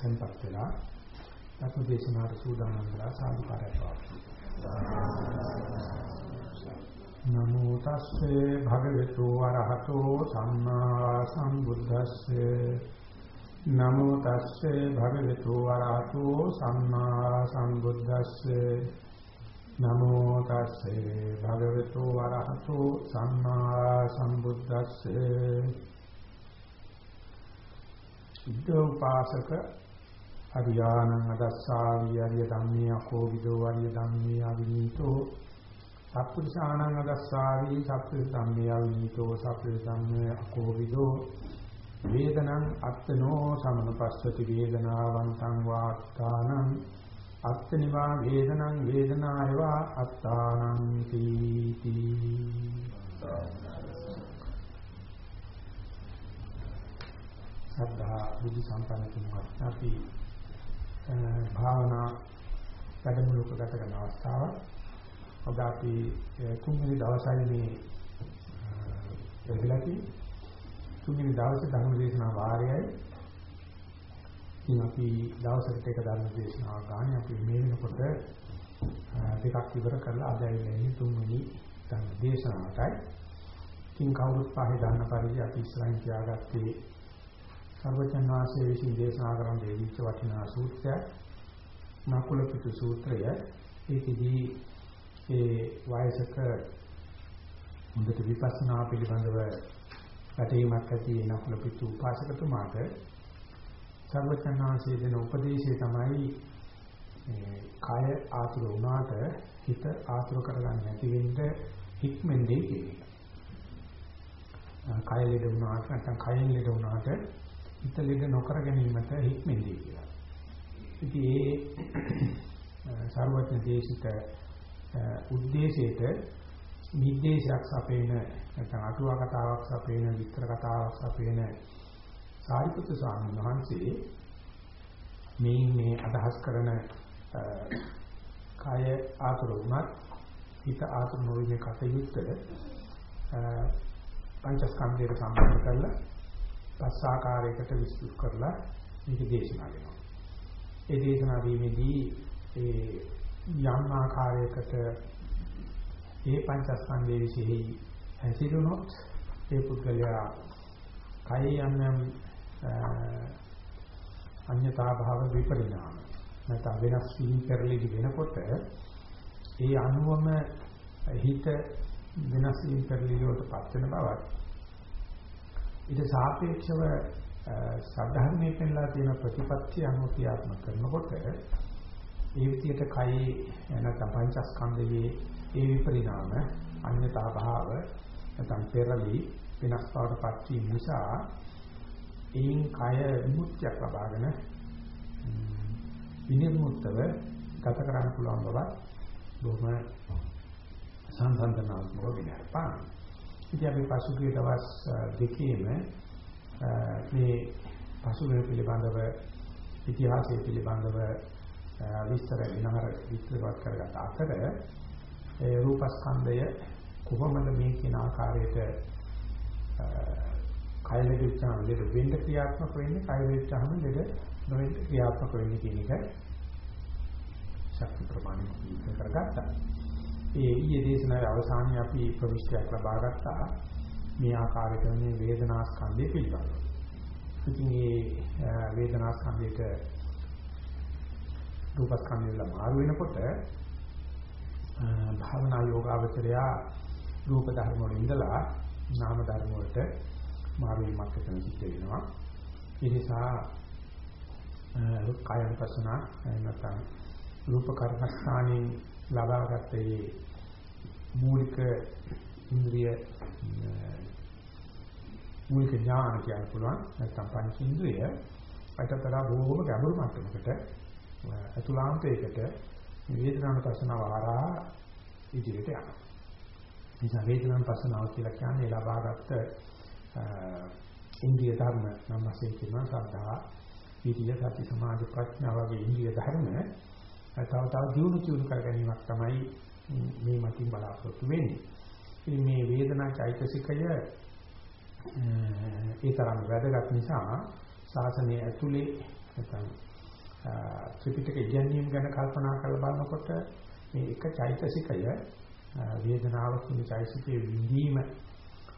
සියලු දෙනාම tempත් වෙලා ධර්ම දේශනාවට සූදානම් වෙලා සාදුකාරය නමෝ තස්සේ භගවතු වරහතෝ සම්මා සම්බුද්දස්සේ. නමෝ තස්සේ භගවතු වරහතෝ සම්මා සම්බුද්දස්සේ. නමෝ තස්සේ භගවතු වරහතෝ සම්මා සම්බුද්දස්සේ. ඉද්ද උපාසක අරියානං අදස්සාවි අරිය ධම්මේ අකෝවිදෝ අරිය ධම්මේ අවිනීතෝ. සප්පුරිසානං අදස්සාවි සප්පුරිස ධම්මේ අවිනීතෝ සප්පුරිස ධම්මේ අකෝවිදෝ වේදනං අත්තනෝ සමනපස්සති වේදනාවන්තං වාත්තානං. අත්තනිවා වේදනං වේදනායවා අත්තානං තීති. සද්ධා බුද්ධ සම්පන්න කෙනෙක් අපි භාවනා වැඩමුළුවක ගත කරන අවස්ථාව. අද අපි තුන්වෙනි දවසයි මේ ලැබිලා තියෙන්නේ. තුන්වෙනි දවසේ ධර්ම දේශනා වාරයයි. ඉතින් අපි දවසකට එක ධර්ම දේශනාවක් ගන්න අපි මේ වෙනකොට දෙකක් ඉවර කරලා අද ඇවිල්ලා තුන්වෙනි ධර්ම දේශනාවටයි. ඉතින් කවුරුත් පහේ ගන්න පරිදි අපි ඉස්සරහින් තියාගත්තේ සර්වචන් වාසයේ විසින් දේශනා කරන දෙවිච්ච වටිනා සූත්‍රය නකුල පිටු සූත්‍රය ඒකෙදී ඒ වයසක හොඳට විපස්සනා පිළිබඳව පැටීමක් ඇති නකුල පිටු උපාසකතුමාට සර්වචන් වාසයේ දෙන උපදේශය තමයි කය ආතුර වුණාට හිත ආතුර කරගන්න නැති වෙන්න හික්මෙන්දී කියන එක. කය ලෙඩ වුණාට නැත්නම් කයෙන් ලෙඩ වුණාට හිත ලෙඩ නොකර ගැනීමට හික්මෙන්නේ කියලා. ඉතින් ඒ සර්වඥ දේශිත උද්දේශයට නිදේශයක් සපේන නැත්නම් අටුවා කතාවක් සපේන විතර කතාවක් සපේන සාරිපුත්‍ර ස්වාමීන් වහන්සේ මේ මේ අදහස් කරන කය ආතුර වුණත් හිත ආතුර නොවේ කටයුත්තට පංචස්කන්ධයට සම්බන්ධ කරලා පස් ආකාරයකට විස්තර කරලා මේක දේශනා කරනවා. ඒ දේශනා දීමේදී ඒ යම් ආකාරයකට ඒ පංචස්කන්ධයේ විශේෂයි හැසිරුණොත් ඒ පුද්ගලයා කය යම් යම් අඤ්‍යතා භාව විපරිණාම නැත්නම් වෙනස් වීම පෙරලෙදි වෙනකොට ඒ අනුවම හිත වෙනස් වීම පෙරලෙදි වලට පත් වෙන බවත් ඊට සාපේක්ෂව සද්ධර්මයේ පෙන්ලා තියෙන ප්‍රතිපත්ති අනුව ක්‍රියාත්මක කරනකොට ඒ විදිහට කයේ නැත්නම් පංචස්කන්ධයේ ඒ විපරිණාම අන්‍යතා භාව නැත්නම් පෙරලි වෙනස් බවටපත් වීම නිසා ඒන් කය විමුක්තියක් ලබාගෙන විනිර්මුක්තව ගත කරන්න පුළුවන් බව බොහොම සංසන්දනාත්මක වෙනවා. ඉතින් අපි පසුගිය දවස් දෙකේම මේ පසුගිය පිළිබඳව ඉතිහාසය පිළිබඳව විස්තර විනහර විස්තරවත් කරගත් අතර ඒ රූපස්කන්ධය කොහොමද මේ කියන ආකාරයට කය ලෙඩච්චාම ලෙඩ වෙන්න ක්‍රියාත්මක වෙන්නේ කය ලෙඩච්චාම ලෙඩ නොවෙන්න ක්‍රියාත්මක වෙන්නේ කියන එක ශක්ති ප්‍රමාණය කරගත්තා. ඒ ඊයේ දේශනාවේ අවසානයේ අපි ප්‍රවිෂ්ටයක් ලබා ගත්තා මේ ආකාරයට මේ වේදනා ස්කන්ධය පිළිබඳව. ඉතින් මේ වේදනා ස්කන්ධයට රූප ස්කන්ධය වල මාරු වෙනකොට භාවනා යෝගාවචරය රූප ධර්ම වල ඉඳලා නාම ධර්ම වලට මාරු වීමක් එතන සිද්ධ වෙනවා. ඒ නිසා කායන පසන නැත්නම් රූප කර්මස්ථානයේ ලබාගත් ඒ මූලික ඉන්ද්‍රිය මූලික ඥාන කියන්න පුළුවන් නැත්නම් පංච ඉන්ද්‍රිය අටතර බොහොම ගැඹුරු මට්ටමකට අතුලාන්තයකට වේදනාන පස්සනාව ආරා ඉදිරියට යනවා. නිසා වේදනාන පස්සනාව කියලා කියන්නේ ලබාගත් ඉන්ද්‍රිය ධර්ම නම් වශයෙන් කියනවා සද්ධා, විරිය, සති, සමාධි, ප්‍රඥා වගේ ඉන්ද්‍රිය ධර්ම තව තව දියුණු දියුණු කර ගැනීමක් තමයි මේ මතින් බලාපොරොත්තු වෙන්නේ. ඉතින් මේ වේදනා චෛතසිකය ඒ තරම් වැදගත් නිසා ශාසනය ඇතුලේ නැත්නම් ත්‍රිපිටක ඉගැන්වීම ගැන කල්පනා කරලා බලනකොට මේ එක චෛතසිකය වේදනාව කියන චෛතසිකයේ විඳීම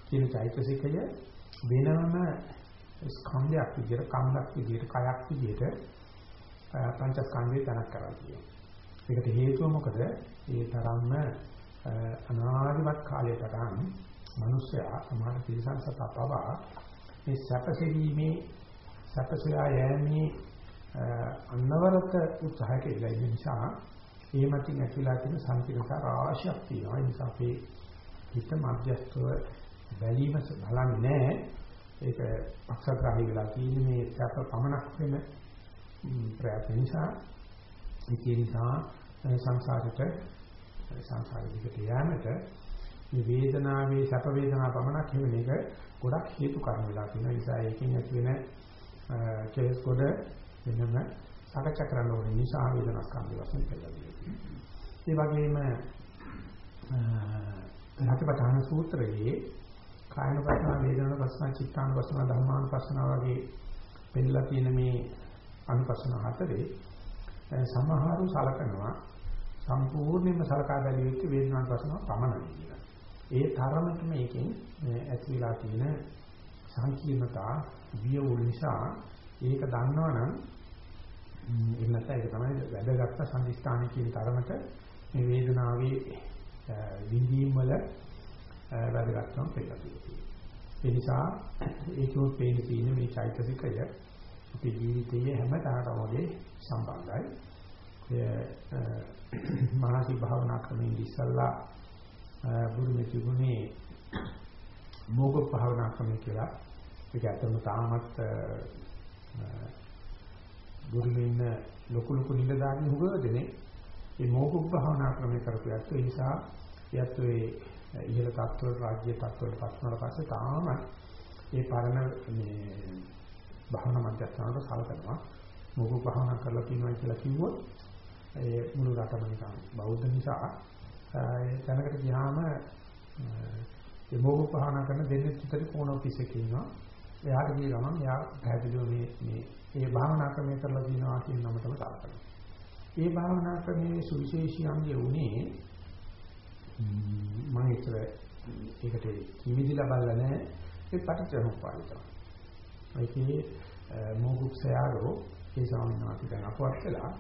කියන චෛතසිකය වෙනම ස්කන්ධයක් විදිහට කම්මක් විදිහට කයක් විදිහට පංචස්කන්ධේ තනක් කරලා තියෙනවා. ඒකට හේතුව මොකද? ඒ තරම්ම අනාදිමත් කාලයට පටන් මිනිස්සයා සමාන තිරසන් සතා පවා මේ සැපසෙවීමේ සැපසයා යෑමේ අන්නවරත උත්සාහයක ඉලා ඉන්න නිසා ඒ මතින් ඇතිලා තියෙන සංකීර්ණතා රාශියක් තියෙනවා. ඒ නිසා අපේ හිත මධ්‍යස්තව බැලීම බලන්නේ නැහැ. ඒක පක්ෂග්‍රාහී වෙලා තියෙන මේ සැප පමණක් වෙන ප්‍රයත්න නිසා ඒක නිසා සංසාරෙට සංසාර දිගට යෑමට මේ වේදනාවේ සැප වේදනා පමණක් හිමන එක ගොඩක් හේතු කාරණ වෙලා තියෙනවා. ඒ නිසා ඒකෙන් ඇති වෙන කෙලස් කොට වෙනම සාකච්ඡා කරන්න ඕන නිසා වේදනා ස්කන්ධ වශයෙන් කියලා දෙනවා. ඒ වගේම රහතපඨාන සූත්‍රයේ කායන පස්නා වේදනා පස්නා චිත්තාන පස්නා ධර්මාන පස්නා වගේ පෙන්නලා තියෙන මේ අනුපස්සන හතරේ සමහරු සලකනවා සම්පූර්ණයෙන්ම සලකා බැලිය යුත්තේ වේදනාන පස්නා පමණයි කියලා. ඒ තරමට මේකෙන් ඇති වෙලා තියෙන සංකීර්ණතා වියවුල් නිසා ඒක දන්නවනම් එහෙම නැත්නම් ඒක තමයි වැදගත් සංදිස්ථාන කියන තරමට මේ වේදනාවේ විඳීම් වල වැදගත්කම පෙන්නලා තියෙනවා. ඒ නිසා ඒකෝ පේන තියෙන මේ චෛතසිකය අපේ ජීවිතයේ හැම තාරටම වගේ සම්බන්ධයි. ඒ මානසික භාවනා ක්‍රමයෙන් ඉස්සල්ලා බුදුමෙ තිබුණේ මොග භාවනා ක්‍රමය කියලා. ඒක ඇත්තම තාමත් බුදුමෙ ඉන්න ලොකු ලොකු නිලධාරී හුගදෙනේ මේ මොග භාවනා ක්‍රමය කරපියත් ඒ නිසා යත් ඒ ඉහළ තත්ත්ව රාජ්‍ය තත්ත්වවලට පත් වුණාට පස්සේ තාම ඒ පරණ මේ භාවනා මධ්‍යස්ථානට සලකනවා මොකක් භාවනා කරලා තියෙනවා කියලා කිව්වොත් ඒ මුළු රටම නිකන් බෞද්ධ නිසා ඒ තැනකට ගියාම ඒ මොකක් භාවනා කරන දෙන්නේ විතර ෆෝන් ඔෆිස් එකේ ඉන්නවා. එයාට ගිය ගමන් එයා පැහැදිලිව මේ මේ ඒ භාවනා ක්‍රමය කරලා තියෙනවා කියන නමතම සලකනවා ඒ භාවනා ක්‍රමයේ සුවිශේෂී අංගය උනේ මම ඒතර ඒකට කිමිදිලා බලලා නැහැ. ඒ පටිච්චසමුප්පාදය තමයි. ඒකේ මොගුක්සයාරෝ ඒ ස්වාමීන් වහන්සේ දැන් අපවත් කළා.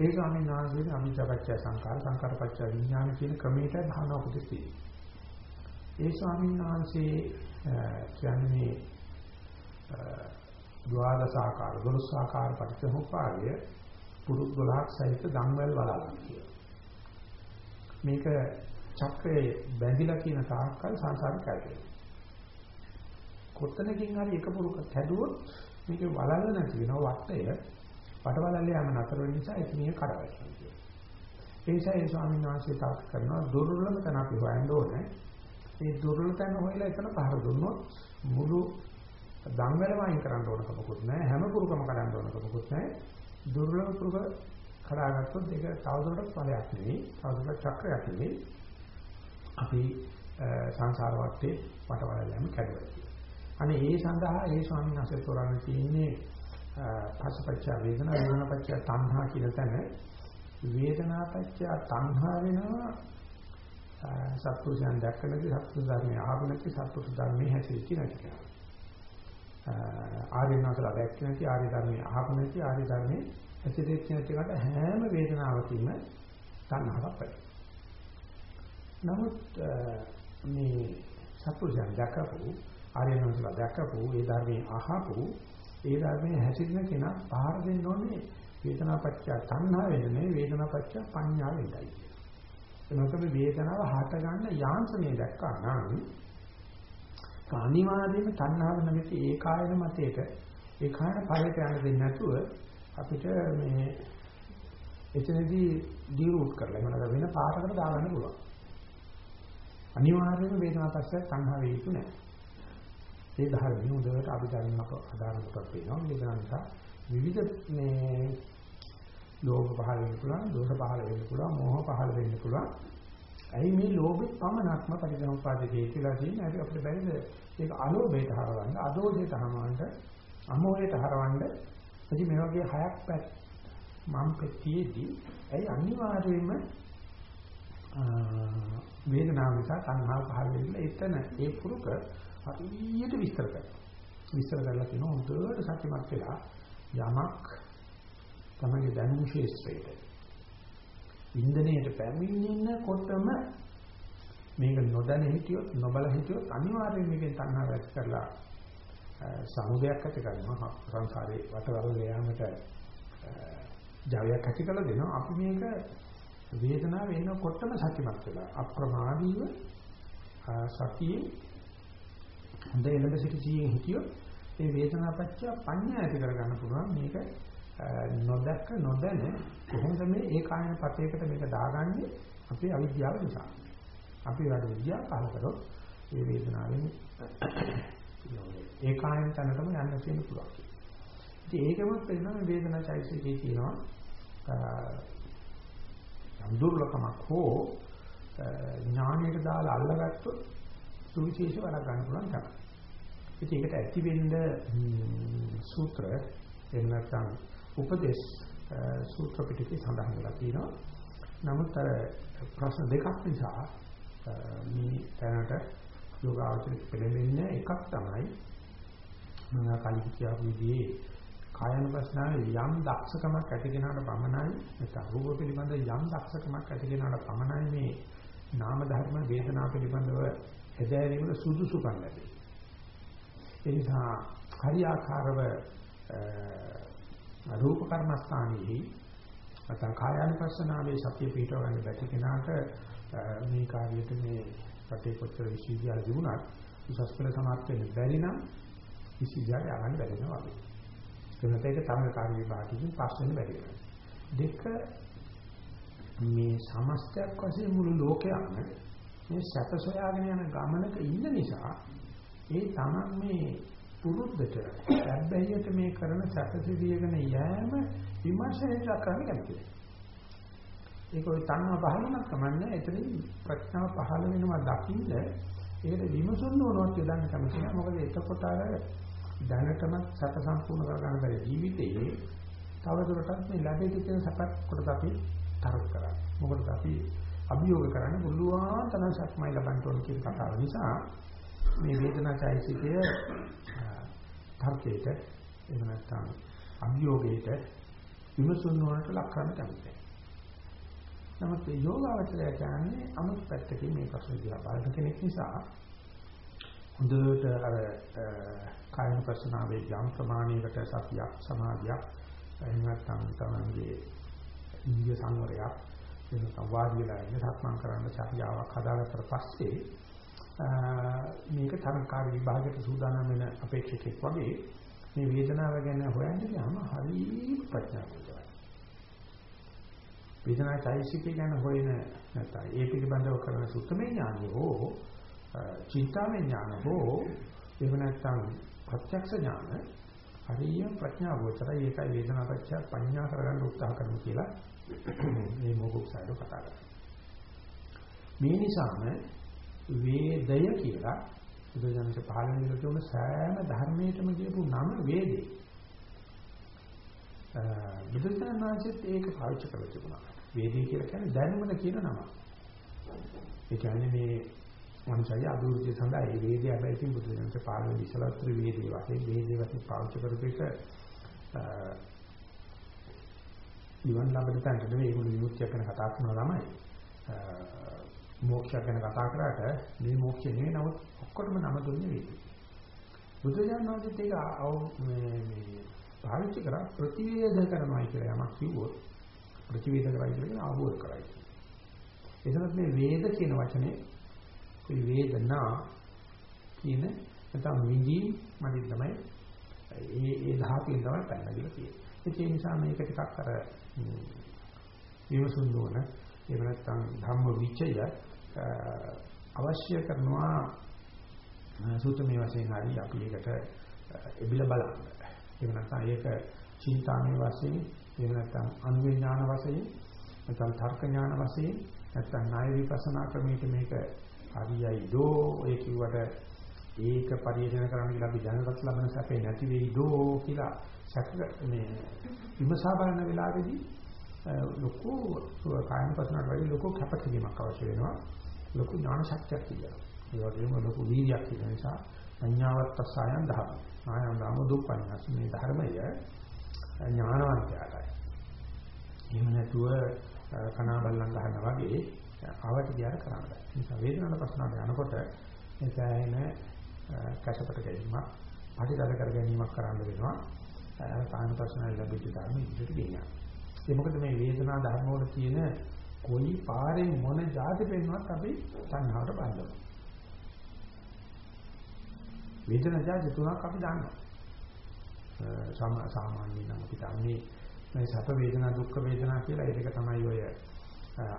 ඒ ස්වාමීන් වහන්සේ අනිත්‍යපච්චය සංකාර සංකාරපච්චය විඥාන කියන ක්‍රමයට භාවනා උපදෙස් දෙනවා. ඒ ස්වාමීන් වහන්සේ කියන්නේ ද්වාදස ආකාර 12 ආකාර පටිච්චසමුප්පාදය පුරුදු 12ක් සහිත ධම්මවල වලාලක් කියලා. මේක චක්‍රයේ බැඳිලා කියන තාක්කල් සංසාරේ කරේ. කොතනකින් හරි එක පුරුක හැදුවොත් මේක වලල්ල නැති වෙනවා වටය. වටවලල්ල යම නතර වෙන නිසා ඒක නිය කඩවැටෙනවා. ඒ නිසා ඒ ස්වාමීන් වහන්සේ තාක් කරනවා දුර්වලම තැන අපි හොයන්න ඕනේ. මේ දුර්වල තැන හොයලා එතන පහර දුන්නොත් මුළු ධම්මලම අයින් කරන්න ඕන කමකුත් නැහැ. හැම පුරුකම කඩන්න ඕන කමකුත් නැහැ. දුර්වල පුරුක කඩාගත්තොත් ඒක තවදුරටත් ඵලයක් නෙවෙයි. තවදුරටත් චක්‍රයක් නෙවෙයි. අපි සංසාර වත්තේ වටවලල්ලම කැඩුවා කියලා. අනේ ඒ සඳහා ඒ ස්වාමීන් වහන්සේ තෝරන්න තියෙන්නේ පසපච්ච වේදනා වේදනාපච්ච තණ්හා කියන තැන වේදනාපච්ච තණ්හා වෙනවා සත්පුරුෂයන් දැක්කලදී සත්පුරුෂ ධර්මයේ ආගමනති සත්පුරුෂ ධර්මයේ හැසිරෙච්ච නැති කෙනා. ආර්යනාසලා දැක්ක නැති ආර්ය ධර්මයේ ආගමනති ආර්ය ධර්මයේ හැසිරෙච්ච නැති කට හැම වේදනාවකින්ම තණ්හාවක් වෙනවා. නමුත් මේ සත්පුරුෂයන් දැකපු ආර්යනාසලා දැකපු ඒ ධර්මයේ අහපු ඒ ධර්මයේ හැසිරෙන කෙනා පහර දෙන්න ඕනේ වේදනාපච්චය තණ්හා වෙන්නේ වේදනාපච්චය පඤ්ඤා වෙන්නයි. එනකොට වේදනාව හට ගන්න යාන්ත්‍රණය දැක්කා නම් අනිවාර්යයෙන්ම තණ්හාව නැමැති ඒකායන මතයට ඒකායන ඵලයට යන්න දෙන්නේ නැතුව අපිට මේ එතනදී ඩිරූට් කරලා එහෙම වෙන පාරකට දාගන්න පුළුවන්. අනිවාර්යයෙන්ම වේදනාපච්චය තණ්හා වේ යුතු නැහැ. ඒ ධර්මයේ උදේට අභිධර්මක අදාළ කොටක් වෙනවා. වේදනාන්ත විවිධ මේ ලෝභ පහළ වෙන්න පුළුවන්, දෝෂ පහළ වෙන්න පුළුවන්, මෝහ පහළ වෙන්න පුළුවන්. ඇයි මේ ලෝභෙ පමණක්ම පරිසම්පාදයේ කියලා තියෙන්නේ? හරි අපිට බැරිද ඒක අලෝභයට හරවන්න, අදෝෂයට හරවන්න අමෝහයට හරවන්න ඉතින් මේ වගේ හයක් පැත් මම් පෙට්ටියේදී ඇයි අනිවාර්යයෙන්ම වේදනාව නිසා තණ්හාව පහළ වෙන්නේ එතන ඒ පුරුක හරියට විස්තර කරනවා. විස්තර කරලා කියනවා හොඳට සත්‍යමත් වෙලා යමක් තමයි දැනුම් ශේෂ්ත්‍රයට. ඉන්දනයේට පැමිණෙනකොටම මේක නොදැන හිටියොත් නොබල හිටියොත් අනිවාර්යයෙන් මේකෙන් තණ්හාව ඇති කරලා සමුදයක් ඇති කරනවා සංසාරේ වටවල යාමට ජවයක් ඇති කරලා දෙනවා අපි මේක වේදනාව එනකොටම සත්‍යමත් වෙලා අප්‍රමාදීව සතියේ හොඳ එළඹ සිටි ජීයෙන් හිටියොත් ඒ වේදනාපච්චය පඤ්ඤා ඇති කරගන්න පුළුවන්. මේක නොදැක නොදැන කොහොමද මේ ඒකායන පතේකට මේක දාගන්නේ? අපේ අවිද්‍යාව නිසා. අපි වැඩ විද්‍යාව පහල කරොත් මේ වේදනාවෙන් ඒකායන තැනටම යන්න තියෙන පුළුවන්. ඉතින් ඒකම වෙනවා වේදනා චෛතසිකයේ තියෙනවා දුර්ලභමක් හෝ ඥානයට දාලා අල්ලගත්තොත් සුවිශේෂ වැඩ ගන්න පුළුවන් තමයි. ඉතින් ඒකට ඇති වෙන්න සූත්‍ර එහෙම නැත්නම් උපදේශ සූත්‍ර පිටකේ සඳහන් වෙලා තියෙනවා. නමුත් අර ප්‍රශ්න දෙකක් නිසා මේ තැනට යෝගාවචර පෙළෙන්නේ එකක් තමයි මම කලින් කියපු විදිහේ කායනුපස්නාවේ යම් දක්ෂකමක් ඇති කෙනාට පමණයි නැත්නම් රූප පිළිබඳ යම් දක්ෂකමක් ඇති කෙනාට පමණයි මේ නාම ධර්ම වේදනා පිළිබඳව එදැරීමේ සුදුසුකම් ලැබෙන්නේ. ඒ නිසා හරියාකාරව රූප කර්මස්ථානයේ නැත්නම් කායानुපස්සනාවේ සතිය පිටව ගන්න බැරි කෙනාට මේ කාර්යයට මේ රටේ කොච්චර විශ්වවිද්‍යාල තිබුණත් උසස් පෙළ සමාප්ත වෙන්න බැරි නම් විශ්වවිද්‍යාලය ආගන්න බැරි වෙනවා වගේ. එතනට ඒක තමයි කාර්ය විභාගයෙන් පාස් වෙන්න බැරි වෙනවා. දෙක මේ සමස්තයක් වශයෙන් මුළු ලෝකයක්ම මේ සැප සොයාගෙන යන ගමනක ඉන්න නිසා ඒ තමන් මේ පුරුද්දට සැබෑයට මේ කරන සැපසිරියගෙන යෑම විමර්ශනයට කරන්න කැමතියි. ඒක ඔය තණ්හා පහළමක් කමන්නේ එතනින් ප්‍රඥාව පහළ වෙනවා දකින්න ඒකට විමසන්න ඕනවත් යොදන්න කැමති නෑ මොකද එතකොට අර දැනටම සැප සම්පූර්ණ කරගන්න බැරි ජීවිතයේ තවදුරටත් මේ ලැබෙති කියන සැපක් කොට අපි තරක් කරා. මොකද අපි අභියෝග කරන්න පුළුවන් තරම් සක්මයි ලබන්න ඕන කියන කතාව නිසා මේ වේදනා චෛසිකය තර්කයට එහෙම නැත්නම් අභියෝගයට විමසුන් වලට ලක් කරන්න කැමතියි. නමුත් මේ යෝගාවචරය කියන්නේ අමුත් පැත්තකින් මේ ප්‍රශ්න දිහා බලන කෙනෙක් නිසා හොඳට අර කායන ප්‍රශ්නාවේ යම් ප්‍රමාණයකට සතියක් සමාධියක් එහෙම නැත්නම් තමන්ගේ ඉන්දිය සංවරයක් වෙන සංවාදියලා ඉන්න සක්මන් කරන්න චර්යාවක් හදාගත්තට පස්සේ මේක තරංකාරී විභාගයට සූදානම් වෙන අපේක්ෂකෙක් වගේ මේ වේදනාව ගැන හොයන්න ගියාම හරි ප්‍රඥාවන්තයි. වේදනා චෛසිකය ගැන හොයන නැත්නම් ඒ පිළිබඳව කරන සුත්තමේ ඥානය හෝ චින්තාමේ ඥාන හෝ එහෙම නැත්නම් ප්‍රත්‍යක්ෂ ඥාන හරිය ප්‍රඥාව උතරයි ඒකයි වේදනා පත්‍ය පඤ්ඤා කරගන්න උත්සාහ කරමු කියලා මේ මොකක්සයිද කතා කරන්නේ. මේ නිසාම වේදය කියලා බුදුජානක පහළ වෙන කියන සෑම ධර්මයකම කියපු නම වේදේ. බුදුසසුනාංශෙත් ඒක පාවිච්චි කරලා තිබුණා. වේදේ කියලා කියන්නේ දැනුමන කියන නම. ඒ කියන්නේ මේ මනුෂ්‍යය අභිවෘද්ධිය සඳහා මේ වේදේ හැබැයි ඉතින් බුදුසසුනාංශ පහළ වෙන ඉස්සලත් වේදේ වශයෙන් වේදේ වශයෙන් පාවිච්චි කරපු එක නිවන් ලබන තැනට නෙවෙයි ඒගොල්ලෝ විමුක්තිය ගැන කතා කරනවා තමයි. මෝක්ෂය ගැන කතා කරාට මේ මෝක්ෂය නෙවෙයි නමුත් ඔක්කොටම නම දුන්නේ වේදි. බුදුරජාණන් වහන්සේත් ඒක මේ මේ පාවිච්චි කරා ප්‍රතිවේධ කරනවා කියලා යමක් කිව්වොත් ප්‍රතිවේධ කරයි කියන්නේ ආවෝධ කරයි. එතනත් මේ වේද කියන වචනේ કોઈ වේදනා කියන නැත්නම් විඳි මදින් තමයි ඒ ඒ ධාතුවෙන් තමයි පැනලා තියෙන්නේ. ඒ නිසා මේක ටිකක් අර විමසුන් නොවන එහෙම නැත්නම් ධම්ම විචය අවශ්‍ය කරනවා සූත්‍රමය වශයෙන් හරි අපි ඒකට එබිල බලන්න. එහෙම නැත්නම් ඒක චින්තාමය වශයෙන් එහෙම නැත්නම් අනුවේ ඥාන වශයෙන් නැත්නම් තර්ක ඥාන වශයෙන් නැත්නම් ණය විපස්සනා ක්‍රමයක මේක හරියයි දෝ ඔය කිව්වට ඒක පරිශන කරන්න කියලා අපි දැනගත් ලබන සැපේ නැති වෙයිදෝ කියලා සැක මේ විමසා බලන වෙලාවේදී ලොකු කායන පසනාට වැඩි ලොකු කැපකිරීමක් අවශ්‍ය වෙනවා. ලොකු ඥාන ශක්තියක් තියෙනවා. ඒ වගේම ලොකු වීර්යයක් තියෙන නිසා සංඥාවත් අසයන් දහම. ආයම් දාම දුප්පන්නස් මේ ධර්මය ඥානවන්තයාටයි. එහෙම නැතුව කනා බල්ලන් ගහනවා වගේ ආවට ගියාර කරන්න බෑ. ඒ නිසා වේදනාවට ප්‍රශ්නට යනකොට මේ සෑහෙන කැසපට ගැනීමක්, පරිදල කර ගැනීමක් කරන්න වෙනවා. කායන ප්‍රශ්න ලැබෙච්ච ධර්ම ඉදිරියට ගෙනියන්න. ඒ මොකද මේ වේදනා ධර්ම වල තියෙන කොයි පාරෙන් මොන જાති පෙන්වත් අපි සංහාවට බඳිනවා. වේදනා જાති තුනක් අපි දන්නවා. සාමාන්‍යයෙන් නම් අපි දන්නේ මේ සැප වේදනා දුක්ඛ වේදනා කියලා ඒක තමයි ඔය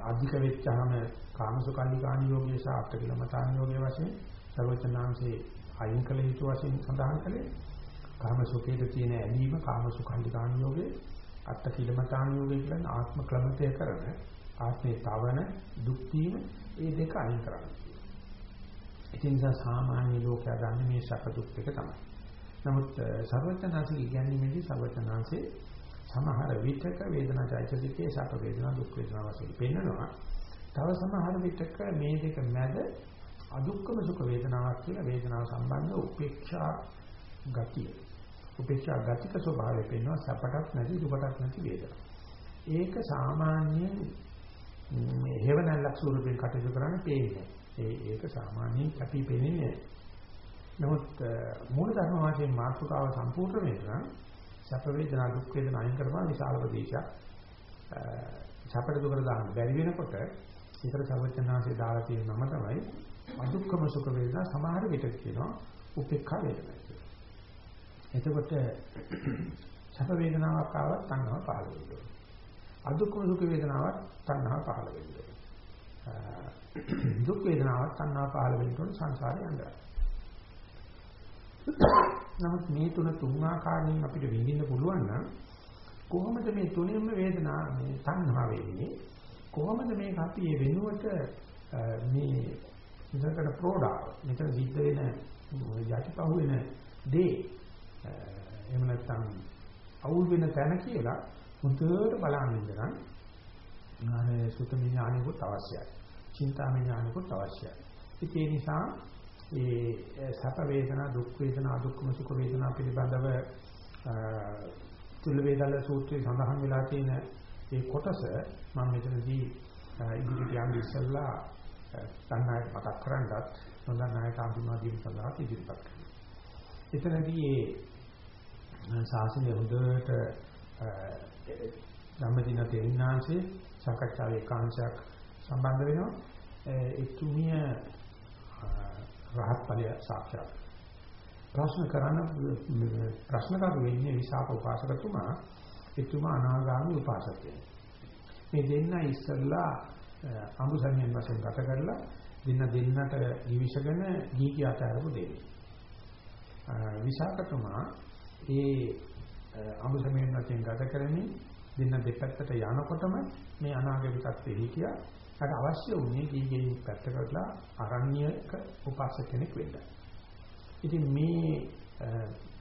අධික වෙච්චාම කාමසුකල්ලිකාණ යෝගයේ සහ අට්ඨකිලමතාණ යෝගයේ වශයෙන් සර්වචනාංශේ අයින් කළ යුතු වශයෙන් සඳහන් කළේ කාමසුඛයේ තියෙන ඇලීම කාමසුකල්ලිකාණ යෝගයේ අට්ඨකිලමතාණ යෝගයේ කියන ආත්ම ක්‍රමතය කරන ආත්මේ තවන දුක් වීම ඒ දෙක අයින් කරන්නේ. ඒ නිසා සාමාන්‍ය ලෝකයා ගන්න මේ සැප දුක් දෙක තමයි. නමුත් සර්වචනාංශේ කියන්නේ සර්වචනාංශේ සමහර විටක වේදනා චෛතසිකයේ සැප වේදනා දුක් වේදනා වශයෙන් පෙන්වනවා. තව සමහර විටක මේ දෙක මැද අදුක්කම සුඛ වේදනාවක් කියලා වේදනාව සම්බන්ධ උපේක්ෂා ගතිය. උපේක්ෂා ගතික ස්වභාවය පෙන්වනවා සැපටත් නැති දුකටත් නැති වේදනාව. ඒක සාමාන්‍යයෙන් හේවණල්ලක් ස්වරූපයෙන් කටයුතු කරන්නේ පේන්නේ. ඒ ඒක සාමාන්‍යයෙන් කැපී පෙනෙන්නේ නමුත් මූල ධර්ම වාක්‍යයේ මාතෘකාව සම්පූර්ණ වෙනවා සැප වේදනා දුක් වේදනා අයින් කරපුවා විශාල ප්‍රදේශයක් සැපට දුකට දාන්න බැරි වෙනකොට ඒතර සර්වඥාන්සේ දාලා තියෙන නම තමයි අදුක්කම සුඛ වේදනා සමහර විට කියනවා උපේක්ඛා වේදනා කියලා. එතකොට සැප වේදනාවක් ආවත් තණ්හාව පහළ වෙනවා. අදුක්කම සුඛ වේදනාවක් තණ්හාව පහළ වෙනවා. දුක් වේදනාවක් තණ්හාව පහළ වෙනකොට සංසාරේ යනවා. නමුත් මේ තුන තුන් ආකාරයෙන් අපිට විඳින්න පුළුවන් නම් කොහොමද මේ තුනෙන්ම වේදනා මේ සංහා වෙන්නේ කොහොමද මේක අපි මේ වෙනුවට මේ ඉස්සරකට ප්‍රෝඩා මෙතන සිද්ධ වෙන යටිපහුව වෙන දේ එහෙම නැත්නම් අවුල් වෙන තැන කියලා මුදුවට බලන්න ඉඳන් අර සුත විඥානිකුත් අවශ්‍යයි. චින්තා විඥානිකුත් අවශ්‍යයි. ඒ නිසා ඒ සැප වේදනා දුක් වේදනා දුක්ඛම සුඛ වේදනා පිළිබඳව තුල වේදල සූත්‍රයේ සඳහන් වෙලා තියෙන ඒ කොටස මම මෙතනදී ඉදිරියට යන්න ඉස්සෙල්ලා සංනායක මතක් කරගන්නත් නොදන්නායට අඳුනා දීම සඳහා ඉදිරිපත් කරනවා. එතනදී ඒ ශාසනය හොඳට ධම්මදින තෙරින්නාංශේ සාකච්ඡාවේ කාංශයක් සම්බන්ධ වෙනවා. ඒ තුමිය රහත් ඵලය සාක්ෂාත්. ප්‍රශ්න කරන ප්‍රශ්න කරු වෙන්නේ විසාක උපාසකතුමා එතුමා අනාගාමී උපාසකයෙක්. මේ දෙන්න ඉස්සල්ලා අඹසන්යන් වශයෙන් ගත කරලා දෙන්න දෙන්නට ජීවිසගෙන ගීකී ආචාරපු දෙවි. විසාකතුමා ඒ අඹසන්යන් වශයෙන් ගත කරමින් දෙන්න දෙපැත්තට යනකොටම මේ අනාගමික තත්ත්වෙ හිටියා අර අවශ්‍ය වුණේ දීගෙන් පැත්තකට අරණ්‍යක උපාසක කෙනෙක් වෙන්න. ඉතින් මේ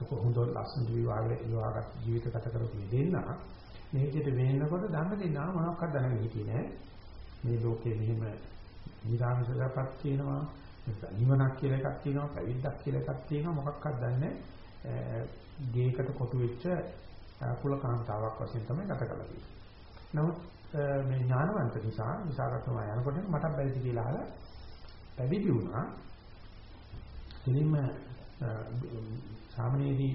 හොඳ ලස්සන විවාහයේ විවාහගත ජීවිත ගත කරපු දෙන්න මේ විදිහට වෙනකොට දන්න දෙන්නා මොනවක්වත් දැනගෙන හිටියේ නෑ. මේ ලෝකේ මෙහෙම නිරාමසලපත් තියෙනවා, නිවනක් කියලා එකක් තියෙනවා, පැවිද්දක් කියලා එකක් තියෙනවා මොකක්වත් දන්නේ නෑ. ගේකට කොටු වෙච්ච කුලකාන්තාවක් වශයෙන් තමයි ගත කරලා නමුත් මේ ඥානවන්ත නිසා විසාකතුමා යනකොට මට බැරිද කියලා අහලා පැවිදි වුණා. ඉතින්ම සාමනීයදී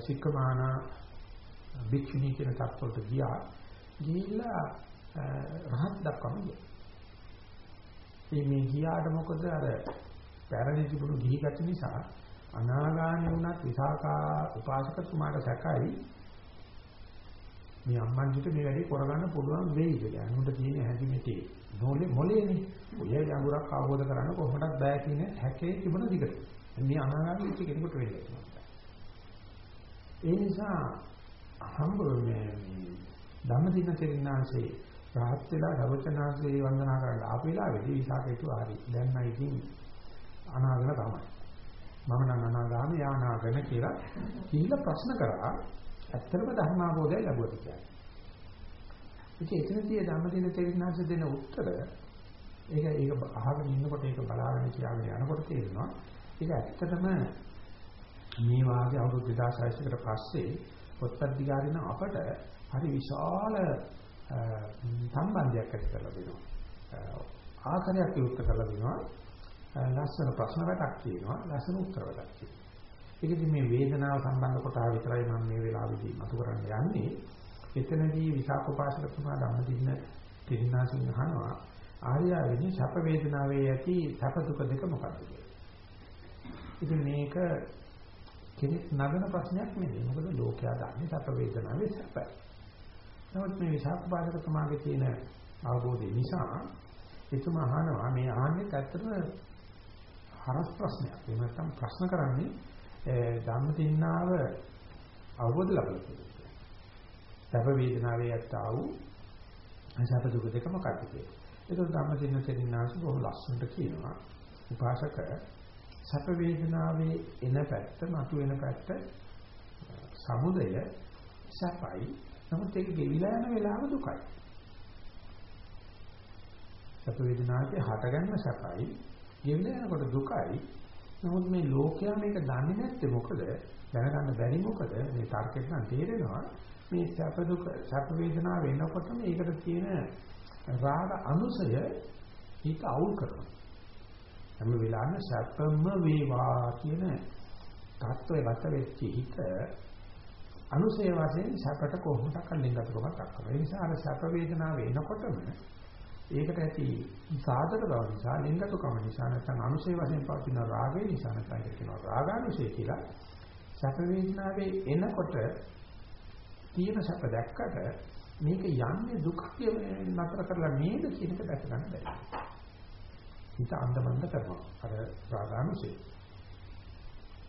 සික්කමාන භික්ෂුණී කියන තත්ත්වයට ගියා. ගිහිල්ලා රහත් දක්වම ගියා. මේ ගියාට මොකද අර පැරණි තිබුණු ගිහිගත නිසා අනාගාමී වුණත් විසාකා උපාසකතුමාට සැකයි මේ අම්මන්ට මේ වැඩේ කරගන්න පුළුවන් වෙයිද කියලා. අනුන්ට තියෙන හැදිමිටි මොලේ මොලේනේ. ඔය යඟුරක් අවබෝධ කරගන්න කොහොමදත් බෑ කියන හැකේ තිබුණ දිගට. මේ අනාගාමී වෙච්ච කෙනෙකුට වෙන්නේ ඒ නිසා හම්බ මේ ධම්මදින තෙරින්නාංශේ රහත් වෙලා රවචනාංශේ වන්දනා කරලා ආපු වෙලාවේදී විසාකේතු ආරි. දැන් නම් ඉතින් අනාගල තමයි. මම නම් අනාගාමී යානාගන කියලා කිහිල්ල ප්‍රශ්න කරා ඇත්තම ධර්මාභෝධය ලැබුවා කියන්නේ. ඉතින් එතනදී ධම්මදින තෙරිනාංශ දෙන උත්තර ඒක ඒක අහගෙන ඉන්නකොට ඒක බලාගෙන කියාගෙන යනකොට තේරෙනවා ඒක ඇත්තටම මේ වාගේ අවුරුදු 2600කට පස්සේ පොත්පත් දිගාරින අපට හරි විශාල සම්බන්ධයක් ඇති කරලා දෙනවා. ආකාරයක් විවෘත කරලා දෙනවා. ලස්සන ප්‍රශ්න රටක් තියෙනවා. ලස්සන උත්තර රටක් තියෙනවා. ඒකදී මේ වේදනාව සම්බන්ධ කොටස විතරයි මම මේ වෙලාවේදී මතු කරන්න යන්නේ. එතනදී විසාකෝපාසකතුමා ධම්මදින්න තිරිනාසින් අහනවා ආර්යවෙනි සැප වේදනාවේ ඇති සැප දුක දෙක මොකක්ද කියලා. ඉතින් මේක කෙනෙක් නගන ප්‍රශ්නයක් නෙවෙයි. මොකද ලෝකයා දන්නේ සැප වේදනාවේ සැපයි. නමුත් මේ විසාකෝපාසකතුමාගේ තියෙන අවබෝධය නිසා එතුමා අහනවා මේ ආන්නේ ඇත්තටම හරස් ප්‍රශ්නයක්. එහෙම නැත්නම් ප්‍රශ්න කරන්නේ ධම්මදින්නාව අවබෝධ ලබලා තියෙනවා. සැප වේදනාවේ ඇත්තා වූ සැප දුක දෙක මොකක්ද කියලා. ඒක ධම්මදින්න තෙරින්නාස බොහොම ලස්සනට කියනවා. උපාසක සැප වේදනාවේ එන පැත්ත, මතු වෙන පැත්ත සමුදය සැපයි. නමුත් ඒක ගෙවිලා යන වෙලාව දුකයි. සැප වේදනාවේ හටගන්න සැපයි, ගෙන්න යනකොට දුකයි. නමුත් මේ ලෝකයා මේක දන්නේ නැත්තේ මොකද? දැනගන්න බැරි මොකද? මේ තර්කයෙන් නම් තේරෙනවා මේ සැප දුක සැප වේදනා වෙනකොට මේකට තියෙන රාග අනුසය හිත අවුල් කරනවා. හැම වෙලාවෙම සැපම වේවා කියන තත්ත්වයට ගත වෙච්ච හිත අනුසය වශයෙන් සැපට කොහොමද කල්ලින්ගතකමක් අක්කම. ඒ නිසා අර සැප වේදනාව එනකොටම ඒකට ඇති සාධක බව නිසා ලිංගතුකම නිසා නැත්නම් අනුසය වශයෙන් පවතින රාගය නිසා නැත්නම් ඒක කියනවා රාගානුසය කියලා. සැප වේදනාවේ එනකොට තියෙන සැප දැක්කට මේක යන්නේ දුක් නතර කරලා නේද කියන එක දැක ගන්න බැහැ. හිත අන්දමන්ද කරනවා. අර රාගානුසය.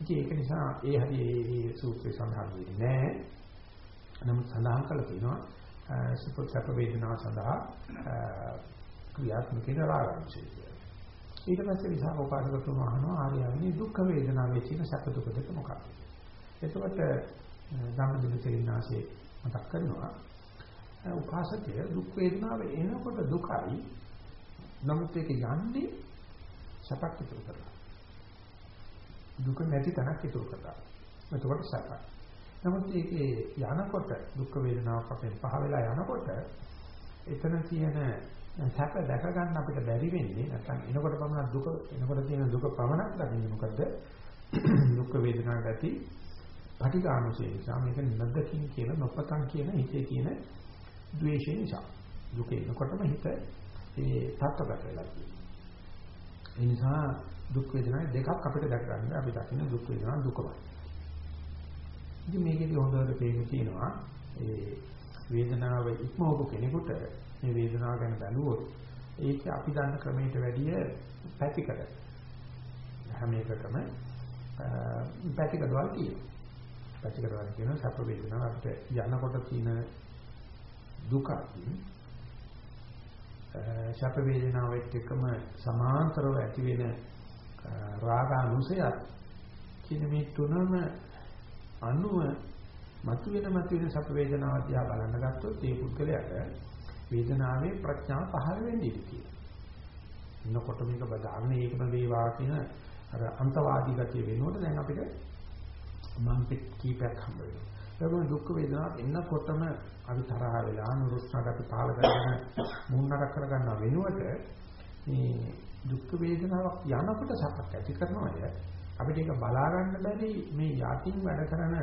ඉතින් ඒක නිසා ඒ හරිය මේ සූත්‍රය සඳහන් වෙන්නේ නැහැ. නමුත් සඳහන් කරලා තියෙනවා සුප සැප වේදනාව සඳහා ක්‍රියාත්මක වෙන රාගානුසය කියලා. ඊට පස්සේ විසාකෝපාසකතුමා අහනවා ආර්යයන්ගේ දුක් වේදනාවේ තියෙන සැප දුක දෙක මොකක්ද? එතකොට ධම්මදින තෙරිනාසේ මතක් කරනවා උපාසකය දුක් වේදනාව එනකොට දුකයි නමුත් ඒක යන්නේ සැපක් ඉතුරු කරලා දුක නැති තැනක් ඉතුරු කරලා එතකොට සැපයි නමුත් ඒකේ යනකොට දුක් වේදනාවක් අපෙන් පහ වෙලා යනකොට එතන තියෙන සැප දැක ගන්න අපිට බැරි වෙන්නේ නැත්නම් එනකොට පමණ දුක එනකොට තියෙන දුක පමණක් දකින්නේ මොකද දුක් වේදනාවට ඇති පටිඝානුසය නිසා මේක නද්දකින් කියලා නොපතන් කියන හිතේ තියෙන ද්වේෂය නිසා දුක එනකොටම හිත ඒ තත්ත්වගත වෙලා තියෙනවා. ඒ නිසා දුක් වේදනා දෙකක් අපිට දැක ගන්න අපි දකින්න දුක් වේදනා දුකමයි. ඉතින් මේකේදී හොඳට පේන්න තියෙනවා ඒ වේදනාව ඉක්මවපු කෙනෙකුට මේ වේදනාව ගැන බැලුවොත් ඒක අපි දන්න ක්‍රමයට වැඩිය පැතිකඩ හැම එකකම පැතිකඩවල් තියෙනවා. පැතිකඩවල් කියන සැප වේදනාව අපිට යනකොට තියෙන දුක ශප වේදනාවත් එක්කම සමාන්තරව ඇති වෙන රාගානුසයත් කියන මේ තුනම අනුව මතුවෙන මතුවෙන සැප වේදනාව දිහා බලන්න ගත්තොත් ඒ පුද්ගලයාට වේදනාවේ ප්‍රඥාව පහළ වෙන්නේ ඉතියි. ඉන්නකොට මේක බදාන්නේ ඒකම වේවා කියන අර අන්තවාදී ගතිය වෙනකොට දැන් අපිට මම කීපයක් හම්බ වෙනවා. ඒකම දුක් වේදනාවක් එන්නකොටම අපි තරහ වෙලා නුරුස්නාට අපි පාල කරගෙන මුන්නර කරගන්න වෙනුවට මේ දුක් වේදනාවක් යනකොට සපක් ඇති කරනවද අපිට ඒක බලා ගන්න බැරි මේ යටින් වැඩ කරන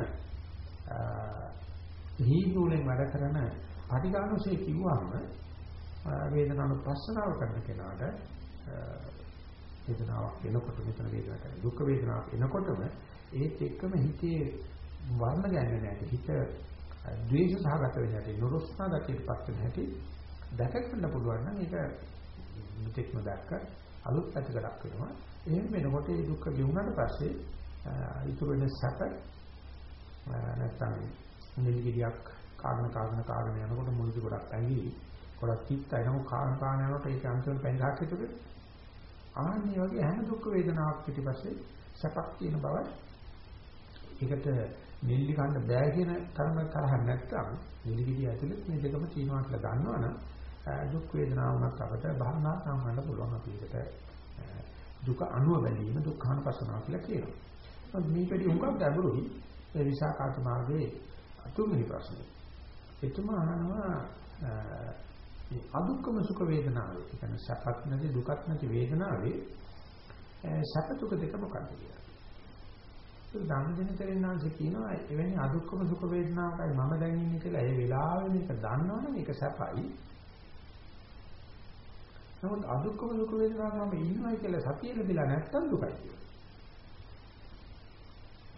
හීනූලෙන් වැඩ කරන පටිඝානුසය කිව්වම වේදනානුපස්සනාව කරන කෙනාට වේදනාවක් එනකොට මෙතන වේදනාවක් දුක් වේදනාවක් එනකොටම ඒත් එක්කම හිතේ වර්ණ ගන්නේ නැහැ. හිත ද්වේෂ සහගත වෙන හැටි, නුරුස්නා ගතියටපත් වෙන හැටි දැක ගන්න පුළුවන් නම් ඒක මුතෙක්ම දැක්ක අලුත් පැතිකඩක් වෙනවා. එහෙම වෙනකොට ඒ දුක්ඛ ගෙවුනට පස්සේ ඊටු වෙන සැප නැත්නම් නිලිගියක් කාරණ කාරණ කාරණ යනකොට මුලදී ගොඩක් ඇඟි ගොඩක් කිත්තයි නමුත් කාරණ කාරණ යනකොට ඒක අන්තිම 5000ක් විතර ආන්නේ වගේ හැම දුක් වේදනාවක් පිටිපස්සේ සැපක් තියෙන බව ඒකට නිල්ලි ගන්න බෑ කියන තරම තරහ නැත්තම් නිල්ලි විදිය ඇතුළේ මේ දෙකම තියෙනවා කියලා දන්නවනම් දුක් වේදනාවක් අපට භාවනා කරන්න පුළුවන් අපි ඒකට දුක අනුව බැලීම දුක්ඛානුපස්සනාව කියලා කියනවා. මොකද මේකදී උඟක් ගැඹුරුයි ඒ විසාකාත මාර්ගයේ අතුරුමනි ප්‍රශ්නේ. එතුමා අහනවා මේ අදුක්කම සුඛ වේදනාවේ කියන්නේ සැපත් නැති දුකත් නැති වේදනාවේ සැප දුක දෙක මොකක්ද කියලා. ඒ ධම්මදිනචරින්නාංශ කියනවා එවැනි අදුක්කම සුඛ වේදනාවකයි මම දැන් ඉන්නේ කියලා ඒ වෙලාවෙ මේක දන්නවනම් ඒක සැපයි. නමුත් අදුක්කම සුඛ වේදනාවකම ඉන්නවයි කියලා සතිය ලැබිලා නැත්තම් දුකයි කියනවා.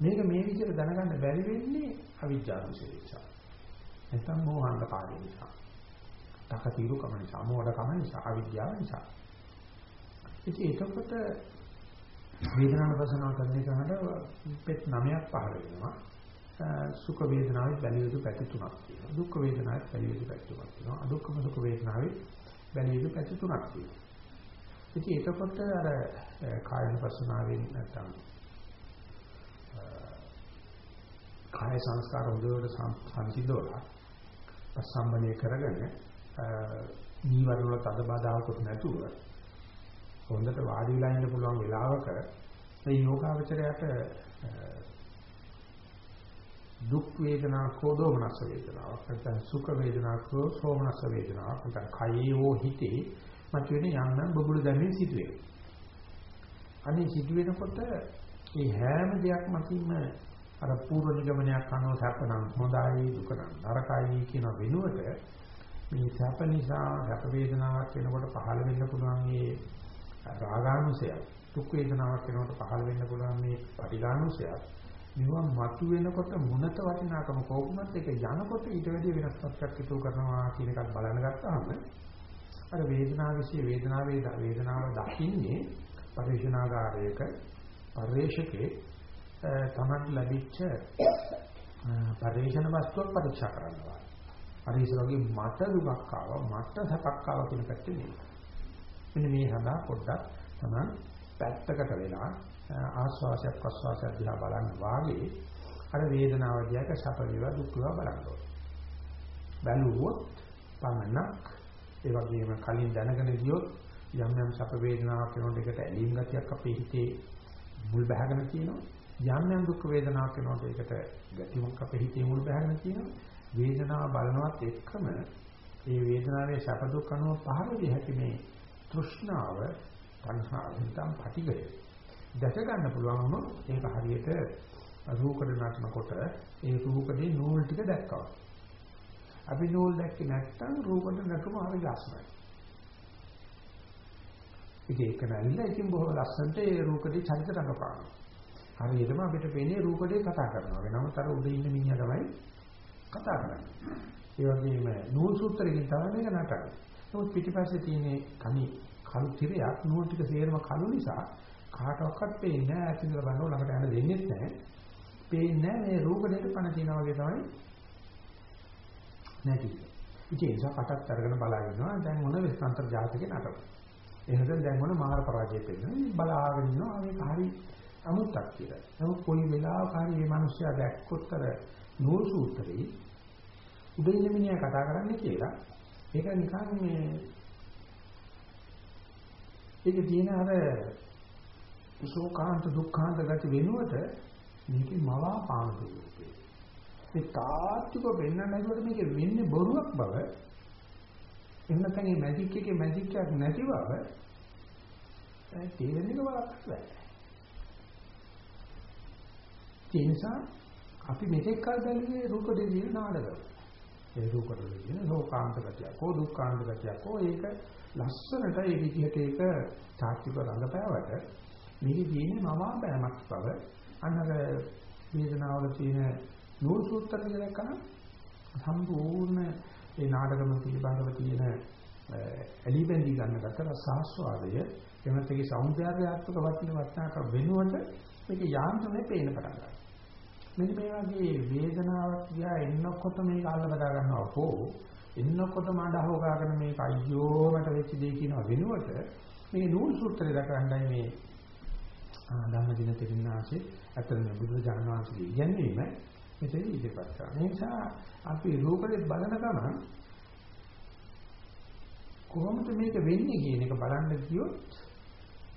මේක මේ විදිහට දැනගන්න බැරි වෙන්නේ අවිජ්ජා විශේෂය. නැත්නම් මෝහංගකාරය නිසා. තකතිරුකම නිසා, මෝඩකම නිසා, අවිද්‍යාව නිසා. ඉතින් එතකොට වේදනාව වසනා කරන එකට පෙත් නමයක් පහළ වෙනවා. සුඛ වේදනාවේ බැලිය යුතු පැති තුනක් තියෙනවා. දුක්ඛ වේදනාවේ බැලිය යුතු පැති තුනක් තියෙනවා. අදුක්ඛම සුඛ වේදනාවේ බැලිය යුතු පැති තුනක් තියෙනවා. ඉතින් එතකොට අර කායන වසනාවෙන් නැත්නම් කාය සංස්කාර හොඳට සංසිඳවලා පස්සම්බනේ කරගෙන නීවරණ වල තද බාධාකුත් නැතුව හොඳට වාඩි වෙලා ඉන්න පුළුවන් වෙලාවක මේ යෝගාවචරයට දුක් වේදනා කෝදෝමනස වේදනාවක් නැත්නම් සුඛ වේදනා කෝ සෝමනස වේදනාවක් නැත්නම් කයේ හෝ හිතේ මතුවෙන යන්න බබුළු දැනෙන සිදුවේ. අනේ සිදුවෙනකොට මේ හැම දෙයක් මතින්ම අර පූර්ව නිගමනයක් අනුව සැපනම් හොඳයි දුක නම් නරකයි කියන වෙනුවට මේ සැප නිසා සැප වේදනාවක් වෙනකොට පහළ වෙන්න පුළුවන් මේ රාගානුසය දුක් වේදනාවක් වෙනකොට පහළ වෙන්න පුළුවන් මේ පටිඝානුසය මෙවන් මතු වෙනකොට මොනත වටිනාකම කෝකුමත් එක යනකොට ඊට වැඩි වෙනස්කමක් ඉතුරු කරනවා කියන එකත් බලන්න ගත්තාම අර වේදනාව વિશે වේදනාවේ වේදනාව දකින්නේ පරිශනාගාරයක පරිශකේ තමන් ලැබිච්ච පරිශන වස්තුවක් පරීක්ෂා කරනවා. හරිස වගේ මට දුකක් ආවා මට සැපක් ආවා කියන පැත්තේ නෙමෙයි. මෙන්න මේ සඳහා පොඩ්ඩක් තමයි පැත්තකට වෙලා ආස්වාසයක් ප්‍රස්වාසයක් දිහා බලන්න වාගේ අර වේදනාව දිහාක සැප වේවා දුක් වේවා බලන්න ඕනේ. බැලුවොත් පමණක් ඒ වගේම කලින් දැනගෙන ගියොත් යම් යම් සැප වේදනාවක් වෙනකොට ඒකට ඇලීම් ගතියක් අපේ හිතේ මුල් බහගෙන තියෙනවා. යම් යම් දුක් වේදනාවක් වෙනකොට ඒකට ගැටීමක් අපේ හිතේ මුල් බහගෙන තියෙනවා. වේදනාව බලනවත් එක්කම ඒ වේදනාවේ සැප දුක් අනුව පහළ විය හැකි මේ තෘෂ්ණාව තණ්හාව හිතම් පටිගය දැක ගන්න පුළුවන් වුණොත් ඒක හරියට රූකඩ නටනකොට ඒ රූකඩේ නූල් ටික දැක්කවා. අපි නූල් දැක්කේ නැත්නම් රූකඩ නටුම හරි ලස්සනයි. ඉතින් ඒක නැල්ලා ඉතින් බොහොම ලස්සනට ඒ රූකඩේ චරිත රඟපානවා. හරියටම අපිට පේන්නේ රූකඩේ කතා කරනවා. වෙනමතර උඩ ඉන්න මිනිහා තමයි කතා කරන්නේ. ඒ වගේම නූල් සූත්‍රයෙන් තමයි මේක නටන්නේ. නමුත් පිටිපස්සේ තියෙන කණි කළු තිරයක් නූල් ටික සේරම කළු නිසා කාටවත් පේන්නේ නැහැ. ඇතින්දලා බලනකොට ළඟට යන්න දෙන්නේ නැහැ. පේන්නේ නැහැ මේ රූපණයට පණ තියනා වගේ තමයි නැති. ඉතින් ඒ නිසා කටත් අරගෙන බලාගෙනවා. දැන් මොන වෙස්තන්තර ජාතකේ නටන. එහෙනම් දැන් මොන මාර පරාජය පෙන්නන බලාගෙන ඉන්නවා. මේක හරි අමුත්තක් කියලා. නමුත් කොයි වෙලාවක හරි මේ මිනිස්සයා දැක්කොත් අර නූල් සූත්‍රයේ උදින්න මිනිහා කතා කරන්නේ කියලා ඒක නිකන් මේ ඒක තියෙන අර සෝකාන්ත දුක්ඛාන්ත ගති වෙනුවට මේකේ මවා පාන දුකේ මේ තාත්වික වෙන්න නැතුවට මේක වෙන්නේ බොරුවක් බව එහෙම නැත්නම් මේ මැජික් එකේ මැජික් එකක් නැති බව තේරෙන්න එක බලන්න බෑ ඒ නිසා අපි මෙතෙක් කල් බැලුවේ රූප දෙවියන් නාඩගම. ඒ රූප දෙවියන් ලෝකාන්ත ගතියක්, හෝ දුක්ඛාන්ත ගතියක්, හෝ ඒක ලස්සනට ඒ විදිහට ඒක තාත්වික රංගපෑවට මේකේ තියෙන්නේ මවාපෑමක් බව අන්නර වේදනාවල තියෙන නූල් සූත්‍ර කියලා කරන සම්පූර්ණ ඒ නාටකම පිළිබඳව තියෙන ඇලිබැඳි ගන්නකට රසාස්වාදය එමත්ගේ සෞන්දර්යාත්මක වටින වටනාක වෙනුවට මේක යාන්ත්‍රණය පේන පටන් ගන්නවා. මෙන්න මේ වගේ වේදනාවක් දිහා එන්නකොට මේක අල්ල බදා ගන්නවා හෝ එන්නකොට මඩ හොගාගෙන මේක අයියෝ මට වෙච්ච දේ කියනවා වෙනුවට මේ නූල් සූත්‍රය දක්වන්නයි මේ ධම්මදින තෙරණාසේ අතරම බුදුරජාණන් වහන්සේගේ ඉගැන්වීම මෙතන ඉදිරිපත් කරනවා. ඒ නිසා අපි රූපෙත් බලන ගමන් කොහොමද මේක වෙන්නේ කියන එක බලන්න ගියොත්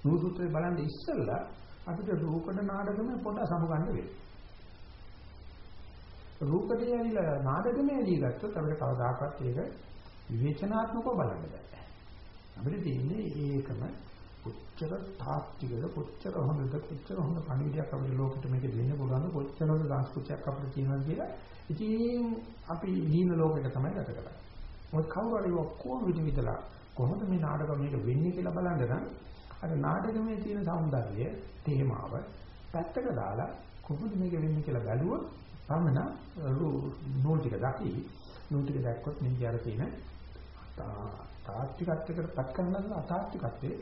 නූසුත්‍රේ බලන්න ඉස්සෙල්ලා අපිට රූපද නාටකම පොඩ්ඩක් සමගන්න වෙනවා. රූපදී ඇවිල්ලා නාටකමේ ඇදී ගත්තොත් අපිට කවදාකවත් ඒක විවේචනාත්මකව බලන්න බෑ. අපිට තියෙන්නේ ඒකම කොච්චර තාත්විකද කොච්චර හොඳද කොච්චර හොඳ පණිවිඩයක් අපිට ලෝකෙට මේක දෙන්න පුළුවන්ද කොච්චර හොඳ සංස්කෘතියක් අපිට තියෙනවද කියලා ඉතින් අපි දීන ලෝකෙක තමයි ගත කරන්නේ. මොකද කවුරු හරි ඔක්කොම විදිහටලා කොහොමද මේ නාටකම මේක වෙන්නේ කියලා බලන්න නම් අර නාටකමේ තියෙන సౌందර්යය තේමාව පැත්තක දාලා කොහොමද මේක වෙන්නේ කියලා බැලුවොත් පමණ නූල් ටික දකි නූල් ටික දැක්කොත් මේ ජාර තියෙන තාත්විකත්වයකට පත් කරන අතාත්විකත්වයේ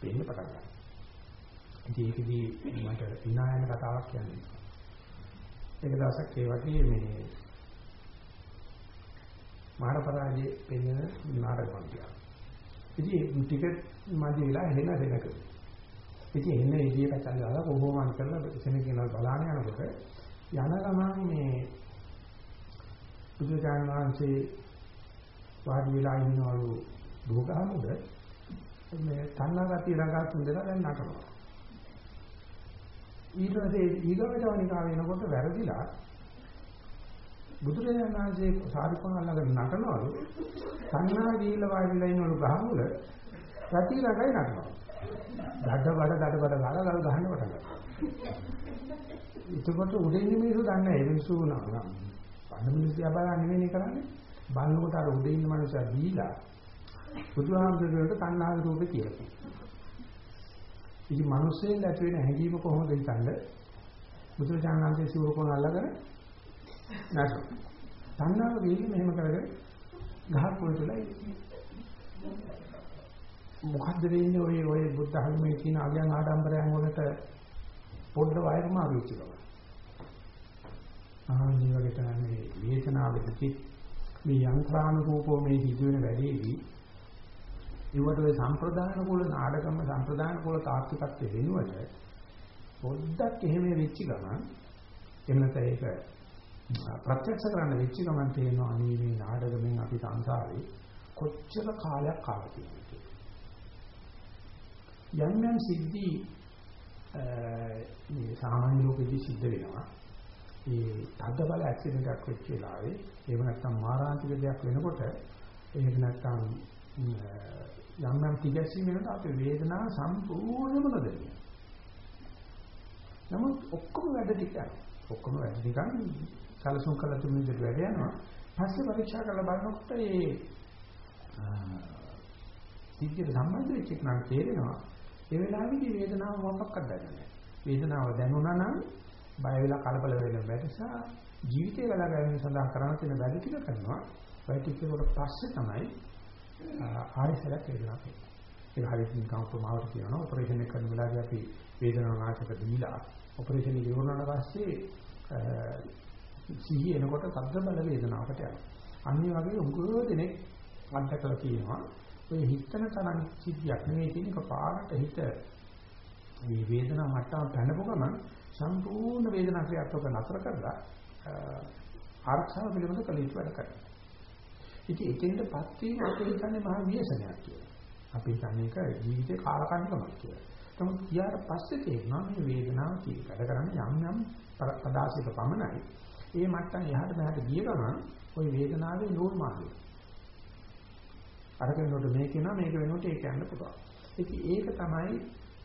පේන්න පටන් ගන්නවා. ඉතින් ඒකදී මට විනායන කතාවක් කියන්නේ. එක දවසක් ඒ වගේ මේ මාර පරාජයේ පෙන්වන නාටකයක් තියා. ඉතින් ටිකට් මදි වෙලා හෙන හෙනක. ඉතින් එන්න එළිය කචල් දාලා කොහොමද කරලා එතන කියලා බලාන යනකොට යන ගමන් මේ බුදුචාන් වහන්සේ වාඩි වෙලා ඉන්නවලු භෝගහමුද මේ තණ්හාගතිය ළඟා තුන්දෙනා දැන් නටනවා. ඊට පස්සේ ඊගොඩ වනිකා වෙනකොට වැරදිලා බුදුරජාණන් වහන්සේ සාරිපුණ ළඟ නටනවලු තණ්හා දීල වාඩිලා ඉන්නවලු ගහමුල රති ළඟයි නටනවා. දඩ බඩ දඩ බඩ ගාලා ගල් ගහන්න පටන් ගත්තා. එතකොට උඩින් මිනිස්සු දන්නේ ඒ මිනිස්සු නා. බන්න මිනිස්සු යබලා නෙවෙයි කරන්නේ. බලනකොට අර උඩින් ඉන්න මනුස්සයා දීලා බුදුහාමුදුරුවෝට තණ්හාවේ රූපේ කියලා කියනවා. ඉතින් මිනිස්සෙන් ඇති වෙන හැඟීම කොහොමද හිතන්නේ? බුදුරජාණන් වහන්සේ සිවුරකෝන අල්ලගෙන නැසු. තණ්හාව ගිහින් මෙහෙම කරගෙන ගහක් පොළටලා මොකද්ද වෙන්නේ ඔය ඔය බුද්ධ ධර්මයේ තියෙන අගයන් ආඩම්බරයන් වලට පොඩ්ඩ වයරම ආවිච්ච බව. ආනි වගේ තමයි වේදනාවෙදි මේ යන්ත්‍රානුරූපෝ මේ සිදුවෙන වැඩේදී ඒවට ඔය සම්ප්‍රදාන කුල නාඩගම සම්ප්‍රදාන කුල තාත්විකත්වයේ වෙනුවට පොඩ්ඩක් එහෙම වෙච්ච ගමන් එහෙම නැත්නම් ඒක ප්‍රත්‍යක්ෂ කරන්න වෙච්ච ගමන් තේරෙනවා අනේ මේ නාඩගමෙන් අපි සංසාරේ කොච්චර කාලයක් කාලා තියෙනවද යම් යම් සිද්ධි මේ සාමාන්‍ය ලෝකෙදී සිද්ධ වෙනවා. ඒ තද බල ඇක්සිඩන්ට් එකක් වෙච්ච වෙලාවේ එහෙම නැත්නම් මාරාන්තික දෙයක් වෙනකොට එහෙම නැත්නම් යම් යම් තිගැස්සීම් වෙනකොට අපේ වේදනාව සම්පූර්ණයෙන්ම නොදැනෙනවා. නමුත් ඔක්කොම වැඩ ටික ඔක්කොම වැඩ ටික සැලසුම් කළ තුමින් දෙට වැඩ යනවා. පස්සේ පරීක්ෂා කරලා බලනකොට ඒ සිද්ධියට සම්බන්ධ වෙච්ච එක නම් තේරෙනවා. ඒ වෙලාවේදී වේදනාව මොකක්වත් දැනෙන්නේ නැහැ. වේදනාව දැනුණා නම් බය වෙලා කලබල වෙන බැරිසා ජීවිතය ගලා ගැනීම සඳහා කරන්න තියෙන වැඩ ටික කරනවා. වැඩ ටික වලට පස්සේ තමයි ආයසරයක් වේදනාවක් එන්නේ. ඒක හරියට නිකන් උපමාවට කියනවා ඔපරේෂන් එක කරන වෙලාවේ අපි වේදනාව නාශක දීලා ඔපරේෂන් එක ඉවරනට පස්සේ සිහි එනකොට සද්ද බල වේදනාවකට යනවා. අනිත් වගේ උගුරු දෙනෙක් අත්දකලා තියෙනවා. ඔය හිතන තරම් සිද්ධියක් නෙවෙයි තියෙන කපාරට හිත මේ වේදනාව මට්ටම පැනපු ගමන් සම්පූර්ණ වේදනා ක්‍රියාත්මක නතර කරලා ආරක්ෂාව පිළිබඳ කළ යුතු වැඩ කරනවා. ඉතින් එතෙන්ටපත් වීම අපි හිතන්නේ මහා විශ්සනයක් කියලා. අපි හිතන්නේ ඒක ජීවිතේ කාලකන්නිකමක් කියලා. නමුත් ඊට පස්සේ තේරෙනවා මේ වේදනාව කී වැඩ කරන්නේ යම් යම් පදාසික පමණයි. ඒ මට්ටම් එහාට මෙහාට ගිය ගමන් ওই වේදනාවේ නූල් මාර්ගය. අර කෙනෙකුට මේක වෙනවා මේක වෙනකොට ඒක යන්න පුළුවන්. ඉතින් ඒක තමයි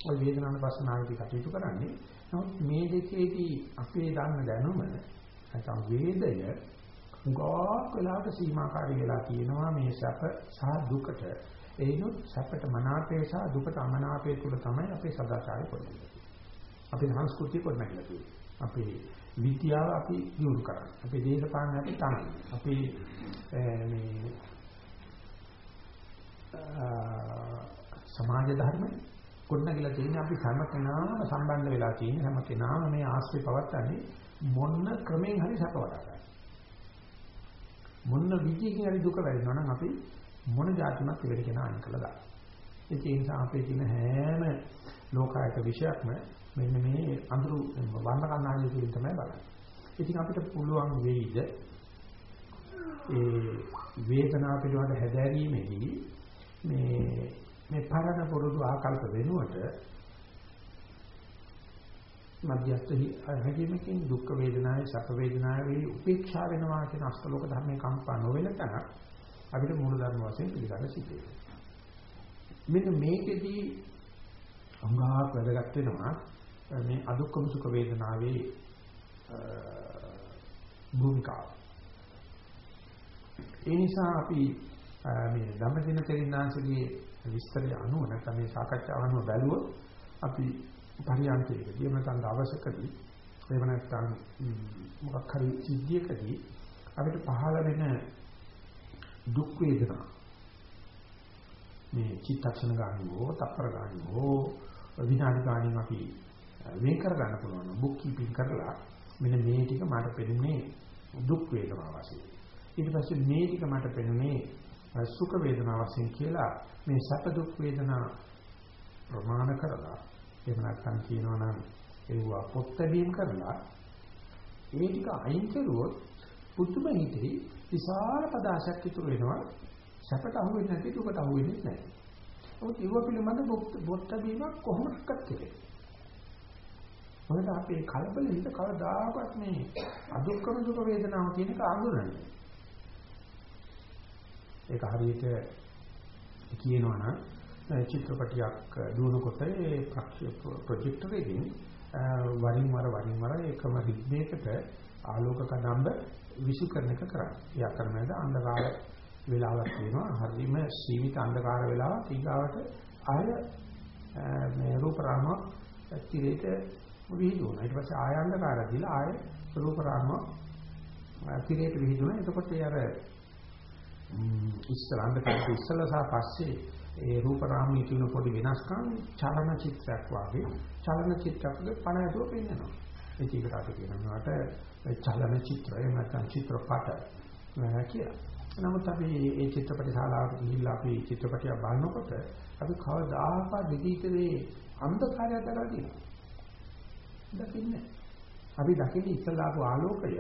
ওই වේදනාන පස්සනාවේදී කටයුතු කරන්නේ. නමුත් මේ දෙකේදී අපේ දන්න දැනුම නැත්නම් වේදය ගොඩක් වෙලාවට සීමාකාරී වෙලා තියෙනවා මේ සැප සහ දුකට. ඒනොත් සැපට මනාපේ සහ දුකට අමනාපේ තුල තමයි අපේ සදාචාරය පොළොවේ. අපේ සංස්කෘතිය පොළොවේ තියෙන්නේ. අපේ විද්‍යාව අපි දියුණු කරන්නේ. අපේ දේශපාලන අපි තමයි. අපි මේ සමාජ ධර්ම ගොඩනගලා තියෙන අපි හැම කෙනාම සම්බන්ධ වෙලා තියෙන හැම කෙනාම මේ ආශ්‍රය පවත්තන්නේ මොන ක්‍රමෙන් හරි සැප වඩා මොන විදිහකින් හරි දුක වැඩිනවා නම් අපි මොන જાතිමත් ඉවර කෙනා අයින් කළා දාන්න. ඒ නිසා අපේ තියෙන හැම ලෝකායත විශයක්ම මෙන්න මේ අඳුරු වර්ණ කන්නාඩිය තුලින් තමයි බලන්නේ. ඉතින් අපිට පුළුවන් වෙයිද ඒ වේදනාව පිළිබඳ හැදෑරීමේදී මේ මේ පරණ පුරුදු ආකල්ප වෙනුවට මධ්‍යස්ථ හැකියමකින් දුක් වේදනාවේ සැප වේදනාවේ උපේක්ෂා වෙනවා කියන අෂ්ටලෝක ධර්මයේ කම්පා නොවන තැන අපිට මූල ධර්ම වශයෙන් පිළිගන්න සිද්ධ මෙන්න මේකෙදී අංගාවක් වැදගත් වෙනවා මේ අදුක්කම සුඛ වේදනාවේ භූමිකාව. ඒ නිසා අපි මේ ධම්මදින තෙරින්නාංශගේ විස්තරය අනුව නැත්නම් මේ සාකච්ඡාව අනුව බැලුවොත් අපි පරියන්කයකදී එහෙම නැත්නම් අවශ්‍යකදී එහෙම නැත්නම් මොකක් හරි සිද්ධියකදී අපිට පහළ වෙන දුක් වේදනා. මේ චිත්තක්ෂණ ගානෝ තප්පර ගානෝ විනාඩි ගානින් අපි වෙන් කර ගන්න පුළුවන්. බුක් කීපින් කරලා මෙන්න මේ ටික මට පෙනුනේ දුක් වේදනා වශයෙන්. ඊට පස්සේ මේ ටික මට පෙනුනේ සුඛ වේදනා වශයෙන් කියලා මේ සැප දුක් වේදනා ප්‍රමාණ කරලා එහෙම නැත්නම් කියනවා නම් ඒවා පොත් බැීම් කරලා ඒ ටික අයින් කරුවොත් පුදුම හිතේ විශාල පදාසක් ඉතුරු වෙනවා සැපට අහු වෙන්නේ නැති දුකට අහු වෙන්නේ නැහැ. ඔය ඒව පිළිබඳ පොත් බැීමක් කොහොමදක්වත් කෙරේ. මොකද අපේ කලබල හිත කවදාකවත් මේ අදුක්කම දුක වේදනාව කියන එක අඳුරන්නේ. ඒක හරියට කියනවා නම් චිත්‍රපටියක් දුවනකොට ඒ ප්‍රොජෙක්ටර් එකකින් වරින් වර වරින් වර එකම රිද්මයකට ආලෝක කදම්බ විසු කරන එක කරන්නේ. ඒ අතරමැද අන්ධකාර වෙලාවක් වෙනවා. හරිම සීමිත අන්ධකාර වෙලාවක් ඊගාවට ආය මේ රූප රාමයක් තිරේට විහිදුවනවා. ඊට පස්සේ ආය අන්ධකාර දීලා ආය රූප රාමයක් තිරේට විහිදුවනවා. එතකොට ඒ අර ඉස්සර අන්ධකාර ඉස්සලා සහ පස්සේ ඒ රූප රාමයේ තියෙන පොඩි වෙනස්කම් චලන චිත්‍රයක් වගේ චලන චිත්‍රයකගේ පණ ඇතුව පෙන්නනවා. ඒකට අපි කියනවාට චලන චිත්‍රය නැත්නම් චිත්‍රපට කියලා. නමුත් අපි මේ චිත්‍රපට ශාලාවට ගිහිල්ලා අපි චිත්‍රපටිය බලනකොට අපි කවදාකවත් දෙකීතරේ අන්ධකාරය දැකලා තියෙනවා. දකින්නේ. අපි දකින්නේ ඉස්සලාපු ආලෝකය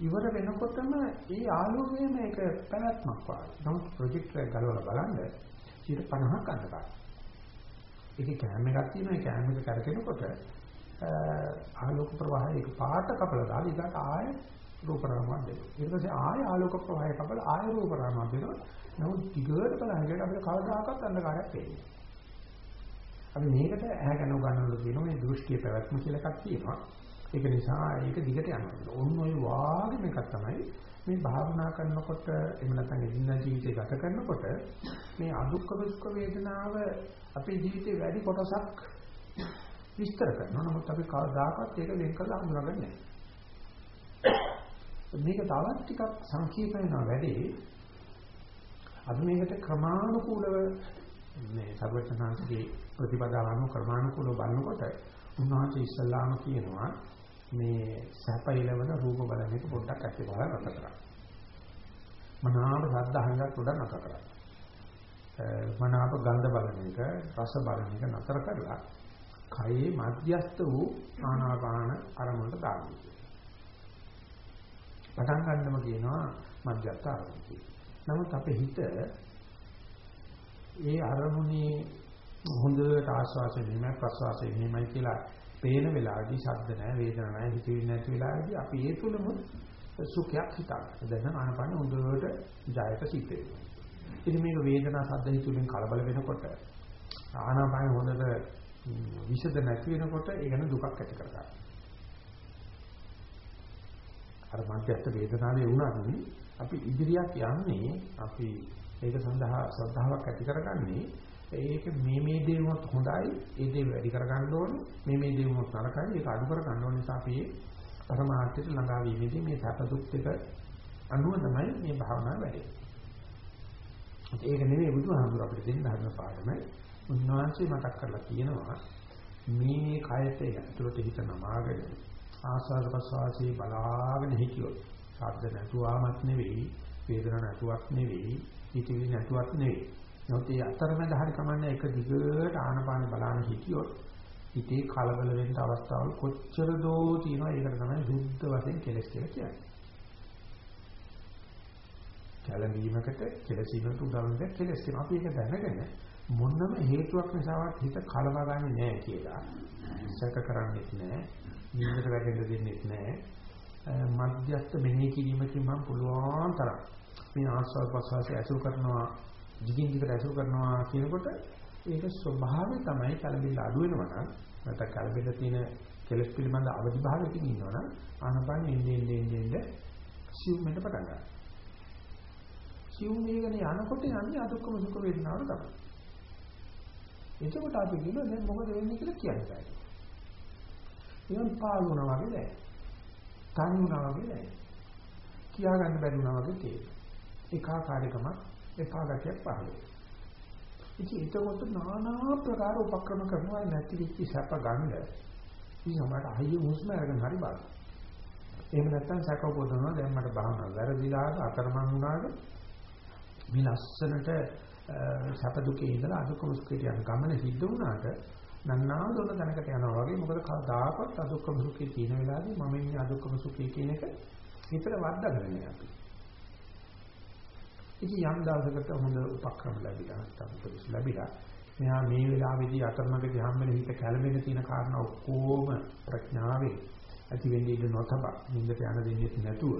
ඉවර වෙනකොටම ඒ ආලෝකය මේක පැවැත්මක් වගේ. නමුත් ප්‍රොජෙක්ටර් එක ගලවලා බලන්න 50ක් අන්ධකාරයි. ඒකේ කැම එකක් තියෙනවා ඒ කැම එක කරකිනකොට ආලෝක ප්‍රවාහය එක පාට කපලා දාලා ඊට ආය රූප රාමයක් දෙනවා. ඊට පස්සේ ආය ආලෝක ප්‍රවාහය කපලා ආය රූප රාමයක් දෙනවා. නමුත් දිගට බලනකොට අපිට කවදාකවත් අන්ධකාරයක් පේන්නේ අපි මේකට ඇහැ ගන්න උගන්වලා තියෙනවා මේ දෘෂ්ටිය පැවැත්ම කියලා එකක් තියෙනවා. ඒක නිසා ඒක දිගට යනවා. ඔන්න ඔය වාගේ එකක් තමයි මේ භාවනා කරනකොට එහෙම නැත්නම් එදිනදා ජීවිතය ගත කරනකොට මේ අදුක්ක දුක්ඛ වේදනාව අපේ ජීවිතේ වැඩි කොටසක් විස්තර කරනවා. නමුත් අපි කවදාකවත් ඒක වෙන් කරලා හඳුනාගන්නේ නැහැ. මේක තවත් ටිකක් සංකීර්ණ වෙනවා වැඩි. අපි මේකට ක්‍රමානුකූලව මේ සර්වඥාන්සේගේ ප්‍රතිපදාව අනුව ක්‍රමානුකූලව බලනකොට උන්වහන්සේ ඉස්සල්ලාම කියනවා මේ සැපයිලවන රූප බලන එක පොඩ්ඩක් ඇත්තේ බලලා නැතර කරා. මනාප ශබ්ද අහනකට පොඩ්ඩක් නැතර කරා. මනාප ගන්ධ බලන එක, රස බලන එක නැතර කරලා කයේ මධ්‍යස්ත වූ ආනාපාන අරමුණට දාන්න. පටන් ගන්නම කියනවා මධ්‍යස්ත අරමුණ කියලා. නමුත් අපේ හිත ඒ අරමුණේ හොඳට ආස්වාසය නෙමෙයි ප්‍රසවාසය නෙමෙයි කියලා පේන වෙලාවදී ශබ්ද නැහැ වේදනා නැහැ හිතවිලි නැති වෙලාවදී අපි ඒ තුලම සුඛයක් හිතනවා. දැන් ආනපන හොඳට ජයත සිද්ධ වෙනවා. ඉතින් මේක වේදනා ශබ්ද හිතුලින් කලබල වෙනකොට ආනාපාන හොඳට විෂද නැති වෙනකොට ඒ ගැන දුකක් ඇති කරගන්නවා. අර මධ්‍යස්ථ වේදනාවේ වුණත් අපි ඉදිරියක් යන්නේ අපි ඒක සඳහා ශ්‍රද්ධාවක් ඇති කරගන්නේ ඒක මේ මේ දේ වුණත් හොඳයි ඒ දේ වැඩි කරගන්න ඕනේ මේ මේ දේ වුණත් නරකයි ඒක අඩු කරගන්න ඕනේ නිසා අපි පරමාර්ථයට ළඟා වීමේදී මේ සැප දුක් දෙක අනුව තමයි මේ භාවනාව වැඩෙන්නේ. ඒක නෙමෙයි බුදුහාමුදුර අපිට දෙන්න හදන පාඩම. උන්වහන්සේ මතක් කරලා කියනවා මේ කයට ඇතුළට හිත නමාගෙන ආස්වාද ප්‍රසවාසී බලාගෙන හිටියොත් ශබ්ද නැතුවමත් නෙවෙයි වේදන නැතුවක් නෙවෙයි හිතවිලි නැතුවක් නෙවෙයි නමුත් ඒ අතරමැද හරි කමන්නේ එක දිගට ආනපාන බලන හිටියොත් හිතේ කලබල වෙන්න අවස්ථාවල් කොච්චර දෝ තියෙනවා ඒකට තමයි සුද්ධ වශයෙන් කෙලස් කියලා කියන්නේ. කලබීමකට කෙලසීමකට උදාහරණයක් කෙලස් කියනවා. අපි ඒක දැනගෙන මොනම හේතුවක් නිසාවත් හිත කලබ ගන්නේ නැහැ කියලා. සැක කරන්නේත් නැහැ. නින්දට වැටෙන්න දෙන්නෙත් නැහැ. මධ්‍යස්ථ මෙනෙහි කිරීමකින් මම පුළුවන් තරම් මේ ආස්වාද ප්‍රසවාසය අසුර කරනවා, දිගින් දිගට අසුර කරනවා කියනකොට ඒක ස්වභාවය තමයි කලබිල්ල අඩු වෙනවා නම් නැත්නම් කලබිල්ල තියෙන කෙලස් පිළිබඳ අවදි භාවයකින් ඉන්නවනම් ආනපාන එන්නේ එන්නේ එන්නේ සිව්මෙට පටන් ගන්නවා. සිව් වේගන යනකොට යන්නේ අදුක්කම සුඛ වේදනාවට තමයි. එතකොට අපි කියනවා දැන් මොකද වෙන්නේ කියලා කියන්නේ. නිකන් පාළුණා වගේ නෑ. තනි වුණා වගේ නෑ. කියා ගන්න බැරි වුණා වගේ තියෙනවා. ඒකාකාරීකම එපා ගැටියක් පහළ ඉතින් ඒකකොට নানা ප්‍රකාර උපක්‍රම කරනවා නැති වෙච්ච සැප ගන්න. ඉතින් අපට අයිය මුස්ම අරගෙන හරි බලන්න. එහෙම නැත්නම් සැක උපදවනවා දැන් මට භාවනාව වැරදිලාද අතරමං වුණාද මේ ලස්සනට සැප දුකේ ඉඳලා අදුක්කම සුඛයට යන ගමන සිද්ධ වුණාට නන්නා දොන දැනකට යනවා වගේ මොකද කවදාකවත් අදුක්කම සුඛේ තියෙන වෙලාවේ මම ඉන්නේ අදුක්කම සුඛේ කියන එක විතර වද්දාගෙන නෑ අපි. ඉතින් යම් දවසකට හොඳ උපක්‍රම ලැබිලා නැත්නම් ලැබිලා මෙහා මේ වෙලාවේදී අතරමඟදී හම්බෙන හිත කැළඹෙන තියෙන කාරණා ඔක්කොම ප්‍රඥාවේ ඇති වෙන්නේ ඉඳ නොතබ නින්දට යන දෙන්නේ නැතුව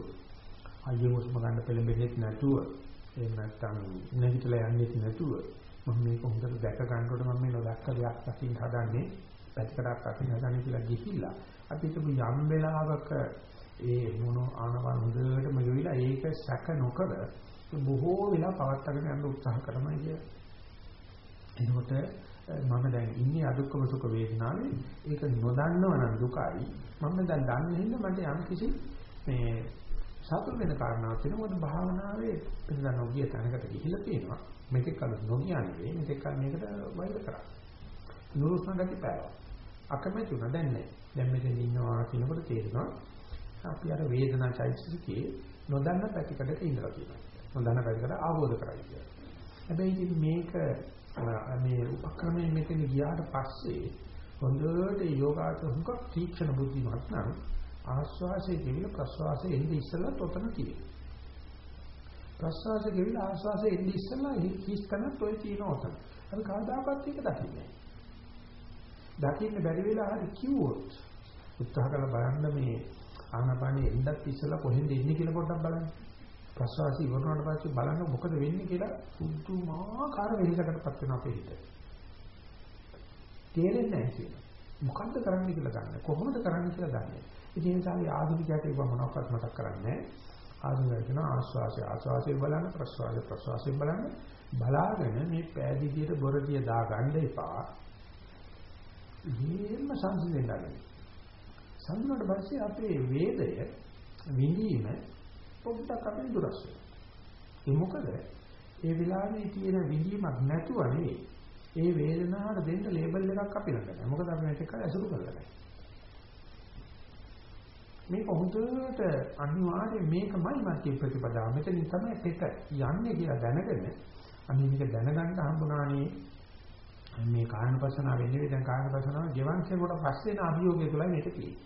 අයියෝ මුස්ම ගන්න පෙළඹෙන්නේ නැතුව එහෙම නැත්නම් නැගිටලා යන්නේ නැතුව මම මේක හොඳට දැක ගන්නකොට මම මේ නොදැක්ක දෙයක් දකින්න හදන්නේ පැතිකඩක් අතින් හදන්නේ කියලා ගිහිල්ලා අපි හිතමු යම් වෙලාවක ඒ මොන ආනපාන හොඳටම යොවිලා ඒක සැක නොකර බොහෝ වෙලා පවත්වාගෙන යන්න උත්සාහ කරනවා කිය. එතකොට මම දැන් ඉන්නේ අදුක්කම සුඛ වේදනාවේ. ඒක නොදන්නව නම් දුකයි. මම දැන් දන්නේ හින්දා මට යම් කිසි මේ සතුට වෙන කාරණාවක් තියෙනවා මොකද භාවනාවේ පිළිගන්න නොගිය තැනකට ගිහිල්ලා තියෙනවා. මේකේ කල නොගියන්නේ මේකේ කල මේකට වෛර කරා. නුරුස්න ගති පැව අකමැති උනා දැන් නෑ. දැන් මෙතන ඉන්නවා කියනකොට තේරෙනවා. අපි අර වේදනා චෛතසිකේ නොදන්න පැතිකඩක ඉඳලා තියෙනවා. නොදන්න පැතිකඩ ආවෝද කරයි කියලා හැබැයි ඉතින් මේක මේ උපක්‍රමයෙන් මෙතන ගියාට පස්සේ හොඳට යෝගාචර හුඟක් තීක්ෂණ බුද්ධිමත් නම් ආස්වාසයේ දෙවිල ප්‍රස්වාසයේ එන්නේ ඉස්සලා තොතන තියෙනවා. ප්‍රස්වාසයේ දෙවිල ආස්වාසයේ එන්නේ ඉස්සලා හිස් කනත් ඔය තියෙන ඔතන. අපි කවදාකවත් ඒක දකින්නේ දකින්න බැරි වෙලා හරි කිව්වොත් උත්සාහ කරලා බලන්න මේ ආනපානිය එන්නත් ඉස්සලා කොහෙන්ද ඉන්නේ කියලා පොඩ්ඩක් බලන්න. ප්‍රස්වාසය ඉවරනට පස්සේ බලන්න මොකද වෙන්නේ කියලා පුදුමාකාර වෙහෙසකටපත් වෙන අපේ හිත. තේරෙන්නේ නැහැ කියලා. මොකද්ද කරන්න කියලා දන්නේ. කොහොමද කරන්න කියලා දන්නේ. ඉතින් ඒ නිසා ආධුනිකයට ඒක මොනවක්වත් මතක් කරන්නේ ආධුනිකය කියන ආස්වාසය ආස්වාසය බලන්න ප්‍රස්වාසය ප්‍රස්වාසය බලන්න බලාගෙන මේ පෑදීදියට බොරදිය දා ගන්න එපා. ඉහෙම සංසිඳෙන්නයි. සංසිඳුණාට පස්සේ අපේ වේදය විඳීම පොඩ්ඩක් අපෙන් දුරස් වෙනවා. ඒ මොකද ඒ වෙලාවේ තියෙන විඳීමක් නැතුව නෙවෙයි. ඒ වේදනාවට දෙන්න ලේබල් එකක් අපි ළඟ නැහැ. මොකද අපි මේක ඇසුරු කරලා නැහැ. මේක හොඳට අනිවාර්යයෙන් මේකමයි මාත්‍ය ප්‍රතිපදාව. මෙතනින් තමයි පෙත යන්නේ කියලා දැනගෙන අනිත් මේක දැනගන්න හම්බුණානේ මේ කායනපසනාව වෙන්නේ දැන් කායනපසනාව ජීවන්සේ කොට පස්සේ න අභියෝගය තුළයි මේක තියෙන්නේ.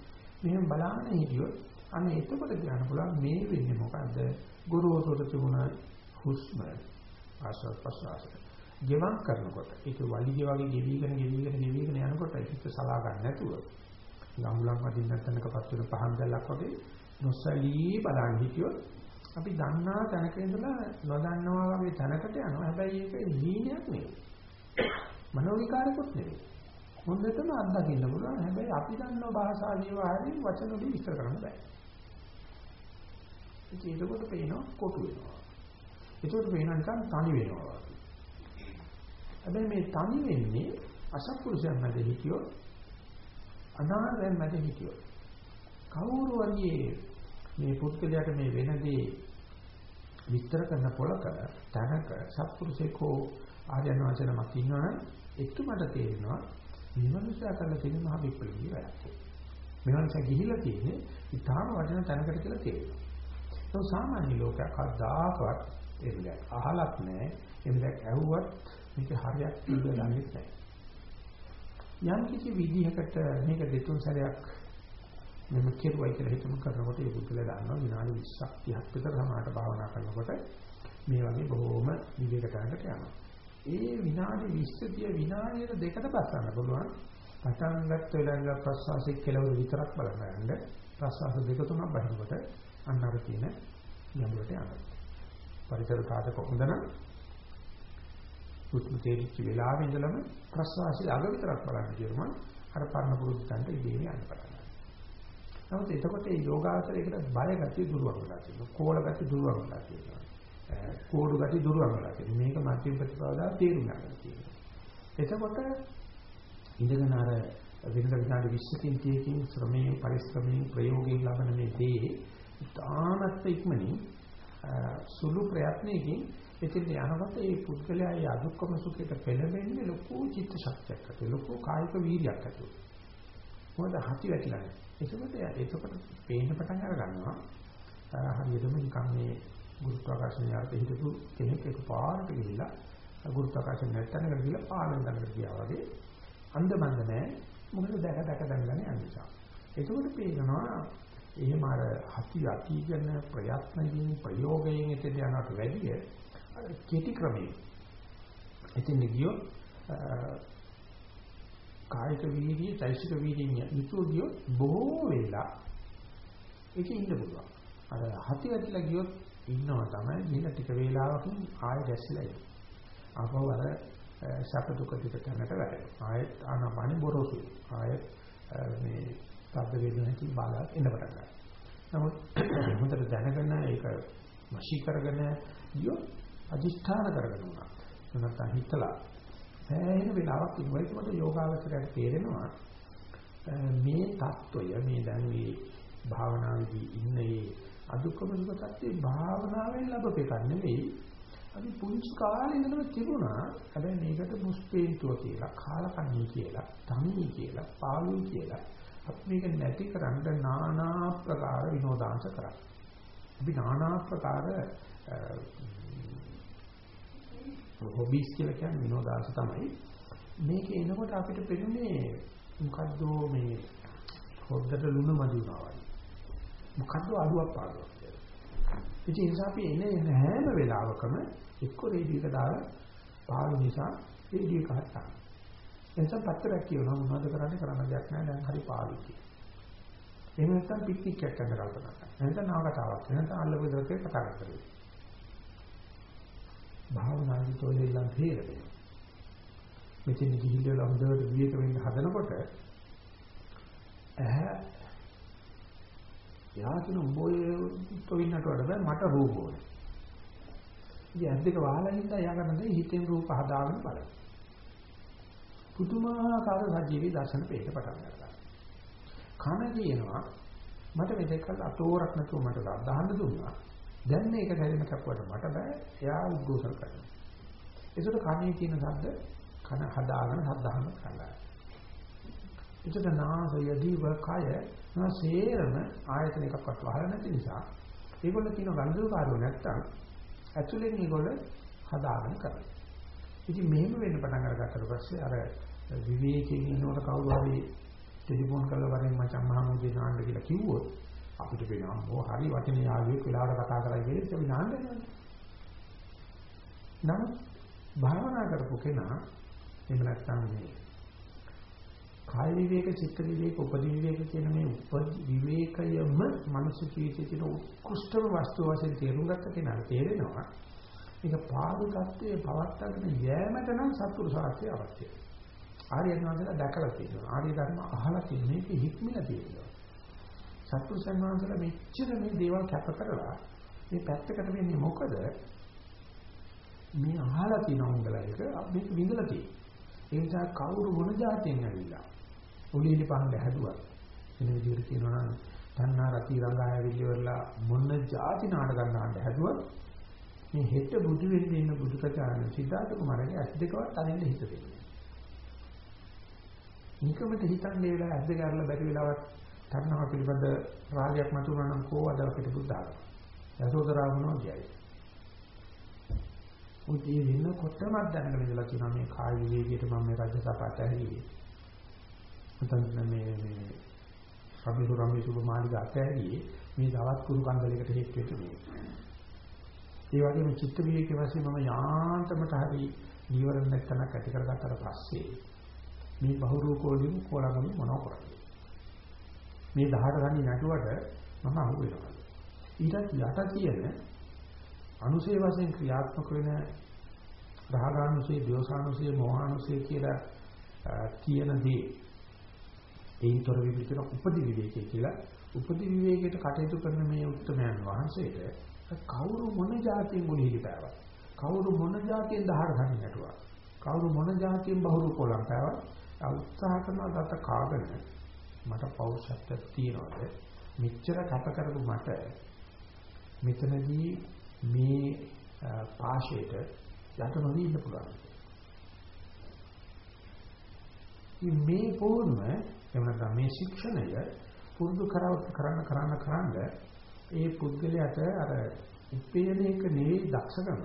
මෙහෙම බලන්න හිටියොත් අන්න එතකොට කියන්න පුළුවන් මේ වෙන්නේ මොකද්ද? ගුරුවරට තිබුණ හුස්ම ආශ්වාස ප්‍රශ්වාස. ජීවන් කරනකොට ඒක වලිගේ වගේ ගෙවිගෙන ගෙවිගෙන ගෙවිගෙන යනකොට හිත සලා ගන්න නැතුව ලම්ලම් වදින්න තැනකපත් වෙන පහන් දැල්ලක් වගේ නොසලී බලන් හිටියොත් අපි දන්නා තැනක ඉඳලා නොදන්නවා වගේ තැනකට යනවා. හැබැයි ඒක හීනයක් නෙවෙයි. මනෝ විකාරකුත් නෙවෙයි. හොඳටම අත්දකින්න පුළුවන්. හැබැයි අපි දන්නා භාෂා විවාහයෙන් වචන වලින් විස්තර කරන්න බෑ. ඉතින් ඒකකොට පේනවා කොටු වෙනවා. ඒකට පේනවා නිකන් තනි වෙනවා. හැබැයි මේ තනි වෙන්නේ අසත්පුරුෂයන් මැද හිටියොත් අනාගතයෙන් මැද හිටියොත් කවුරු වගේ මේ පුද්ගලයාට මේ වෙනදී විස්තර කරන පොලක තනක සත්පුරුෂේකෝ ආර්යයන් වහන්සේනමක් ඉන්නවනම් එතුමට තේරෙනවා විමර්ශය කරලා තියෙන මහ විප්ලවීය වැඩක්. මෙවන්ස ගිහිල්ලා තියෙන්නේ ඉතාම වටින තැනකට කියලා තේරෙනවා. ඒක සාමාන්‍ය ලෝකයක් අදාකවත් එන්නේ අහලක් නැහැ. එන්නේ ඇහුවත් මේක හරියක් කියලා දන්නේ නැහැ. යම් කිසි විදිහකට මේක දෙතුන් සැරයක් මෙම කෙරුවයි කියලා හිතමු කරනකොට ඒ පුද්ගලයා දන්නවා විනාඩි 20ක් 30ක් විතර සමාහට භාවනා කරනකොට මේ වගේ බොහොම විවේක තැනකට යනවා. ඒ විනාඩි 20 30 විනාඩියට දෙකට බස්සන්න පුළුවන්. පටන් ගත්ත වෙලාවල ප්‍රසවාසයේ කෙලවර විතරක් බලන්න යන්න ප්‍රසවාස දෙක තුනක් බහිනකොට අන්න අර තියෙන යමුලට යනවා. පරිසර සාධක හොඳ නම් උත්ම තේරිච්ච වෙලාවෙ ඉඳලම ප්‍රසවාසයේ අග විතරක් බලන්න කියනවා. අර පරණ පුරුදු තන්ට ඉදීනේ යන්න පටන් නමුත් එතකොට මේ යෝගාචරයකට බය ගැටි දුරවන් වෙලා තියෙනවා. කෝල ගැටි දුරවන් වෙලා තියෙනවා. කෝඩු ගැටි දුරවන් වෙලා තියෙනවා. මේක මධ්‍යම ප්‍රතිපදාව තේරුම් ගන්න තියෙනවා. එතකොට ඉඳගෙන අර වෙනද විනාඩි 20කින් 30කින් ශ්‍රමයෙන් පරිශ්‍රමයෙන් ප්‍රයෝගයෙන් ලබන මේ දේ තාමත් ඉක්මනින් සුළු ප්‍රයත්නයකින් එතින් යනකොට ඒ පුද්ගලයා ඒ අදුක්කම සුඛයට පෙළඹෙන්නේ ලොකු චිත්ත ශක්තියක් ඇති ලොකු කායික වීර්යයක් ඇති මොකද හති වැටිලා එතකොට එතකොට පේන්න පටන් අර ගන්නවා හරියටම නිකන් මේ ගුරුත්වාකර්ෂණය අර්ථ හිතපු කෙනෙක් එකපාරට ගිහිල්ලා ගුරුත්වාකර්ෂණ නැත්තනකට ගිහිල්ලා පාලන දණකට ගියා වගේ අන්දමන්ද නැහැ. මොකද දැක දැක දැනගෙන යන නිසා. එතකොට පේනවා එහෙම අර හති අතිගෙන ප්‍රයත්නයෙන් ප්‍රයෝගයෙන් එතෙන් යනකට වැඩිය කෙටි ක්‍රමයේ එතෙන් ගියොත් කායික වීර්යය, චෛසික වීර්යයෙන් යුතුව ගියොත් බොහෝ වෙලා ඒකේ ඉන්න පුළුවන්. අර හති වැටිලා ගියොත් ඉන්නවා තමයි ගිහින් ටික වේලාවකින් ආයෙ දැස්සලා ඉන්න. ආපහු අර සැප දුක දෙක තැනට වැටෙනවා. ආයෙත් ආනාපානෙ බොරොසු. ආයෙත් මේ ශබ්ද වේදනාවකින් බාධා එන්න පටන් ගන්නවා. නමුත් හොඳට දැනගෙන ඒක වශී කරගෙන ගියොත් අදිෂ්ඨාන කරගෙන උනා. නැත්නම් හිතලා සෑහෙන වෙලාවක් ඉඳලා ඒකට යෝගාවචරයට තේරෙනවා මේ தত্ত্বය මේ දැන් මේ භාවනාවේදී ඉන්න මේ අදුක්කම සුඛ தත්ත්වේ භාවනාවෙන් ලැබෙපෙක නෙවෙයි අපි පුංචි කාලේ ඉඳලම තිබුණා හැබැයි මේකට මුස්පේන්තුව කියලා කාලකන්ණි කියලා තනි කියලා පාළුයි කියලා අපි මේක නැති කරන්න নানা ප්‍රකාර විනෝදාංශ කරා අපි নানা ප්‍රකාර හොබීස් කියලා කියන්නේ විනෝදාංශ තමයි. මේක එනකොට අපිට පෙනුනේ මොකද්ද මේ හොද්දට ලුණු මදි වුණා වගේ. මොකද්ද අඩුවක් පාඩුවක් කියලා. ඉතින් ඒ නිසා අපි එන හැම වෙලාවකම එක්ක රේඩියෝ එක දාලා පාළු නිසා රේඩියෝ එක හත්තා. එතන පත්‍රයක් කියනවා මොනවද කරන්නේ කරන්න දෙයක් නැහැ දැන් හරි පාළු කියලා. එහෙම නැත්නම් පික්නික් එකක් කරන්න කල්පනා කරනවා. නැත්නම් නාවකතාවක්. නැත්නම් අල්ලපු දරකේ කතා කරනවා. භාවනාවේ තෝරෙල්ලන් තේරෙනවා. මෙතන ගිහිල්ලා හොඳට විවේක වෙන්න හදනකොට ඇහැ යාකින උඹේ තොවින්නට වඩා මට රූප ඕනේ. ඉතින් ඇස් දෙක වහලා ඉඳලා යාගන්නද හිතෙන් රූප හදාගෙන බලන්න. පුදුමාකාර සජීවී දර්ශන පේට පටන් ගන්නවා. කන කියනවා මට මෙතෙක් අතෝරක් නැතුව මට දාන්න දුන්නා. දැන් මේක දැරීම කපුවට මට බෑ. එයා උද්ඝෝෂණ කරනවා. ඒසොට කණේ තියෙන ශබ්ද කන හදාගෙන හදාගෙන කරනවා. ඒකට නාසය දිව කය නැසේරම ආයතන එකක්වත් වහලා නැති නිසා ඒගොල්ලෝ කියන ගන්ධකාරෝ නැත්තම් ඇතුලෙන් ඒගොල්ල හදාගෙන කරනවා. ඉතින් මෙහෙම වෙන්න පටන් අරගත්තට පස්සේ අර විවේකයෙන් ඉන්නකොට කවුරු හරි ටෙලිෆෝන් කරලා වරෙන් මචං මහමුදේ නාන්න කියලා කිව්වොත් අපිට වෙනවා මො හරි වචනේ ආවෙක් වෙලාවට කතා කරලා ඉන්නේ ඒක විනාන්න වෙනවා. නමුත් භාවනා කරපු කෙනා එහෙම නැත්නම් මේ කාය විවේක චිත්ත විවේක උපදී විවේක කියන මේ උප විවේකයම මනස ජීවිතයේ තියෙන උත්කෘෂ්ඨම වස්තු වශයෙන් තේරුම් ගත්ත කෙනාට තේරෙනවා ඒක පාදු தත්ත්වයේ පවත්තගෙන යෑමට නම් සත්පුරු සාර්ථකය අවශ්‍යයි. ආර්යයන් වහන්සේලා දැකලා තියෙනවා. ආර්ය ධර්ම අහලා තියෙන මේක හික්මිලා තියෙනවා. සත්පුරු සම්මානසලා මෙච්චර මේ දේවල් කැප කරලා මේ පැත්තකට වෙන්නේ මොකද? මේ අහලා තියෙන උංගලයක මේක විඳලා තියෙනවා. ඒ නිසා කවුරු මොන જાතියෙන් ඇවිල්ලා ඔලියේ පහන් හැදුවා. වෙන විදිහට කියනවා නම් තණ්හා රති රඟාය විදිවලා මොන જાති නාටකම් ගන්න හැදුවා මේ හෙට බුදු වෙන්න ඉන්න බුදු කචාරණ සිද්ධාර්ථ කුමාරගේ ඇස් දෙකවත් අරින්න හිත දෙන්නේ. නිකමට හිතන්නේ වෙලාව ඇස් දෙක අරලා බැරි වෙලාවත් තණ්හාව පිළිබඳ රාගයක් මතුවන නම් කෝ අද අපිට බුද්ධාගම. යසෝදරාවනෝ කියයි. උදී වෙන කොටමත් දැනගෙන ඉඳලා කියනවා මේ කාය විවේකයට මම මේ රජ සපත ඇහිවි. නැත්නම් මේ මේ රබිසු රම්මිසු මාලිග අතෑරියේ මේ දවස් කුරු කන්දලයකට හේතු වෙච්ච මේ. ඒ වගේම චිත්ත විවේකයේ වශයෙන් මම යාන්තමට හරි නීවරණ නැත්තනක් ඇති කරගත්තට පස්සේ මේ බහුරූපෝලින් කොලගම මොනව කරන්නේ? මේ 18 ගන්නේ නැටුවට මම අහු වෙනවා. ඊටත් යට තියෙන අනුසේ වශයෙන් ක්‍රියාත්මක වෙන රාගානුසේ, දෝසානුසේ, මෝහානුසේ කියලා කියන දේ ඒතර විවිධ උපදි විවේකයේ කියලා උපදි විවේකයට කටයුතු කරන මේ උත්තරමයන් වහන්සේට කවුරු මොන જાතියෙන් මොලේ ගෑවා. කවුරු මොන જાතියෙන් දහර හරි නැටුවා. කවුරු මොන જાතියෙන් බහුරු කොලම් පෑවා. උත්සාහ කරන දත කාගෙන මට පෞරුෂත්වයක් තියනවාද? මෙච්චර කැප කරපු මට මෙතනදී මේ පාෂයට යට නොවී ඉන්න පුළුවන්. මේ පොරොන්ම එවනත මේ ශික්ෂණය පුරුදු කරව කරන්න කරන්න කරන්න ඒ පුද්ගලයාට අර උපේනයක නෙවෙයි දක්ෂකම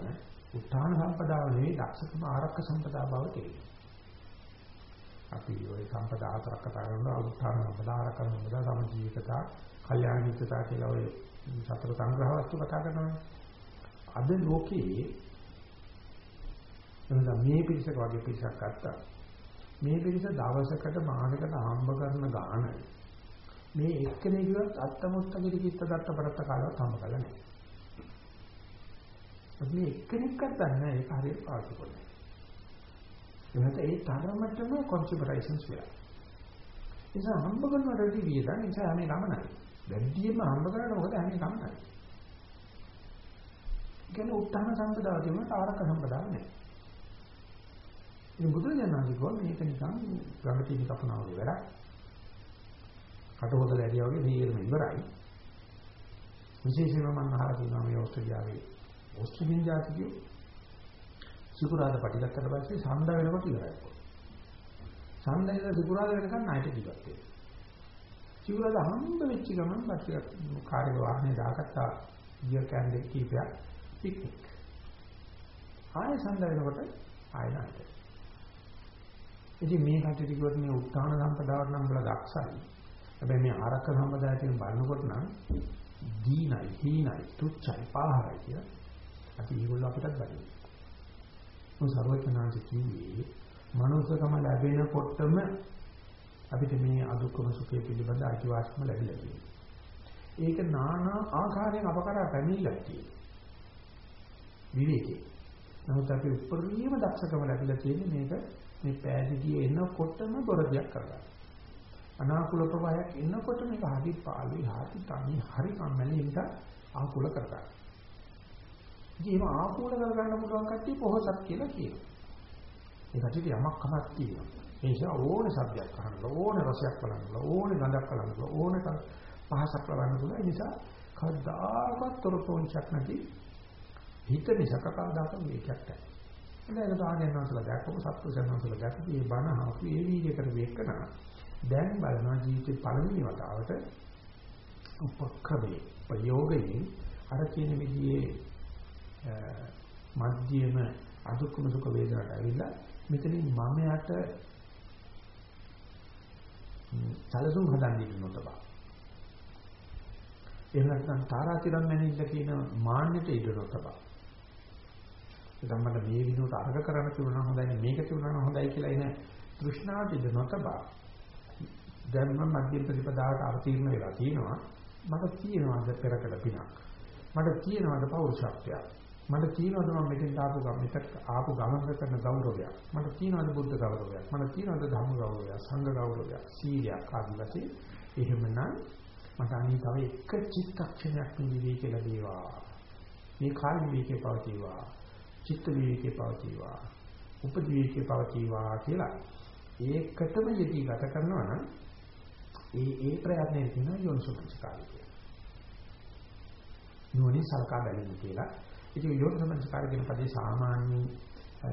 උත්හාන සම්පදාව නෙවෙයි දක්ෂකම ආරක්ක සම්පදා බව කෙරේ. අපි ওই සම්පදා හතරක් කතා කරනවා උත්හාන සම්පදා ආරක්ක සම්පදා සමජීවිකතා කල්යාණ මිත්‍රතා කියලා ඔය සතර සංග්‍රහ වස්තු කතා කරනවා. අද ලෝකයේ එහෙනම් මේ පිරිසක වගේ පිරිසක් ගත්තා. මේ පිරිස දවසකට මානකට හම්බ කරන ගාන මේ එක්කෙනෙකුවත් අත්තමුත්ත කිරිකිත්ත දත්ත පරත්ත කාලවත් හම්බ කරලා නැහැ. අපි එක්කෙනෙක්වත් දන්නේ නැහැ ඒක හරියට පාවිච්චි කරන්නේ. එහෙනම් ඒ තරමටම කොන්සිඩරේෂන්ස් වෙලා. නිසා හම්බ කරන රෙඩි වියදන් නිසා මේ ගමනයි. වැඩියෙන්ම හම්බ කරන්නේ මොකද හැම ගමනයි. කියන උත්හාන සම්පදාව කියනවා ආරක සම්පදාව නෙවෙයි. ඉතින් බුදුරජාණන් කිව්වා මේක නිකන් ගඟ තියෙන කපනවා වගේ වැඩක්. කට හොදලා ඇරියා වගේ දීර්ම ඉවරයි. විශේෂයෙන්ම මම අහලා තියෙනවා මේ ඕස්ට්‍රේලියාවේ ඕස්ට්‍රේලියානු ජාතිකයෝ සිකුරාද පටිගත්තට පස්සේ සඳ වෙනකොට ඉවරයි. සඳ ඉඳලා සිකුරාද වෙනකන් ණයට ජීවත් වෙනවා. සිකුරාද හම්බ වෙච්ච ගමන් පස්සේ කාර්ය වාහනේ දාගත්තා ගියර් කෑන්ඩේ කීපයක් පික්නික්. ආයෙ සඳ වෙනකොට ආයෙ ණයට. ඉතින් මේ කටට කිව්වොත් මේ උත්හාන සම්පදාවට නම් බල දක්ෂයි. හැබැයි මේ ආරක්ක සම්පදායෙන් බලනකොට නම් දීනයි, හීනයි, තුච්චයි, පාහරයි කියලා අපි ඒගොල්ලෝ අපිටත් බලන්නේ. මොන සර්වඥාන්සේ කිව්වේ මනුස්සකම ලැබෙනකොටම අපිට මේ අදුක්කම සුඛය පිළිබඳ අයිතිවාසිකම ලැබිලා තියෙනවා. ඒක নানা ආකාරයෙන් අපකරා පැමිණිලා තියෙනවා. විවේකේ. නමුත් අපි උපරිම දක්ෂකම ලැබිලා තියෙන්නේ මේක මේ පෑදිදී එනකොටම බොරදියක් කරගන්න. අනාකූල ප්‍රවාහයක් එනකොට මේක හරි පාළුයි හරි තනි හරි කම්මැලි නිසා ආකූල කරගන්න. ඉතින් මේ ආකූල කරගන්න පුළුවන් කට්ටිය පොහසත් කියලා කියනවා. ඒ කට්ටියට යමක් කමක් තියෙනවා. ඒ නිසා ඕනේ සබ්ජෙක්ට් අහන්න ඕනේ රසයක් බලන්න ඕනේ ගඳක් බලන්න ඕනේ පහසක් ලබන්න පුළුවන්. ඒ නිසා කවදාකවත් තොරතෝන්චක් නැති හිත නිසා කවදාකවත් මේකක් නැහැ. එතන ආගෙනවසලා දැක්කම සත්පුරුෂයන්වසලා දැක්කම මේ බණ අහපු ඒ වීඩියෝ කරපු එකන දැන් බලනවා ජීවිතේ පළවෙනි වතාවට උපක්‍රමයේ ප්‍රයෝගයෙන් අර කියන විදිහේ මධ්‍යම අදුක්කම සුඛ වේදනාවට ඇවිල්ලා මෙතනින් මම යට සැලසුම් හදන්න ඉන්න තබා. එහෙම නැත්නම් තාරාතිරම් මැනින්න කියන මාන්නයට ඉඩ නොතබා. දැන් මට මේ විනෝඩ අර්ග කරන්න තිබුණා හොඳයි මේක තිබුණා හොඳයි කියලා එන තෘෂ්ණාවට ඉඳ නොතබා දැන් මම මධ්‍යම ප්‍රතිපදාවට අවතීර්ණ වෙලා තියෙනවා. මට තියෙනවාද පෙරකඩ පිනක්? මට තියෙනවාද පෞරුෂත්වයක් මට තියෙනවද මම මෙතෙන් ආපු ගම මෙතක් ආපු ගමන කරන ගෞරවයක් මට තියෙනවද බුද්ධ ගෞරවයක් මට තියෙනවද ධම්ම ගෞරවයක් සංඝ ගෞරවයක් සීලයක්? ආදී වශයෙන්. එහෙමනම් මට අනිත් තව එක චිත්තක්ෂණයක් නිවිදී කියලා දේවා මේ කාල විවේකේ පවතිවා. චිත්ත විවේකේ පවතිවා. උපදීවේකේ පවතිවා කියලා ඒකටම යෙදී ගත කරනවා නම් ඒ ඒ ප්‍රයත්නයේ තියෙන යෝනිසෝපචකාරය කියලා. නෝනි සල්කා බැලීම කියලා. ඉතින් යෝනිසෝපචකාරය කියන පදේ සාමාන්‍ය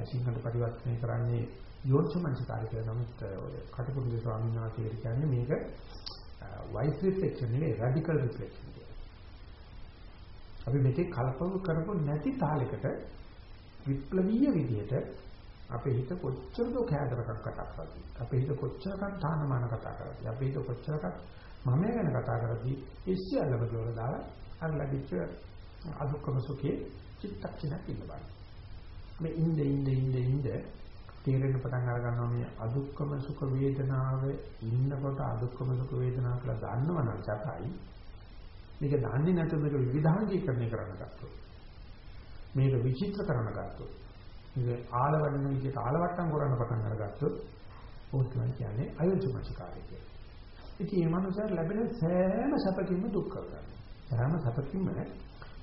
සිංහල පරිවර්තනය කරන්නේ යෝනිසෝපචකාරය කියලා නමුත් කටුකුරුගේ ස්වාමීන් වහන්සේ කියන්නේ මේක වයිස් රිෆ්ලෙක්ෂන් නෙවෙයි රැඩිකල් රිෆ්ලෙක්ෂන් කියලා. අපි මෙතේ කල්පව කරපො නැති තාලයකට විප්ලවීය විදිහට අපේ හිත කොච්චර දෝ කෑදරකම් කතා කරද්දී අපේ හිත කොච්චරකම් තානමාන කතා කරද්දී අපේ හිත කොච්චරකම් මම ගැන කතා කරද්දී ඒ සියල්ලම දොර දාලා අර ලැබිච්ච අදුක්කම සුඛේ චිත්තක්ෂණයක් ඉන්න බලන්න. මේ ඉnde ඉnde ඉnde ඉnde තේරෙන්න පටන් අර ගන්නවා මේ අදුක්කම සුඛ වේදනාව ඉන්නකොට අදුක්කම සුඛ වේදනාව කියලා දන්නවනම් සතයි මේක දන්නේ නැතුව මේක විවිධාංගීකරණය කරන්න ගත්තොත් මේක විචිත්‍ර කරන්න ගත්තොත් මේක ආලවඩන විදිහට ආලවට්ටම් කරන්න පටන් අරගත්තොත් ඕක කියන්නේ අයෝජනසිකාරය කියලා. ඉතින් මේ මනුස්සයර ලැබෙන සෑම සැපකින්ම දුක් කරගන්නවා. සෑම සැපකින්ම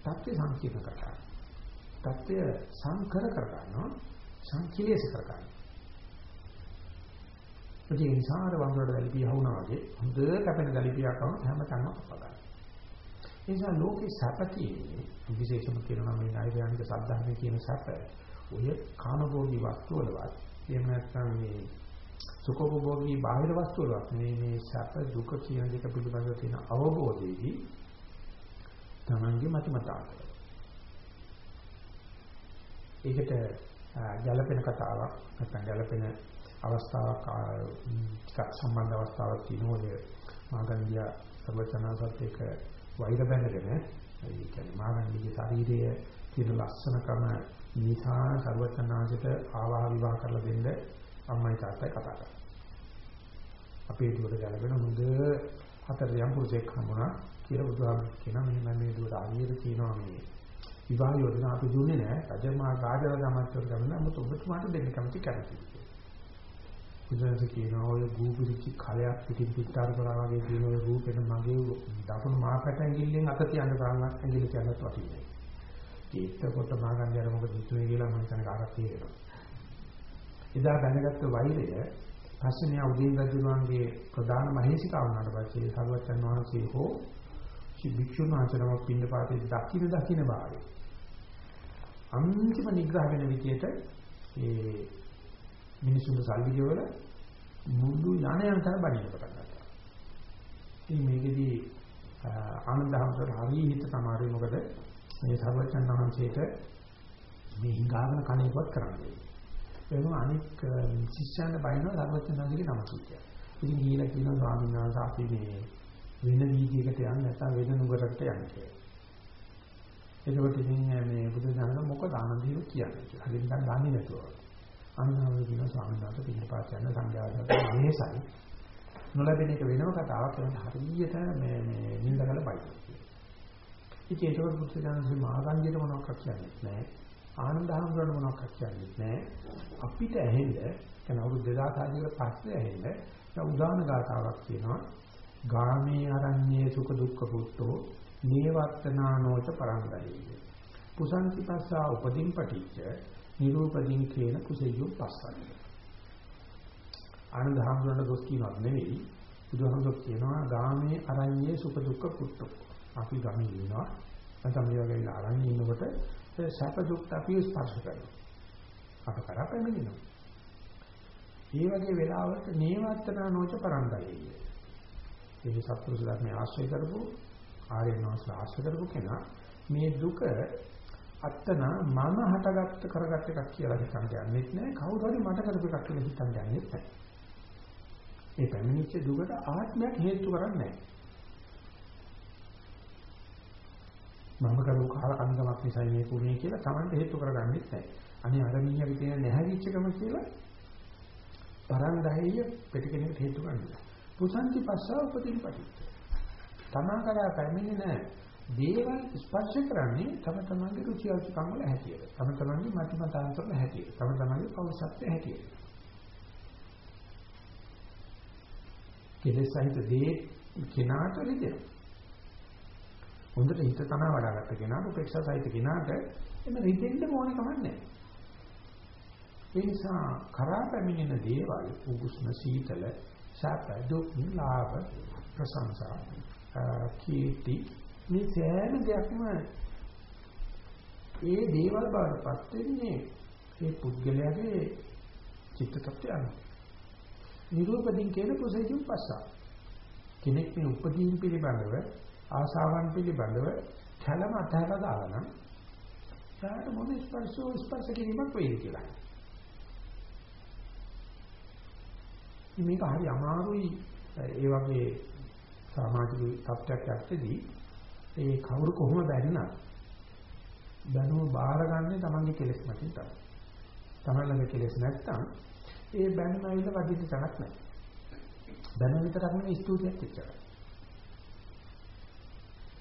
තත්ත්ව සංකීර්ණ කරගන්නවා. තත්ත්වය සංකර කරගන්නවා. සංකීර්ණ කරගන්නවා. ඒ නිසා අර වංගලට දැලිපිය වුණා වගේ හොඳ කැපෙන දැලිපියක් වම හැම තැනම අපගන්න. ඒ නිසා ලෝකේ සැප තියෙන්නේ විශේෂම කියනවා මේ නෛර්යානික සද්ධාමයේ කියන සැප ඔය කාමභෝගී වස්තු වලවත් එහෙම නැත්නම් මේ සුඛෝපභෝගී බාහිර වස්තු වලවත් මේ මේ සැප දුක කියන දෙක පිළිබඳව තියෙන අවබෝධයේදී තමන්ගේ මත මතාන්තර. ඒකට ගැළපෙන කතාවක් නැත්නම් ගැළපෙන අවස්ථාවක් ටිකක් සම්බන්ධ අවස්ථාවක් තියෙනවා මාගන්දියා සර්වචනාසත් එක වෛර බැඳගෙන ඒ කියන්නේ මාගන්දිගේ ශරීරයේ තියෙන ලස්සනකම නිසා සර්වචනාසිත ආවාහ විවාහ කරලා දෙන්න අම්මයි තාත්තයි කතා කරා. අපේ දුවට ගැළපෙන හොඳ හතර යම් පුරුෂයෙක් හම්බුණා කියලා බුදුහාමුදුරුවෝ කියනවා මෙන්න මේ දුවට ආවියද කියනවා මේ විවාහ යෝජනා අපි දුන්නේ නැහැ. රජමා රාජරජාමත්වර ගමන අමුතු ඔබතුමාට දෙන්න කැමති කරති. බුදුන්සේ කියනවා ඔය ගූපිරිච්ච කලයක් පිටින් පිටාර කරා වගේ තියෙන ඔය රූපෙට මගේ දකුණු මාපට ඇඟිල්ලෙන් අත තියන්න ගන්නත් ඇඟිල්ල තියන්නත් වටින්නේ. ඒකකොට මාගන්දියර මොකද හිතුවේ කියලා මම හිතන කාරක් තියෙනවා. එදා දැනගත්ත වෛරය පස්සේ මෙයා උදේන් රජුණන්ගේ ප්‍රධාන මහේසිකාව වුණාට පස්සේ සරුවච්චන් වහන්සේ හෝ භික්ෂුන් වහන්සේනමක් පින්න පාතේ දකින්න දකින්න බාරේ. අන්තිම නිග්‍රහ වෙන විදියට ඒ මිනිසුන්ට සල්ලි ගෙවල මුළු යණ යන තර බණින්න පටන් ගත්තා. ඉතින් මේකෙදී ආනන්ද හම්සර හරිය හිත සමාරේ මොකද මේ සර්වචන් වහන්සේට මේ හිඟාගෙන කණේවත් කරන්නේ. එනවා අනික් ශිෂ්‍යයන්ට බයිනවා සර්වචන් වහන්සේගේ නම කීකියා. ඉතින් ගිහිලා කියනවා ස්වාමීන් වහන්සේ අපි මේ වෙන වීදියකට යන්න නැත්නම් වෙන නුගරකට යන්න කියලා. එතකොට ඉතින් මේ බුදු දහම මොකද ආනන්දිය කියන්නේ කියලා. හරියට නිකන් දන්නේ නැතුව. අනුනාම කියන ස්වාමීන් වහන්සේ පිළිපාත යන සංඝයාට මේසයි. නොලැබෙන එක වෙනම කතාවක් කරන හරියට මේ මේ නින්දකල බයි. ඉතින් ඒක බුදු දහමේ මාගන්දියට මොනවක් කියන්නේ නැහැ. ආනන්ද හාමුදුරන මොනවක් කියන්නේ නැහැ. අපිට ඇහෙන්න කියන අවුරුදු 2000 කට පස්සේ ඇහෙන්න උදාන ගාතාවක් කියනවා. ගාමේ අරඤ්ඤේ සුඛ දුක්ඛ පුට්ටෝ නේවත්තනානෝච පරංගලී. පුසන්ති පස්සා උපදීන් පටිච්ච නිරූපදීන් කියන කුසෙයු පස්සයි. ආනන්ද හාමුදුරන දොස් කියනවත් නෙවෙයි. බුදුහාමුදුරුවෝ කියනවා ගාමේ අරඤ්ඤේ සුඛ දුක්ඛ පුට්ටෝ. අපි ගමේ ඉන්නවා. නැත්නම් මේ වගේ අරඤ්ඤේ ඉන්නකොට සැප දුක් අපි ස්පර්ශ කරනවා. අප කරා පැමිණෙනවා. මේ වගේ වෙලාවකට නේවත්තනානෝච පරංගලී. ඒ සත්පුරුෂ ධර්මයේ ආශ්‍රය කරපු ආර්යයන් වහන්සේ ආශ්‍රය කරපු කෙනා මේ දුක අත්තන මම හටගත්ත කරගත් එකක් කියලා හිතන්න යන්නෙත් නෑ කවුරු හරි මට කරපු එකක් කියලා හිතන්න යන්නෙත් නෑ මේ පැමිණිච්ච දුකට ආත්මයක් හේතු කරන්නේ නෑ මම කරපු කාල කන්දමක් නිසා මේ කුණේ කියලා Tamante හේතු කරගන්නෙත් නෑ අනේ අර මිනිහගේ තියෙන නැහැවිච්චකම කියලා පරන්දහය පිටිකෙනෙක් හේතු කරන්නේ පුසන්ති පස්සා උපදින් පටිච්ච. තමා කරා පැමිණෙන දේවල් ස්පර්ශ කරන්නේ තම තමන්ගේ රුචි අරුචිකම් වල හැටියට. තම තමන්ගේ මත මතාන්තර වල හැටියට. තම තමන්ගේ පෞරුෂත්වයේ හැටියට. කෙලෙස් සහිත දේ කෙනාට රිදෙනවා. හොඳට හිත තන වඩාගත්ත කෙනාට උපේක්ෂා සහිත කෙනාට එම රිදෙන්න ඕන කමක් නැහැ. ඒ නිසා කරා පැමිණෙන දේවල් උගුස්ම සීතල සැප දුක් ලාභ ප්‍රශංසා කීර්ති මේ සෑම දෙයක්ම ඒ දේවල් බාරපත් වෙන්නේ ඒ පුද්ගලයාගේ චිත්ත tattය අනුව. නිරූපදින් කියන ප්‍රසේජුම් පස්සා. කෙනෙක් මේ උපදීන් පිළිබඳව ආසාවන් පිළිබඳව කලම අතහැර දාලා නම් යාට මොන ස්පර්ශෝ ස්පර්ශ කිරීමක් වෙයි කියලා. මේක හරි අමාරුයි ඒ වගේ සමාජික තත්ත්වයක් ඇත්තේදී ඒ කවුරු කොහොම බැරිනත් දැනුම බාරගන්නේ තමන්ගේ කෙලෙස් මතින් තමයි. තමන් ළඟ කෙලෙස් නැත්තම් ඒ බැනුම ඇවිල්ලා වදින්න තැනක් නැහැ. බැනුම විතරක් නෙවෙයි ස්තුතියක් එච්චරයි.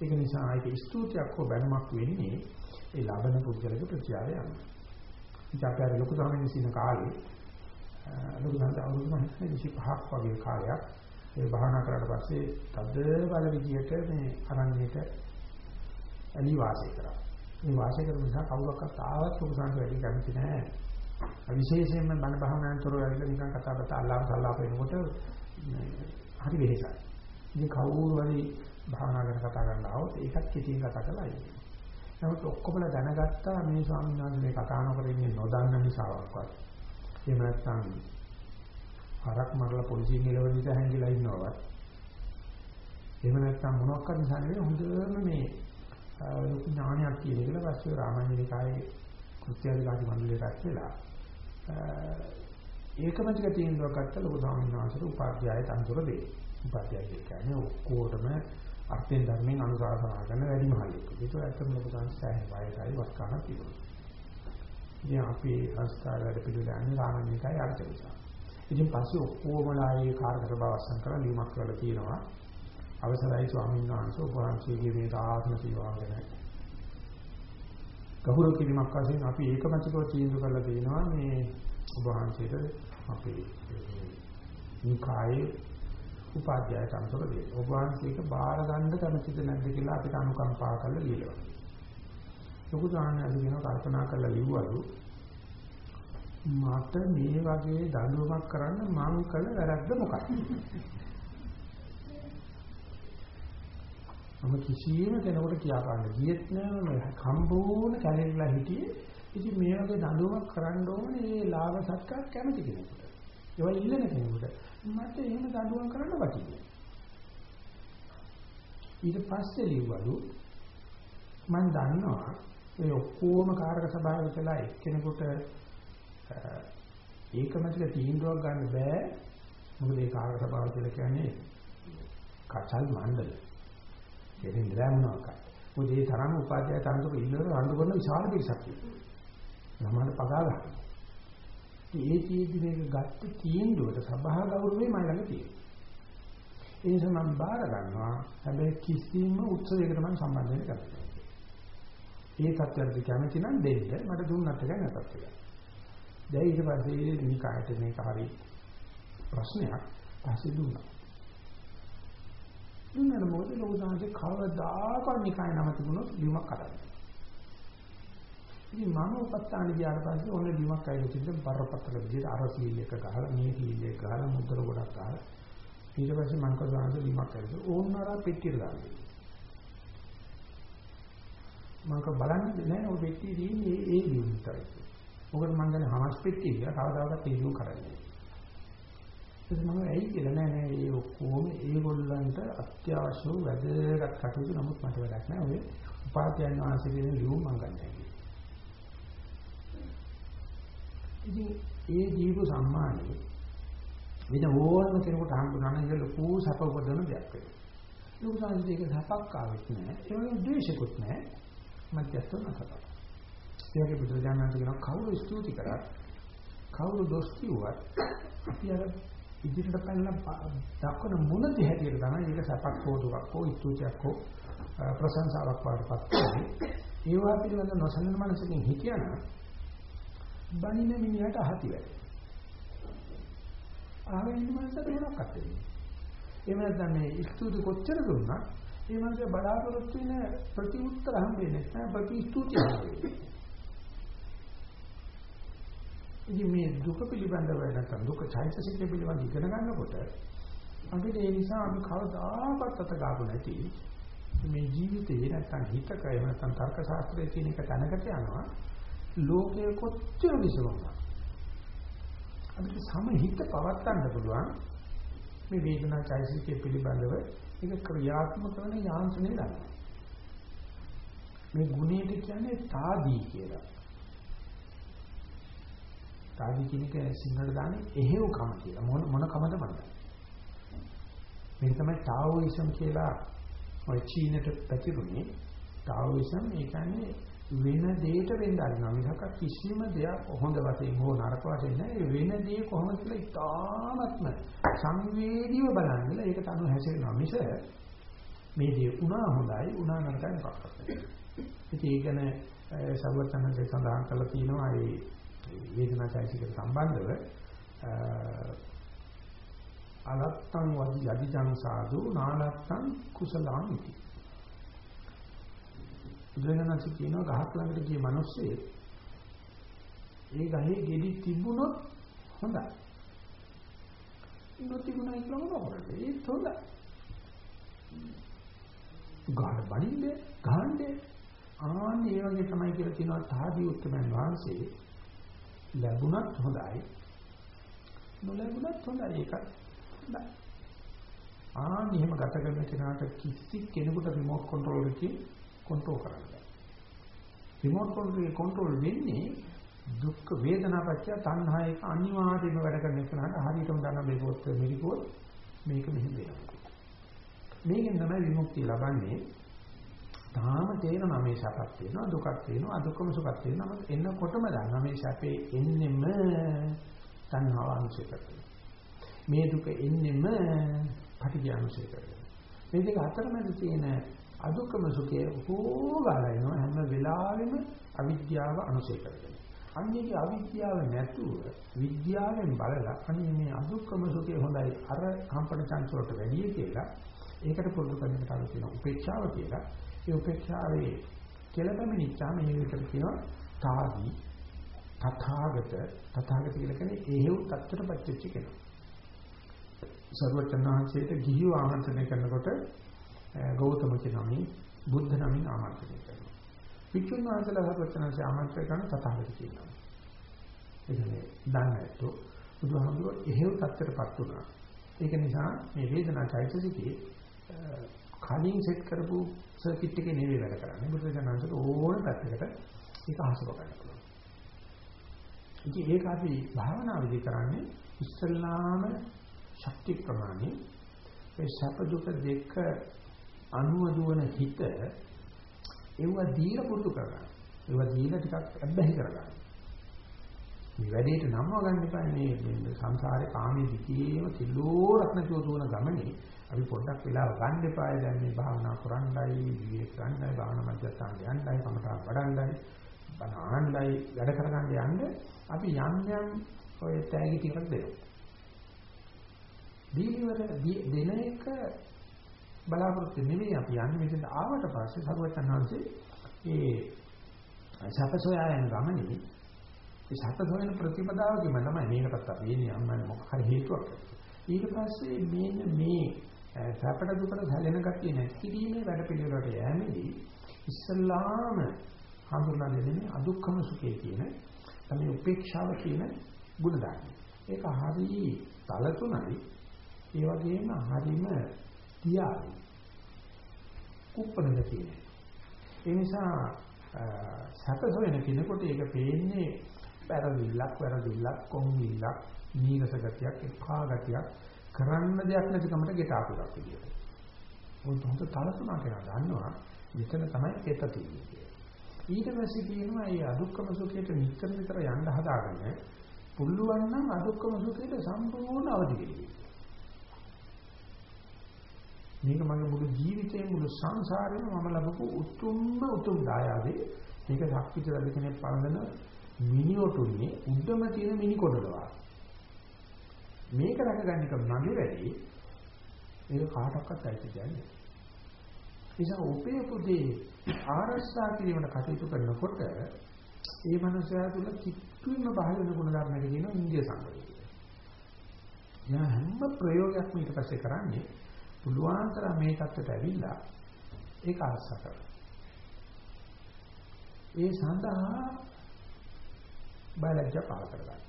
ඒක නිසා ඒක ස්තුතියක් හෝ බැනුමක් වෙන්නේ ඒ ලබන පුද්ගලගේ ප්‍රතිචාරය අනුව. ඉතින් අපි අර ලොකු ධර්මයේ සින කාලේ ලොකු ධර්ම අවුරුදු මම 25ක් වගේ කාලයක් ඒ භාවනා කරාට පස්සේ තද බල විදියට මේ අරණ්‍යයට ඇලි වාසය කරා. මේ වාසය කරන නිසා කවුරක්වත් ආවත් ලොකු සංඝ වැඩි කැමති නැහැ. විශේෂයෙන්ම බණ භාවනාන්තරෝ ඇවිල්ලා නිකන් කතා කරලා අල්ලාහ සල්ලාහ වෙනකොට හරි වෙහෙසයි. ඉතින් කවුරු හරි භාවනා ගැන කතා කරන්න આવොත් ඒකත් කිසිම කතා කරලා ඉන්නේ. නමුත් ඔක්කොමල දැනගත්තා මේ ස්වාමීන් වහන්සේ මේ කතා නොකර ඉන්නේ නොදන්න නිසාවක්වත්. එහෙම නැත්නම් හරක් මරලා පොලිසියෙන් එළවෙන නිසා හැංගිලා ඉන්නවවත්. එහෙම නැත්නම් මොනවාක්වත් නිසා නෙවෙයි හොඳම මේ ලොකු ඥානයක් කියන කියලා පස්සේ රාමඤ්ඤනිකායේ කෘත්‍යාධිකාරී මණ්ඩලයට ඇස්සලා ඒකමතික තීන්දුවක් ගත්ත ලොකු ස්වාමීන් වහන්සේට උපාධ්‍යාය තනතුර දෙයි. උපාධ්‍යාය කියන්නේ ඔක්කොටම අර්ථයෙන් ධර්මයෙන් අනුශාසනා කරන වැඩි මහලෙක්. ඒක ඇත්තම ලොකු සංස්ථාවේ වයසයි වස්කාන තිබුණා. ඉතින් අපි සංස්කාර වැඩ පිළිවෙලන්නේ රාමණිකයි අර්ථ නිසා. ඉතින් පස්සේ ඔක්කොමලා ඒ කාර්යකර බව අසං කරලා ලියුමක් කරලා තියෙනවා. අවසරයි ස්වාමීන් වහන්සේ ඔබ වහන්සේගේ මේ ආත්ම සේවාව ගැන ගෞරව කිරීමක් වශයෙන් අපි ඒකමතිකව තීන්දුව කරලා තියෙනවා මේ ඔබ වහන්සේට අපේ නිකායේ උපාධ්‍යාය සම්සර දෙන්න. ඔබ වහන්සේක බාර ගන්න කැමතිද නැද්ද කියලා අපිට අනුකම්පා කරලා ලියලා. ලොකු සාහනයද කියන කල්පනා කරලා ලිව්වලු මට මේ වගේ දඬුවමක් කරන්න මං කළ වැරද්ද මොකක්ද? මම කිසියම් කෙනෙකුට කියා ගන්න ගියෙත් නෑ මම සම්පූර්ණ කැලෙලා හිටියේ. ඉතින් මේ වගේ දඬුවමක් කරන්න ඕනේ මේ ලාභ සත්කාර කැමති කෙනෙකුට. ඒවා ඉල්ලන කෙනෙකුට. මට එහෙම දඬුවම් කරන්න වටින්නේ. ඊට පස්සේ ලිව්වලු මම දන්නවා ඒ ඔක්කොම කාරක සභාවේ කියලා එක්කෙනෙකුට ඒකමතික තීන්දුවක් ගන්න බෑ මොකද ඒ කාරක සභාව කියලා කියන්නේ කචල් මණ්ඩල. එදින් නෑමනවාක. මොකද ඒ තරම් උපාධ්‍යාය තනතුරු ඉන්නවල රණ්ඩු කරන විශාල පිරිසක් ඉන්නවා. ළමකට පගා ගන්න. ඒ කීදි මේක ගත්ත තීන්දුවට සභා ගෞරවය මම ළඟ තියෙනවා. ඒ නිසා මම බාර ගන්නවා. හැබැයි කිසිම උත්සවයකට මම සම්බන්ධ වෙන්නේ නැහැ. ඒ තත්ත්වයට කැමති නම් දෙන්න මට දුන්නත් එකයි නැතත් එකයි. දැන් ඊට පස්සේ නිකායට මේක හරි ප්‍රශ්නයක් පස්සේ දුන්නා. දුන්නාම මොකද ලෝකසාංශේ කවදාකවත් නිකාය නම තිබුණොත් ලියුමක් කරන්නේ. ඉතින් මම උපස්ථාන ගියාට පස්සේ ඔන්න ලියුමක් අයිලා තිබ්බ බරපතල විදිහට අර සීල් එක ගහලා මේ සීල් එක ගහලා මුද්දර ගොඩක් ගහලා ඊට පස්සේ මම කවදාද ලියුමක් අයිලා ඕන්නරා පෙට්ටියට දාන්නේ. මම බලන්නේ නැහැ ඔය පෙට්ටියේ තියෙන්නේ ඒ ලියුම විතරයි. මොකද මම දැන් හමස් පෙට්ටිය කියලා කවදාකවත් තීරු කරන්නේ. ඒක මම ඇයි කියලා නෑ නෑ ඒ ඔක්කොම ඒගොල්ලන්ට අත්‍යවශ්‍ය වැදගත් කටයුතු නමුත් මට වැඩක් නෑ ඔය උපාධ්‍යයන් වහන්සේගේ ලියුම් මම ගන්නයි. ඉතින් ඒ දීපු සම්මානේ වෙන ඕනම කෙනෙකුට හම්බුනා නම් ඒක ලොකු සැප උපදවන දෙයක් වෙනවා. ලොකු සංසිද්ධියක සැපක් ආවෙත් නෑ. ඒ වගේම ද්වේෂකුත් නෑ. මධ්‍යස්ථ නැතපා. ඒ වගේ බුදුරජාණන් කියන කවුරු ස්තුති කරත් කවුරු දොස් කිව්වත් අපි අර ඉදිරියට පැනලා දක්වන මොන දෙහැටියට තමයි ඒක සපක් හෝ දුකක් හෝ ස්තුතියක් හෝ ප්‍රශංසාවක් වඩපත් වෙන්නේ. ඒවා පිළිබඳ නොසලන මනසකින් හිතියන බණින මිනිහට අහති වැඩි. ආවෙන් ඉන්න මනසට මොනක්වත් වෙන්නේ. එහෙම නැත්නම් මේ ස්තුති කොච්චර දුන්නත් ඒ මනසේ බලාපොරොත්තු වෙන ප්‍රති උත්තර හම්බෙන්නේ නැහැ ප්‍රති ස්තුතිය හම්බෙන්නේ. ඉතින් මේ දුක පිළිබඳව නැත්නම් දුක චෛතසික පිළිබඳව ඉගෙන ගන්නකොට අපිට ඒ නිසා අපි කවදාකවත් අත ගාපු නැති මේ ජීවිතේ නැත්නම් හිතක එහෙම නැත්නම් තර්ක ශාස්ත්‍රයේ කියන එක තැනකට යනවා ලෝකයේ කොච්චර විසවුණා අපිට සමහිත පවත්වන්න පුළුවන් මේ වේදනා චෛතසිකයේ පිළිබඳව ඒක ක්‍රියාත්මක කරන යාන්ත්‍රණය ගන්න. මේ ගුණයට කියන්නේ තාදී කියලා. සාදි කියන එක සිංහලට දාන්නේ එහෙව්කම කියලා. මොන මොන කමද මන්ද? මේක තමයි ටාઓයිසම් කියලා ඔය චීනට පැතිරුනේ. ටාઓයිසම් ඒ කියන්නේ වෙන දෙයකට වෙන්න අරිනවා. මිසක් කිසිම දෙයක් හොඳ වශයෙන් හෝ නරක වශයෙන් නෑ. වෙන දේ කොහොමද කියලා ඉතාමත්ම සංවේදීව බලන්න ඒකට අනුව හැසිරෙනවා. මිස මේ දේ උනා හොඳයි උනා නරකයි මොකක්වත් ඉතින් ඒක නේ සර්වඥන්සේ සඳහන් කරලා තියෙනවා ඒ වේදනාචෛසිකට සම්බන්ධව. අලත්තං වදි යදිජං සාදු නාලත්තං කුසලං ඉති. බුදුරජාණන්ස කියනවා ගහක් ළඟට ගිය මිනිස්සේ ඒ ගහේ ගෙඩි තිබුණොත් හොඳයි. නොතිබුණා කියලා මොකද ඒත් හොඳයි. ගහට බඩින්නේ ගහන්නේ. ආන්නේ ඒ වගේ තමයි කියලා කියනවා සාදී උත්තමයන් වහන්සේ. ලැබුණත් හොඳයි. නොලැබුණත් හොඳයි. ඒකත් හොඳයි. ආන්නේ එහෙම ගත කරන කෙනාට කිසි කෙනෙකුට රිමෝට් කන්ට්‍රෝල් එකකින් කන්ට්‍රෝල් කරන්න බෑ. රිමෝට් කන්ට්‍රෝල් එක කන්ට්‍රෝල් වෙන්නේ දුක් වේදනා පත්‍ය තණ්හා එක අනිවාර්යයෙන්ම වැඩ කරන එකනට හරියටම ගන්න බේකොත් මෙලිකොත් මේක මෙහෙම වෙනවා. මේකෙන් තමයි විමුක්තිය ලබන්නේ. තාම තේරෙනවා මේ සැපක් තියෙනවා දුකක් තියෙනවා අදුක්කම සුඛක් තියෙනවා නමුත් එන්නකොටම දන්නවා මේ සැපේ එන්නෙම තණ්හාව අනුසය කරගෙන. මේ දුක එන්නෙම පටිඝ අනුසය කරගෙන. මේ දෙක අතරමැද තියෙන අදුක්කම සුඛය හොගාලා එනවා හැම වෙලාවෙම අවිද්‍යාව අනුසය කරගෙන. අන්නේගේ අවිද්‍යාව නැතුව විද්‍යාවෙන් බලලා අනේ මේ අදුක්කම සුඛය හොඳයි අර කම්පන චංචලට වැඩිය කියලා ඒකට පුරුදු කරන්නට අර තියෙන උපේක්ෂාව කියලා. ඒ උපේක්ෂාවේ කෙලපැමිණිච්චාම මේ විතර කියනවා තාදී තථාගත තථාගත කියලා කියන්නේ එහෙව් තත්ත්වයට පත්වෙච්ච කෙනා. සර්වචන්නාංශයට ගිහිව ආමන්ත්‍රණය කරනකොට ගෞතම කෙනමින් බුද්ධ නමින් ආමන්ත්‍රණය කරනවා. වික්ෂුන් වහන්සේලා සර්වචන්නාංශය ආමන්ත්‍රණය කරන තථාගත කියනවා. ඒ කියන්නේ දන්නේතෝ බුදුහාමුදුරුවෝ එහෙව් තත්ත්වයටපත් වුණා. ඒක නිසා මේ වේදනා චෛතසිකේ කලින් සෙට් කරපු සර්කිට් එකේ නෙවෙයි වැඩ කරන්නේ. බුදුසසුනන්ට ඕන පැත්තකට ඒක හසුර ගන්න පුළුවන්. ඉතින් ඒක අපි භාවනාවේදී කරන්නේ ඉස්සල්ලාම ශක්ති ප්‍රමාණය ඒ සැප දුක දෙක අනුව දුවන හිත ඒව දීලා පුරුදු කරගන්න. ඒව දීලා ටිකක් අබ්බැහි කරගන්න. මේ වැඩේට නම්ව ගන්න එපා මේ මේ සංසාරේ කාමයේ දිකේම කිලෝරක් නැතුව දුවන ගමනේ අපි පොඩ්ඩක් වෙලාව ගන්න එපායි දැන් මේ භාවනා කරන්නයි විවේක ගන්නයි භාවනා මධ්‍යස්ථාන යන්නයි කමඨා වඩන්නයි බණාන්නයි වැඩ කරගන්න යන්න අපි යම් යම් ඔය තෑගි ටිකක් දෙනවා. දීලිවර දෙන එක බලාපොරොත්තු නෙමෙයි අපි යන්නේ මෙතන ආවට පස්සේ සරුවචන් වහන්සේ ඒ සපසෝයා යන ගමනේ ඒ සපසෝයන ප්‍රතිපදාවකම තමයි මේකටත් අපි එන්නේ අම්මනේ මොකක් හරි හේතුවක්. ඊට පස්සේ මේන මේ සැපට දුකට සැලෙන ගතිය නැති කිරීමේ වැඩ පිළිවෙලට යෑමේදී ඉස්සල්ලාම හඳුන්වලා දෙන්නේ අදුක්කම සුඛය කියන තමයි උපේක්ෂාව කියන ගුණ ධර්ම. ඒක හරි තල තුනයි ඒ වගේම හරිම තියාවි. කුප්පනද කියන්නේ. ඒ නිසා සැපසොයන කෙනෙකුට ඒක පේන්නේ වැරදිල්ලක් වැරදිල්ලක් කොම්විල්ලක් නීරස ගතියක් එපා ගතියක් කරන්න දෙයක් නැති කමට ගෙට ආපුවක් විදියට. මොකද හොඳ තලතුණා කියලා දන්නවා මෙතන තමයි එත තියෙන්නේ. ඊට පස්සේ කියනවා මේ අදුක්කම සුඛයට නිතර නිතර යන්න හදාගෙන පුළුවන් නම් අදුක්කම සුඛයට සම්පූර්ණ අවදි වෙන්න. මේක මගේ මුළු ජීවිතේ මුළු සංසාරෙම මම ලැබපු උතුම්ම උතුම් දායාදේ. මේක ශක්තිත රජ කෙනෙක් පරඳන මිනිඔටුන්නේ උද්දම තියෙන මිනි කොඩලවා මේක රැකගන්න එක මගේ වැඩි. ඒක කාටවත් ඇයිද කියන්නේ නිසා උපේපුදී ආරස්සා කිරීමට කටයුතු කරනකොට ඒ මනුස්සයා තුළ කිත්තුම බාහිර ගුණ ධර්මයක කියන ඉන්දිය සංගතය. යා හැම ප්‍රයෝගයක්ම ඊට පස්සේ කරන්නේ පුළුවන් තරම් මේ தත්ත්වයට ඇවිල්ලා ඒක අරසා කරනවා. ඒ සඳහා බයලජ්ජා පාල කරගන්න.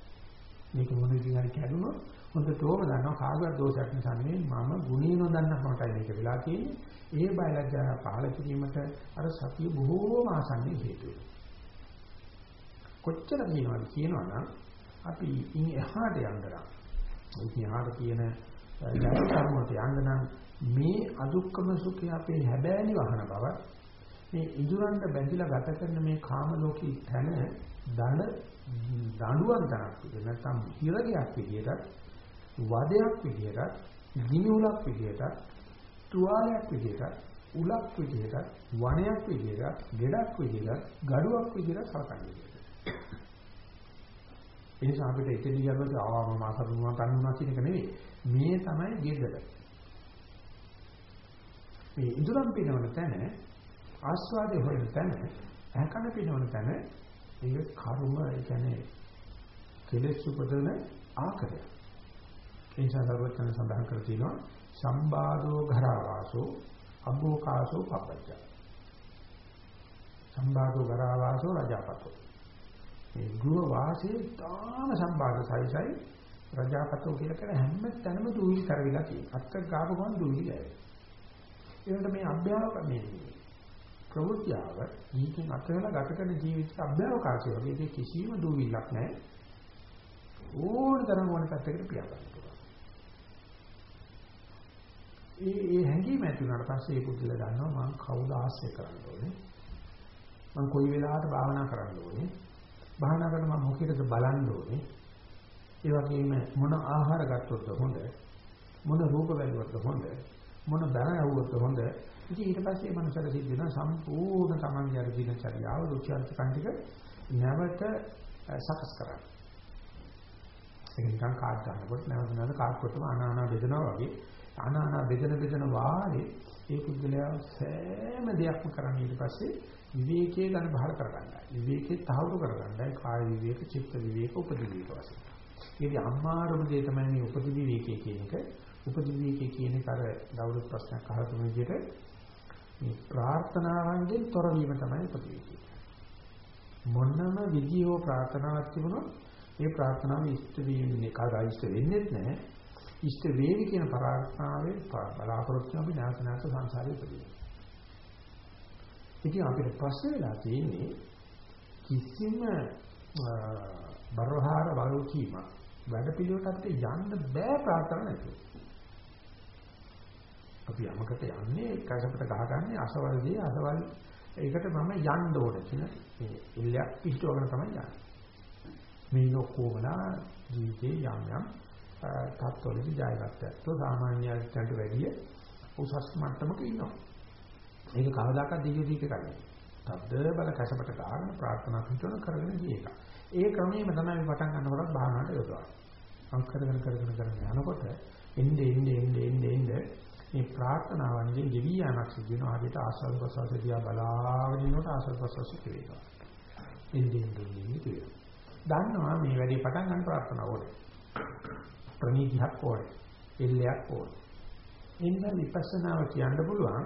මේක මොන විදිහට හරි කැඩුනොත් හොඳටම දන්නවා කාගවත් දෝෂයක් නිසා නෙවෙයි මම ගුණී නොදන්න කොටයි මේක වෙලා තියෙන්නේ. ඒ බයලජ්ජා පාල කිරීමට අර සතිය බොහෝම ආසන්නේ හේතු වෙනවා. කොච්චර කියනවද කියනවනම් අපි ඉන් එහාට යන්න නම් ඉතින් එහාට කියන ධර්මයට යන්න නම් මේ අදුක්කම සුඛය අපේ හැබෑනි වහන බව. මේ ඉඳුරන්ට බැඳිලා ගත කරන මේ කාම ලෝකී තන දන දඬුවම් තරක් විදිහට නැත්නම් හිරගයක් විදිහට වදයක් විදිහට ගිනිඋලක් විදිහට තුවාලයක් විදිහට උලක් විදිහට වණයක් විදිහට ගෙඩක් විදිහට ගඩුවක් විදිහට සලකන්නේ. ඒ නිසා අපිට එතෙන්දී යනකොට ආව මා සතුනවා කන්නුනා කියන එක නෙවෙයි. මේ තමයි gedara. මේ ඉදරම් පිනවන තැන ආස්වාදයේ හොයන තැන ඇකන පිනවන තැන ඒක කර්ම ඒ කියන්නේ කෙලෙස් උපදන ආකාරය. ඒ නිසා සර්වඥයන් සඳහන් කර තියෙනවා සම්බාධෝ ඝරාවාසෝ අභෝකාසෝ පබ්බජ්ජා. සම්බාධෝ ඝරාවාසෝ රජාපතෝ මේ ගෘහ වාසයේ තාම සම්බාධ සයිසයි රජාපතෝ කියලා කියන හැම තැනම දුවිලි කරවිලා තියෙනවා. අත්ත ගාප ගමන් දුවිලි ගෑවේ. ඒකට මේ අභ්‍යාවක මේ ප්‍රවෘත්තියව ඊකින් අතවල ගත කරන ජීවිත අභ්‍යාවකාශය වගේ ඒක කිසිම දුවිලක් නැහැ. ඕන තරම් වුණ පැත්තකට පියාඹන්න පුළුවන්. ඒ ඒ හැඟීම ඇති වුණාට පස්සේ ඒ පුදුල දන්නවා මම කවුද ආශ්‍රය කරන්න ඕනේ. මම කොයි වෙලාවට භාවනා කරන්න ඕනේ. භාවනා කරන මම මොකේද බලන්න ඕනේ. ඒ වගේම මොන ආහාර ගත්තොත්ද හොඳ මොන රූප බැලුවොත්ද හොඳ මොන බණ ඇහුවොත්ද හොඳ ඉතින් ඊට පස්සේ මනසට සිද්ධ වෙන සම්පූර්ණ තමන්ගේ අර දිනචරියාව රුචි අරුචිකන් ටික නැවත සකස් කරගන්න. ඒක නිකන් කාඩ් ගන්නකොට නැවත නැවත කාඩ් කොටම අනානා බෙදනවා වගේ අනානා බෙදන බෙදන වාරේ ඒ පුද්ගලයා සෑම දෙයක්ම කරන්නේ ඊට පස්සේ විවේකයේ ගන්න බහල කරගන්නයි. විවේකේ තහවුරු කරගන්නයි කාය විවේක, චිත්ත විවේක, උපදි විවේක වශයෙන්. මේක අම්මාරම දේ තමයි මේ උපදි විවේකයේ කියන එක. උපදි විවේකයේ කියන එක අර දවුරුත් ප්‍රශ්නයක් අහලා තුන විදිහට මේ ප්‍රාර්ථනාවන්ගෙන් තොරවීම තමයි උපදි විවේකය. මොනම විදියෝ ප්‍රාර්ථනාවක් තිබුණොත් ඒ ප්‍රාර්ථනාව ඉෂ්ට වෙන්නේ කවදා ඉෂ්ට වෙන්නේ නැහැ. ඉෂ්ට වේවි කියන ප්‍රාර්ථනාවේ බලාපොරොත්තු අපි නැවත නැවත සංසාරේ උපදිනවා. ඉතින් අපිට ප්‍රශ්න වෙලා තියෙන්නේ කිසිම බරහාර වලෝකීම වැඩ පිළිවෙලකට යන්න බෑ ප්‍රාර්ථනා නැතුව. අපි යමකට යන්නේ කසපට ගහගන්නේ අසවලදී අසවල් ඒකට මම යන්න ඕන කියන මේ ඉල්ලයක් පිටවගෙන තමයි යන්නේ. මේ ලෝකෝමලා ජීවිතේ යම් යම් තත්ත්වවලදී ජයගත්තත් සාමාන්‍යයන්ට වැඩිය උසස් මට්ටමක ඉන්නවා. මේක කවදාකවත් දිගු දිග කරන්නේ. තද්ද බල කැසපට ගන්න ප්‍රාර්ථනා පිටවන කරගෙන ගිය එක. ඒ ක්‍රමයේම තමයි පටන් ගන්නකොටත් භාවනාවට යොදවන්නේ. මම කරගෙන කරගෙන කරගෙන යනකොට එන්නේ එන්නේ එන්නේ එන්නේ එන්නේ මේ ප්‍රාර්ථනාවන්ගෙන් දෙවි යamak සිද්ධ වෙනවා. ආදිත ආසල් ප්‍රසවාස දිහා බලාගෙන ඉන්නකොට ආසල් ප්‍රසවාස කියනවා. එන්නේ එන්නේ එන්නේ දන්නවා මේ වැඩේ පටන් ගන්න ප්‍රාර්ථනාව ඕනේ. ප්‍රණීතියක් ඕනේ. එල්ලයක් ඕනේ. එන්න විපස්සනාව කියන්න පුළුවන්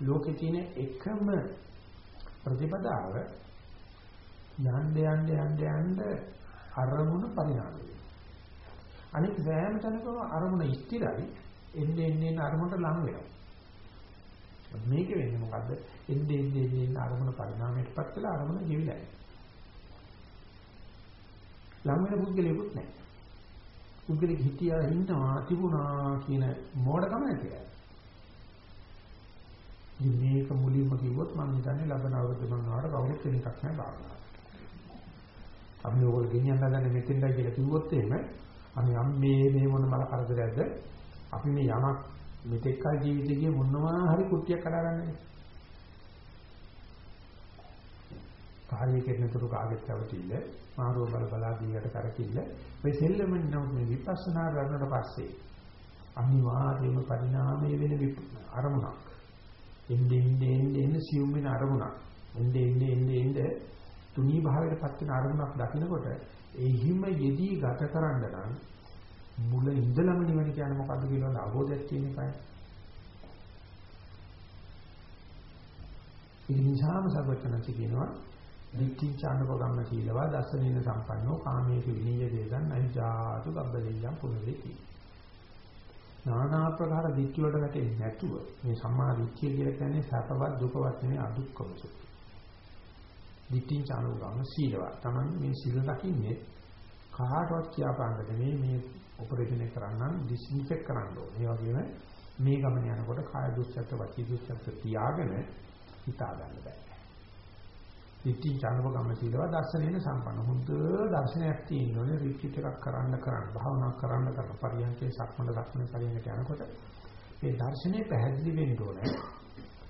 ලෝකේ තියෙන එකම ප්‍රතිපදාව යන්න යන්න යන්න යන්න අරමුණ පරිණාමය. අනිත් සෑම තැනකම අරමුණ ස්ථිරයි එන්නේ එන්නේ අරමුණට ලං වෙනවා. මේක වෙන්නේ මොකද්ද? එන්නේ එන්නේ එන්නේ අරමුණ පරිණාමයටපත් වෙලා අරමුණ ජීවිතයි. ලං වෙන පුද්ගලයෙකුත් නැහැ. පුද්ගලෙක් හිතියා ඉන්නවා තිබුණා කියන මෝඩකම නැතිද? මේක මුලින්ම කිව්වොත් මම හිතන්නේ ලබන අවුරුද්ද මම ආවට කවුරුත් වෙන එකක් නෑ භාවනාව. අපි ඕගොල්ලෝ ගෙනියන්න හදන්නේ මෙතෙන්දයි කියලා කිව්වොත් එහෙම අපි අම්මේ මේ මොන මල කරදරයක්ද? අපි මේ යමක් මෙතෙක් කල ජීවිතයේ මොනවා හරි කුට්ටියක් කරගන්නේ. කාර්යය කෙරෙනතුරු කාගෙත් අවතිල්ල මාරුව බල බලා දීකට කරකිල්ල මේ සෙල්ලමෙන් නම් මේ විපස්සනා කරනකොට පස්සේ. අනිවාර්යයෙන්ම පරිණාමය වෙන අරමුණක්. එන්නේ එන්නේ එන්නේ එන්නේ සියුම් වෙන අරමුණක්. එන්නේ එන්නේ එන්නේ එන්නේ තුනී භාවයටපත් වෙන අරමුණක් දකිනකොට එහිම යෙදී ගත කරන්න නම් මුල ඉඳලම නිවන කියන්නේ මොකද්ද කියලා අවබෝධයක් තියෙන එකයි. ඒ නිසාම සර්වඥාචි කියනවා දිට්ඨි ඡානපගම්ම සීලවා දසනින සම්පන්නෝ කාමයේ විනීය දේදන් අහිජාතු ගබ්බලියම් පුනරේති. නානා ප්‍රකාර දිට්ඨි වලට වැටෙන්නේ නැතුව මේ සම්මා දිට්ඨිය කියලා කියන්නේ සතවත් දුකවත් නෙමෙයි අදුක්කම සුඛ. දිට්ඨි ඡානපගම්ම සීලවා. Taman මේ සීල රකින්නේ කාටවත් කියාපාන්න දෙන්නේ මේ ඔපරේෂන් එක කරන්න ඩිස්ඉන්ෆෙක්ට් කරන්න ඕනේ. ඒ වගේම මේ ගමන යනකොට කාය දුස්චර්ත වචී දුස්චර්ත තියාගෙන හිතා ගන්න බෑ. ඉති ඥානවගම සීලව දර්ශනයෙන් සම්පන්න. හොඳ දර්ශනයක් තියෙන්න ඕනේ රිට්‍රීට් එකක් කරන්න කරන්න භාවනා කරන්න කරන පරියන්කේ සක්මන ලක්ෂණ පරියන්කට යනකොට මේ දර්ශනේ පැහැදිලි වෙන්න ඕනේ.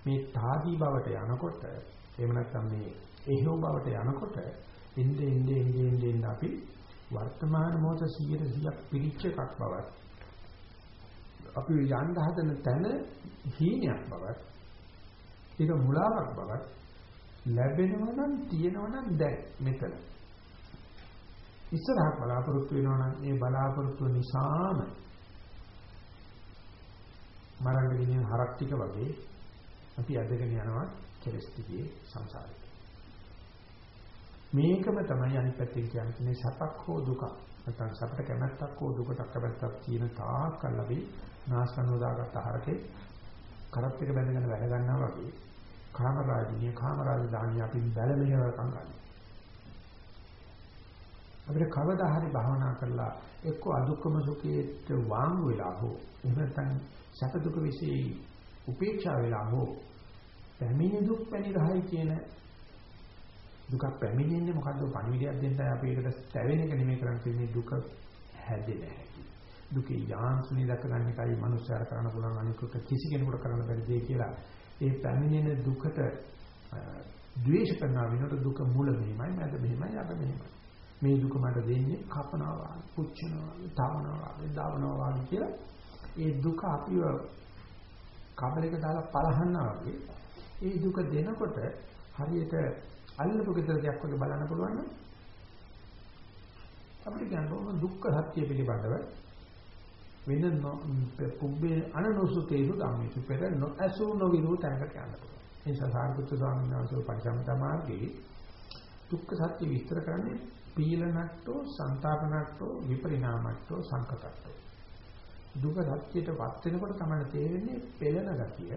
මේ තාදී බවට යනකොට එහෙම නැත්නම් මේ එහෙව් බවට යනකොට ඉnde ඉnde ඉnde ඉnde ඉnde අපි වර්තමාන මොහොත 100%ක් පිළිච්ච එකක් බවත් අපි යන්න හදන තැන හීනයක් බවත් ඒක මුලාවක් බවත් ලැබෙනවා නම් තියෙනවා නම් දැන් මෙතන ඉස්සරහ බලාපොරොත්තු වෙනවා නම් ඒ බලාපොරොත්තු නිසාම මරණ ගෙනියන හරක් ටික වගේ අපි අදගෙන යනවා කෙලස් ටිකේ සංසාරේ. මේකම තමයි අනිත් පැත්තෙන් කියන්නේ සපක් හෝ දුක. නැත්නම් සපට කැමැත්තක් හෝ දුකට කැමැත්තක් තියෙන තාක්කල් අපි නාසනෝ දාගත්ත හරකේ කරත් එක බැඳගෙන වැඩ ගන්නවා වගේ කාමරාජිනිය කාමරාජධානිය අපි බැලමෙහෙවකම් ගන්න. අපිට කවදා හරි භාවනා කරලා එක්ක අදුක්කම සුඛයට වාංගු වෙලා හෝ එහෙම නැත්නම් සැප දුක વિશે උපේක්ෂා වෙලා හෝ පැමිණි දුක් පැනිරහයි කියන දුක පැමිණෙන්නේ මොකද්ද පණිවිඩයක් දෙන්නයි අපි ඒකට තැවෙන එක නෙමෙයි කරන්නේ මේ දුක හැදෙන හැටි. දුකේ යාන්ත්‍රණය දක ගන්න එකයි මනුස්සයර කරන්න පුළුවන් අනිකුට කිසි කෙනෙකුට කරන්න බැරි දෙයක් කියලා. ඒ පැමිණෙන දුකට ද්වේෂ කරනවා වෙනකොට දුක මුල මෙහිමයි නැද මෙහිමයි අග මෙහිමයි. මේ දුක මට දෙන්නේ කපනවා, පුච්චනවා, තවනවා, දාවනවා කියලා ඒ දුක අපිව කබලයක දාලා පලහන්නා වගේ ඒ දුක දෙනකොට හරියට අල්ලපු ගෙදර දෙයක් වගේ බලන්න පුළුවන් නම් අපිට කියන්න ඕන දුක්ඛ සත්‍ය පිළිබඳව වෙන පුබ්බේ අනනුසුතේසු ධම්මේසු පෙර නොඇසු නොවිරු තැනකට යන්න පුළුවන්. ඒ නිසා සාරිපුත්‍ර ස්වාමීන් වහන්සේ පරිසම්පදා මාර්ගයේ දුක්ඛ සත්‍ය විස්තර කරන්නේ පීලනට්ටෝ, සංතාපනට්ටෝ, විපරිණාමට්ටෝ, සංකතට්ටෝ. දුක සත්‍යයට වත් වෙනකොට තමයි තේරෙන්නේ පෙළෙන ගතිය.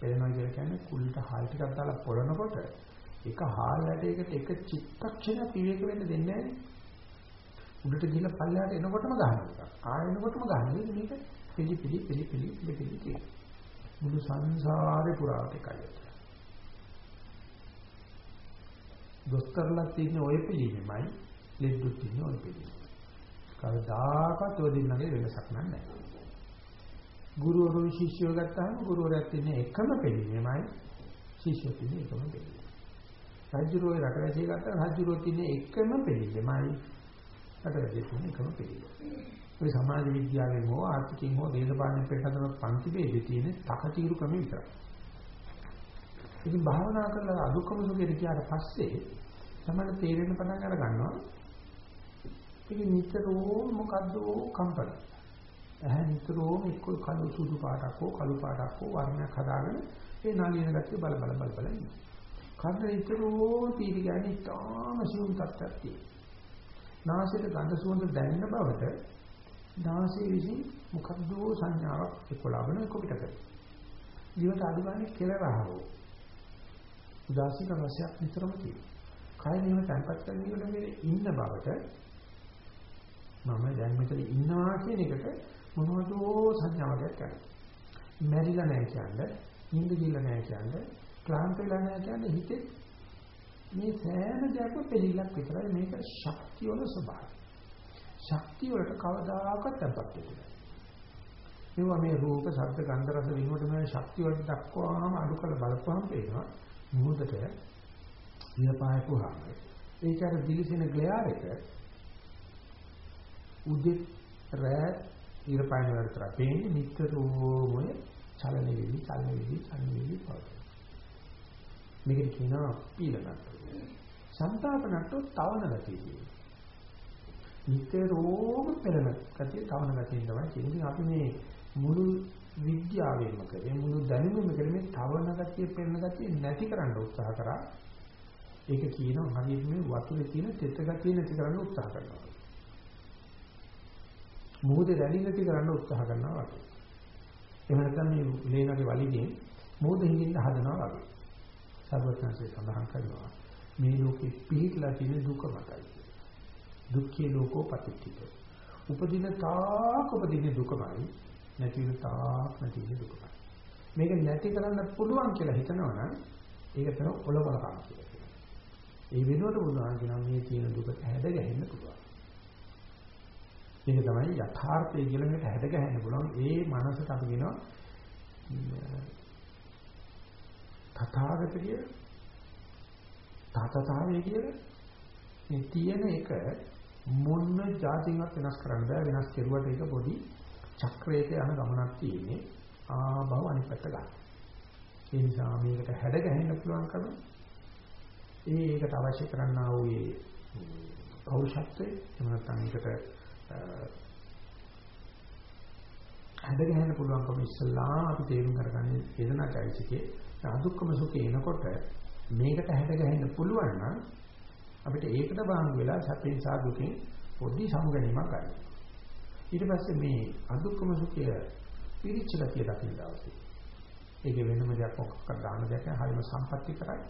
පෙළෙනවා කියලා කියන්නේ කුල්ට හාල් ටිකක් දාලා පොළනකොට ඒක හාල් ඇටයකට එක චිත්තක්ෂණ පිවේක වෙන්න දෙන්නේ නැහැ. උඩට ගිහලා පල්ලයට එනකොටම ගහනවා. ආයෙනකොටම ගහන්නේ මේක පිළි පිළි පිළි පිළි පිළි පිළි කියන. මුළු සංසාරේ පුරාවට එකයි. දොස්තරලා තියෙන ඔය පිළිමයි ලෙඩුත් තියෙන ඔය පිළිම. කවදාකවත් ඔය දෙන්නගේ වෙනසක් නැහැ. ගුරුවරු ශිෂ්‍යයෝ ගත්තාම ගුරුවරයාත් ඉන්නේ එකම පිළිමෙමයි ශිෂ්‍යයෝ ඉන්නේ එකම පිළිමෙ. රජුරෝ රටවැසිය ගත්තා රජුරෝ ඉන්නේ එකම පිළිමෙමයි රටවැසිය ඉන්නේ එකම පිළිමෙ. ඔය සමාජ විද්‍යාවෙන් හෝ ආර්ථිකයෙන් හෝ දේශපාලන පිටතන පන්ති බෙදෙ තියෙන තකතිරු ක්‍රම විතරයි. ඉතින් භාවනා කරලා අදුක්කම සුඛයට ගියාට පස්සේ තමයි තේරෙන්න පටන් අර ගන්නවා. ඒක නිතරම මොකද්ද කම්පන. ඇහැ නිතරම එක්ක කළු සුදු පාටක් හෝ කළු පාටක් හෝ වර්ණයක් හදාගෙන ඒ නාලියන ගැටේ බල බල බල බල ඉන්නවා. කන්න නිතරම තීරි ගන්නේ තාම සිවුම් තත්ත්වයක් තියෙනවා. නාසයට ගඳ සුවඳ දැනෙන බවට නාසයේ විසින් මොකද්ද සංඥාවක් එක්කලාගෙන එක්ක පිට කරනවා. ජීවිත අදිවානේ කෙලරහවෝ. උදාසීන රසයක් නිතරම තියෙනවා. කය නියම තැන්පත් කරගෙන ඉන්න බවට මම දැන් මෙතන ඉන්නවා කියන එකට මොනවදෝ සංඥාවක් කරනවා. මැරිලා නැහැ කියන්නේ, නිින්ද ගිල්ල නැහැ කියන්නේ, ක්ලාන්ත වෙලා නැහැ කියන්නේ හිතේ මේ සෑම දෙයක්ම පිළිලක් විතරයි මේක ශක්තිය වල ස්වභාවය. ශක්තිය වලට කවදාකවත් අපත් වෙන්නේ මේවා මේ රූප, ශබ්ද, ගන්ධ, රස විනෝද මේ ශක්තිය වලට දක්වාම අඩු කළ බලපෑම් පේනවා. මොහොතට ඉරපායකුවාම ඒක අර දිලිසෙන ග්ලෙයාර් එක උදේ රෑ ඊර පායන වල විතර පේන්නේ නිතරම චලන වෙවි චලන වෙවි චලන වෙවි පවතී. මේකට කියනවා පීලනට්ට. සංතාපනට්ට තවන ගතිය. නිතරම පෙරන ගතිය තවන ගතිය තමයි කියන්නේ අපි මේ මුළු විද්‍යාවෙන්ම කරේ මුළු දැනුමම කරේ මේ තවන ගතිය පෙරන ගතිය නැති කරන්න උත්සාහ කරා. ඒක කියනවා හරියට මේ වතුරේ තියෙන තෙත ගතිය නැති කරන්න උත්සාහ කරනවා. මොහොතේ රැලි නැති කරන්න උත්සාහ කරනවා වගේ. එහෙම නැත්නම් මේ ලේනගේ වලිගෙන් මොහොත හිඳින්න හදනවා වගේ. සර්වඥාන්සේ සඳහන් කරනවා මේ ලෝකෙ පිහිట్లా තියෙන දුක මතයි. දුක්ඛේ ලෝකෝ පතිච්චිතෝ. උපදින තාක් උපදින දුකමයි නැති වෙන තාක් නැති වෙන දුකමයි. මේක නැති කරන්න පුළුවන් කියලා හිතනවනම් ඒක තමයි ඔලවලකම් කියලා කියනවා. ඒ වෙනුවට බුදුහාම කියනවා මේ තියෙන දුක හැඩ ගැහෙන්න පුළුවන්. මේක තමයි යථාර්ථය කියලා මේකට හැඩ ගැහෙන්න පුළුවන්. ඒ මනසට අපි කියනවා තථාගතය තාතතාවය කියලා මේ තියෙන එක මොන જાතියක් වෙනස් කරන්න බෑ. වෙනස් කෙරුවට ඒක පොඩි චක්‍රයක යන ගමනක් තියෙන්නේ. ආභව අනිත් පැත්ත ගන්න. ඒ නිසා මේකට හැඩ ගැහෙන්න පුළුවන් කම. ඒ ඒකට අවශ්‍ය කරන්නා වූ ඒ පෞරුෂත්වය. එහෙම නැත්නම් ඒකට හැඩ ගැහෙන්න පුළුවන්කම ඉස්සල්ලා අපි තේරුම් කරගන්නේ වේදනාචෛසිකේ සාදුක්කම සුඛේ එනකොට මේකට හැඩ ගැහෙන්න පුළුවන් නම් අපිට ඒකට බාහුව වෙලා සැපෙන් සාදුකෙන් පොඩි සමුගැනීමක් ගන්න. ඊට පස්සේ මේ අදුක්කම සුඛය පිරිච්චලා කියලා දකින්න දවසේ. ඒක වෙනම දෙයක් මොකක්ද දාන දෙයක් හරිම සම්පත්‍ති කරයි.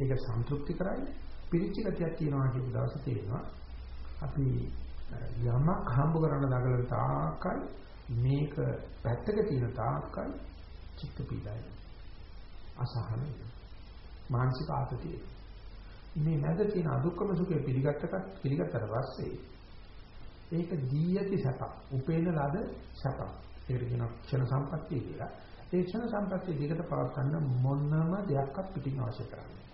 ඒක සන්තුෂ්ටි කරයි. පිරිච්ච ගතියක් තියෙනවා කියන දවසේ තේරෙනවා. අපි යමක් හම්බ කරන්න දඟලන තාක්කල් මේක පැත්තක තියෙන තාක්කල් චිත්ත පීඩාවයි. අසහන මානසික ආතතිය. මේ නැද තියෙන අදුක්කම සුඛය පිළිගත්තට පිළිගත්තට පස්සේ ඒක දී ඇති සැප, උපේන ලද සැප. ඒකට කියනවා ක්ෂණ සම්පත්තිය කියලා. ඒ ක්ෂණ සම්පත්තිය දිගට පවත්වන්න මොනම දෙයක්වත් පිටින් අවශ්‍ය කරන්නේ.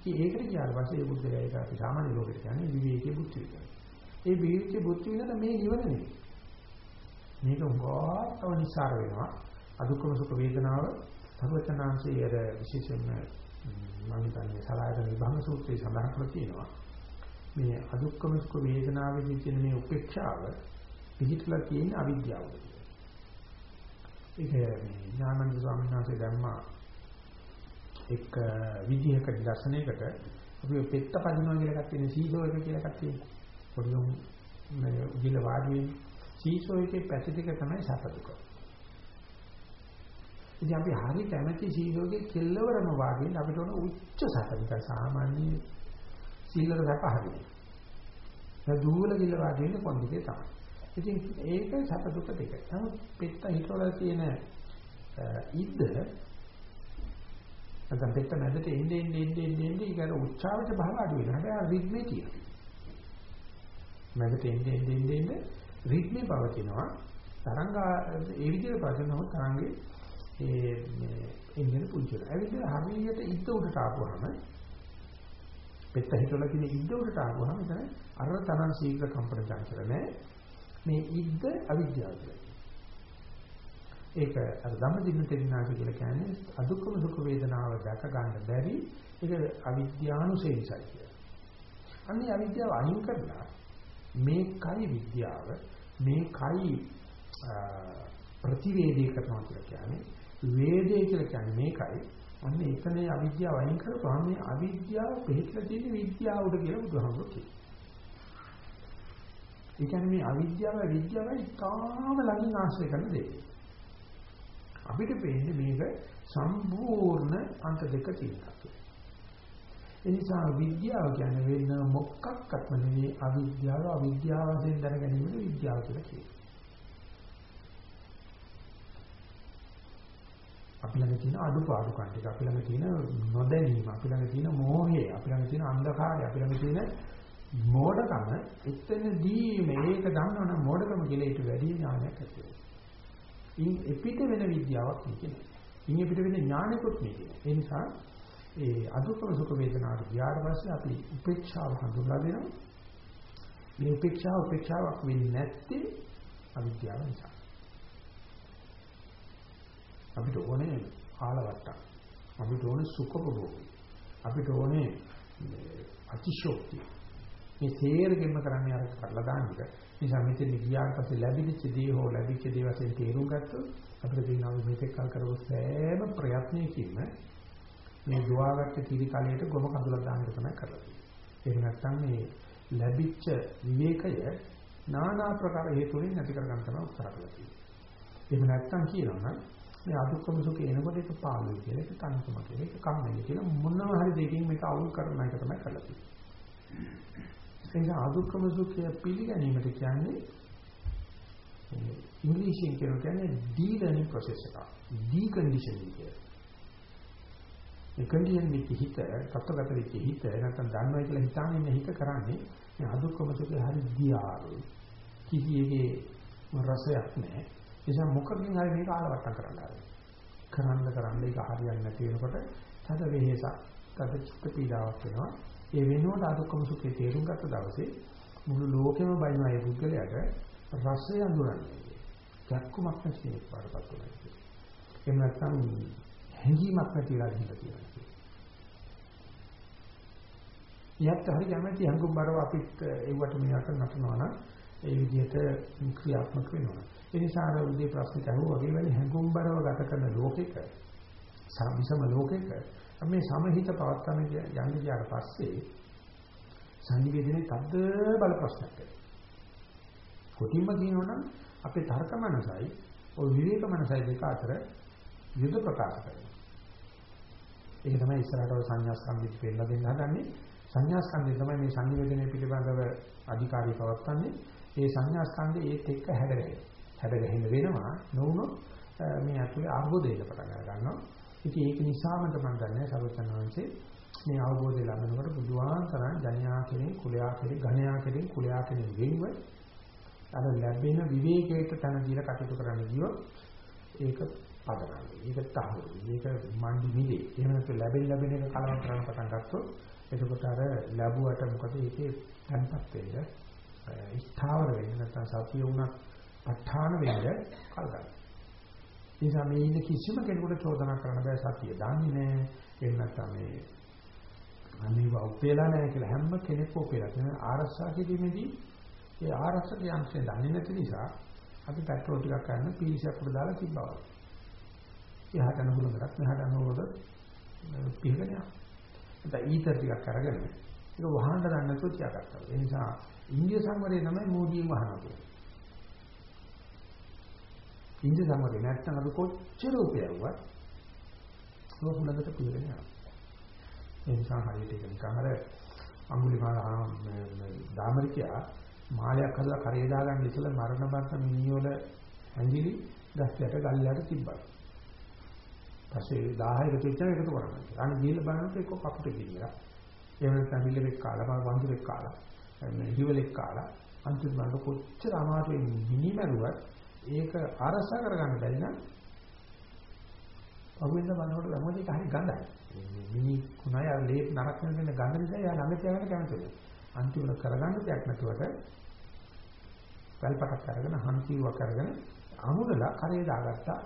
ඉතින් ඒකට කියාට පස්සේ ඒ බුද්ධයා ඒක අපි සාමාන්‍ය ලෝකෙට කියන්නේ විවේකයේ බුද්ධ විදියට. ඒ විවේකයේ බුද්ධ විදියට මේ නිවන නෙවෙයි. මේක උගාතව නිසාර වෙනවා. අදුක්කම සුඛ වේදනාව සර්වචනාංශයේ අර විශේෂයෙන්ම මම හිතන්නේ සලායතන විභංග සූත්‍රයේ සඳහන් කරලා තියෙනවා. මේ අදුක්කම සුඛ වේදනාවේදී තියෙන මේ උපේක්ෂාව පිහිටලා තියෙන අවිද්‍යාව. ඒක මේ ඥානන්ද ස්වාමීන් වහන්සේ ධම්මා එක් විදිහක දර්ශනයකට අපි පෙත්ත පදිනවා කියලා එකක් තියෙන සීසෝ එක කියලා එකක් තියෙනවා. පොඩි උන් මේ උගිල වාඩි වෙන සීසෝ එකේ පැති ටික තමයි සැප දුක. ඉතින් අපි හරි කැමැති සීසෝගේ කෙල්ලවරම වාඩි වෙන්න අපිට උන උච්ච සැප නිකන් සාමාන්‍ය සීලර සැප හරියි. ඒ දුවල ගිල වාඩි වෙන්න කොන්දේ තමයි. ඉතින් ඒක සැප දුක දෙක. නමුත් පෙත්ත හිතවල තියෙන ඉද්ද නැත්නම් පෙත්ත මැදට එන්නේ එන්නේ එන්නේ එන්නේ ඒක උච්චාවච භාව අඩු වෙනවා. හැබැයි රිද්මේ තියෙනවා. මැදට එන්නේ එන්නේ එන්නේ රිද්මේ පවතිනවා. තරංග ඒ විදිහට පවතිනොත් තරංගේ ඒ මේ එන්නේ පුංචි වෙනවා. ඒ විදිහට හරියට ඉද්ද උඩට ආපුවාම පෙත්ත හිතවල තියෙන ඉද්ද උඩට ආපුවාම එතන අර තරම් ශීඝ්‍ර කම්පන චංචල නැහැ. මේ ඉද්ද අවිද්‍යාව කියලා. ඒක අර ධම්මදින්න තෙන්නාසි කියලා කියන්නේ අදුක්කම සුඛ වේදනාව දැක ගන්න බැරි ඒක අවිද්‍යානුසය නිසා කියලා. අන්නේ අවිද්‍යාව අයින් කරලා මේකයි විද්‍යාව මේකයි ප්‍රතිවේදී කරනවා කියලා කියන්නේ වේදේ කියලා කියන්නේ මේකයි අන්න එතනේ අවිද්‍යාව අයින් කරපුවාම මේ අවිද්‍යාව පිළිట్లా තියෙන විද්‍යාවට කියලා බුදුහාමුදුරුවෝ කියනවා. ඒ කියන්නේ මේ අවිද්‍යාව විද්‍යාවයි තාම ළඟින් ආශ්‍රය කරන දෙයක්. අපිට පේන්නේ මේක සම්පූර්ණ අන්ත දෙක තියෙනවා. ඒ නිසා විද්‍යාව කියන්නේ වෙන මොකක්වත්ම නෙවෙයි අවිද්‍යාව අවිද්‍යාව වශයෙන් දැනගැනීමට විද්‍යාව කියලා කියනවා. අපි ළඟ තියෙන අඩුපාඩුකම් ටික අපි ළඟ තියෙන නොදැනීම අපි ළඟ තියෙන මෝහය අපි ළඟ තියෙන අන්ධකාරය අපි ළඟ තියෙන මෝඩකම එතනදී මේක දන්නවනම් මෝඩකම කියලා ඊට වැඩි ඥානයක් ඇති වෙනවා. ඉන් එපිට වෙන විද්‍යාවක් නෙකේ. ඉන් එපිට වෙන ඥානෙකුත් නෙකේ. ඒ නිසා ඒ අදුක්කම සුඛ වේදනාවට ගියාට පස්සේ අපි උපේක්ෂාව හඳුන්වා දෙනවා. මේ උපේක්ෂාව උපේක්ෂාවක් වෙන්නේ නැත්තේ අවිද්‍යාව නිසා. අපිට ඕනේ ආලවට්ටම්. අපිට ඕනේ සුඛභෝගී. අපිට ඕනේ අතිශෝක්තිය. මේ තේරෙන්න කරන්නේ අර කරලා දාන්න එක. නිසා මෙතන ගියාට පස්සේ ලැබිච්ච දේ හෝ ලැබිච්ච දේ වශයෙන් තේරුම් ගත්තොත් අපිට තියෙනවා මේකෙක් කල් කරව සෑම ප්‍රයත්නයකින්ම මේ දුවාගත්ත කිරි කලයට ගොම කඳුලක් දාන්න තමයි කරලා තියෙන්නේ. ඒක නැත්නම් මේ ලැබිච්ච විවේකය নানা ප්‍රකාර හේතු වලින් නැති කරගන්න තමයි උත්සාහ කරලා තියෙන්නේ. එහෙම නැත්නම් කියනවනම් මේ අදුක්කම සුඛ එනකොට ඒක පාළුයි කියලා ඒක තනිකම කියලා ඒක කම්මැලි කියලා මොනවා හරි දෙකින් මේක අවුල් කරන එක තමයි කරලා තියෙන්නේ. ඒ නිසා අදුක්කම සුඛය පිළිගැනීමට කියන්නේ ඉංග්‍රීසියෙන් කියන්නේ ඩීලර්නින් ප්‍රොසෙස් එක. ඩීකන්ඩිෂනින් කියන්නේ. ඒ කන්ඩිෂන් වෙච්ච හිත, තත්ත්වගත වෙච්ච හිත නැත්නම් දන්නවා කියලා හිතාගෙන ඉන්න හිත කරන්නේ මේ අදුක්කම සුඛය හරි දියාරු. කිසියගේ රසයක් නැහැ. ඒ නිසා මොකකින් හරි මේක ආලවට්ටම් කරන්න ආරයි. කරන්න කරන්න ඒක හරියන්නේ නැති වෙනකොට තද වෙහෙසක්, තද චිත්ත පීඩාවක් වෙනවා. ඒ වෙනුවට අදුක්කම සුඛේ තේරුම් ගත්ත දවසේ මුළු ලෝකෙම බයිනවා ඒ පුද්ගලයාට රසය අඳුරන්නේ. දැක්කුමක් නැති කෙනෙක් වඩපත් වෙනවා. එහෙම නැත්නම් හැඟීමක් නැතිලා ගිහිල්ලා තියෙනවා. යත් හරි කැමැති හංගුම්බරව අපිත් ඒවට මෙයාට නටනවා නම් ඒ විදිහට ක්‍රියාත්මක වෙනවා. ඒ නිසා අර උදේ ප්‍රශ්න කරුවා වගේ වෙලේ හංගුම්බරව ගත කරන ලෝකෙක සම්සම ලෝකෙක මේ සමහිත පවත්තන යන්න ගියාට පස්සේ සංනිවේදනයේ තද්ද බල ප්‍රශ්නයක් කොටින්ම කියනවනම් අපේ තර්ක මනසයි ඔය විවේක මනසයි දෙක අතර යුද ප්‍රකාශ කරනවා. ඒක තමයි ඉස්සරහට ඔය සංඥා ස්කන්ධෙත් වෙන්න දෙන්න හදන්නේ. සංඥා ස්කන්ධය තමයි මේ සංනිවේදනය පිළිබඳව අධිකාරිය පවත්න්නේ. ඒ සංඥා ස්කන්ධය ඒත් එක්ක හැදගෙන. හැදගෙන වෙනවා නොවුනොත් මේ ඇතුලේ ආභෝධයක පටන් ගන්නවා. ඉතින් ඒක නිසාම තමයි දන්නේ සරුවචනංශේ මේ අවබෝධය ලැබෙනකොට බුදුහාම තරම් ජනයා කෙරෙන් කුලයා කෙරෙන් ඝණයා කෙරෙන් කුලයා කෙරෙන් වෙන්ව අර ලැබෙන විවේකයට තන දීලා කටයුතු කරන්න ගියොත් ඒක පදරන්නේ. ඒක තහවුරු. ඒක මණ්ඩි මිදේ. එහෙම නැත්නම් ලැබෙන ලැබෙන එක කලවම් කරන්න පටන් ගත්තොත් එතකොට අර ලැබුවට මොකද ඒකේ තැන්පත් වෙන්න ස්ථාවර වෙන්න නැත්නම් සතිය උනත් ප ဋ ාණ වෙන්න කල් ගන්නවා. නිසා මේ ඉන්න කිසිම කෙනෙකුට චෝදනා කරන්න බෑ සතිය. දන්නේ නෑ. එහෙම නැත්නම් මේ අනිව උපේලා නැහැ කියලා හැම කෙනෙක්ම උපේලා. කියන ආරක්ෂා කිරීමේදී ඒ ආරක්ෂක යන්ත්‍රය දන්නේ නැති නිසා අපි පෙට්‍රෝල් ටිකක් ගන්න පීසියක් උඩ දාලා තිබ්බා. එහාට නහුලකට මෙහාට නහුලකට පිහගෙන යනවා. නැත්නම් ඊතර ටිකක් අරගෙන ඒක වහන්න ගන්න නැතුව තියාගත්තා. ඒ නිසා ඉන්දිය සංවරය තමයි මෝඩියෙන් වහනවා. ඉන්දිය සංවරය නැත්නම් අපි කොච්චර උපයවුවත් ඒක හුලකට පිරෙන්නේ නැහැ. ඒ නිසා හරියට ඒක නිකන් අර අඟුලිමාල දාමරිකයා මාලයක් හදලා කරේ දාගන්න ඉස්සෙල්ලා මරණ බත් මිනිවල ඇඟිලි ගස්යට ගල්ලයට තිබ්බා. පස්සේ 10 එකතු වෙච්චා එකතු කරනවා. අන්න ගිහලා බලනකොට එක්ක කපුට ගිහිලා. එහෙම නැත්නම් මිල්ලෙක් කාලා වඳුරෙක් කාලා හිවලෙක් කාලා අන්තිම බලන කොච්චර අමාරුවෙන් මිනිමරුවත් ඒක අරසා කරගන්න බැරි නම් පහුවෙන්ද බලනකොට ළමෝද ඒක හරි ගඳයි. මිනි කුණයි අර ලේ නරක වෙන ගඳ නිසා යා ළඟ තියාගෙන කැමතිද. අන්තිමට කරගන්න දෙයක් නැතුවට වැල්පටක් අරගෙන හන්තිවක් අරගෙන අමුදලා කරේ දාගත්තා.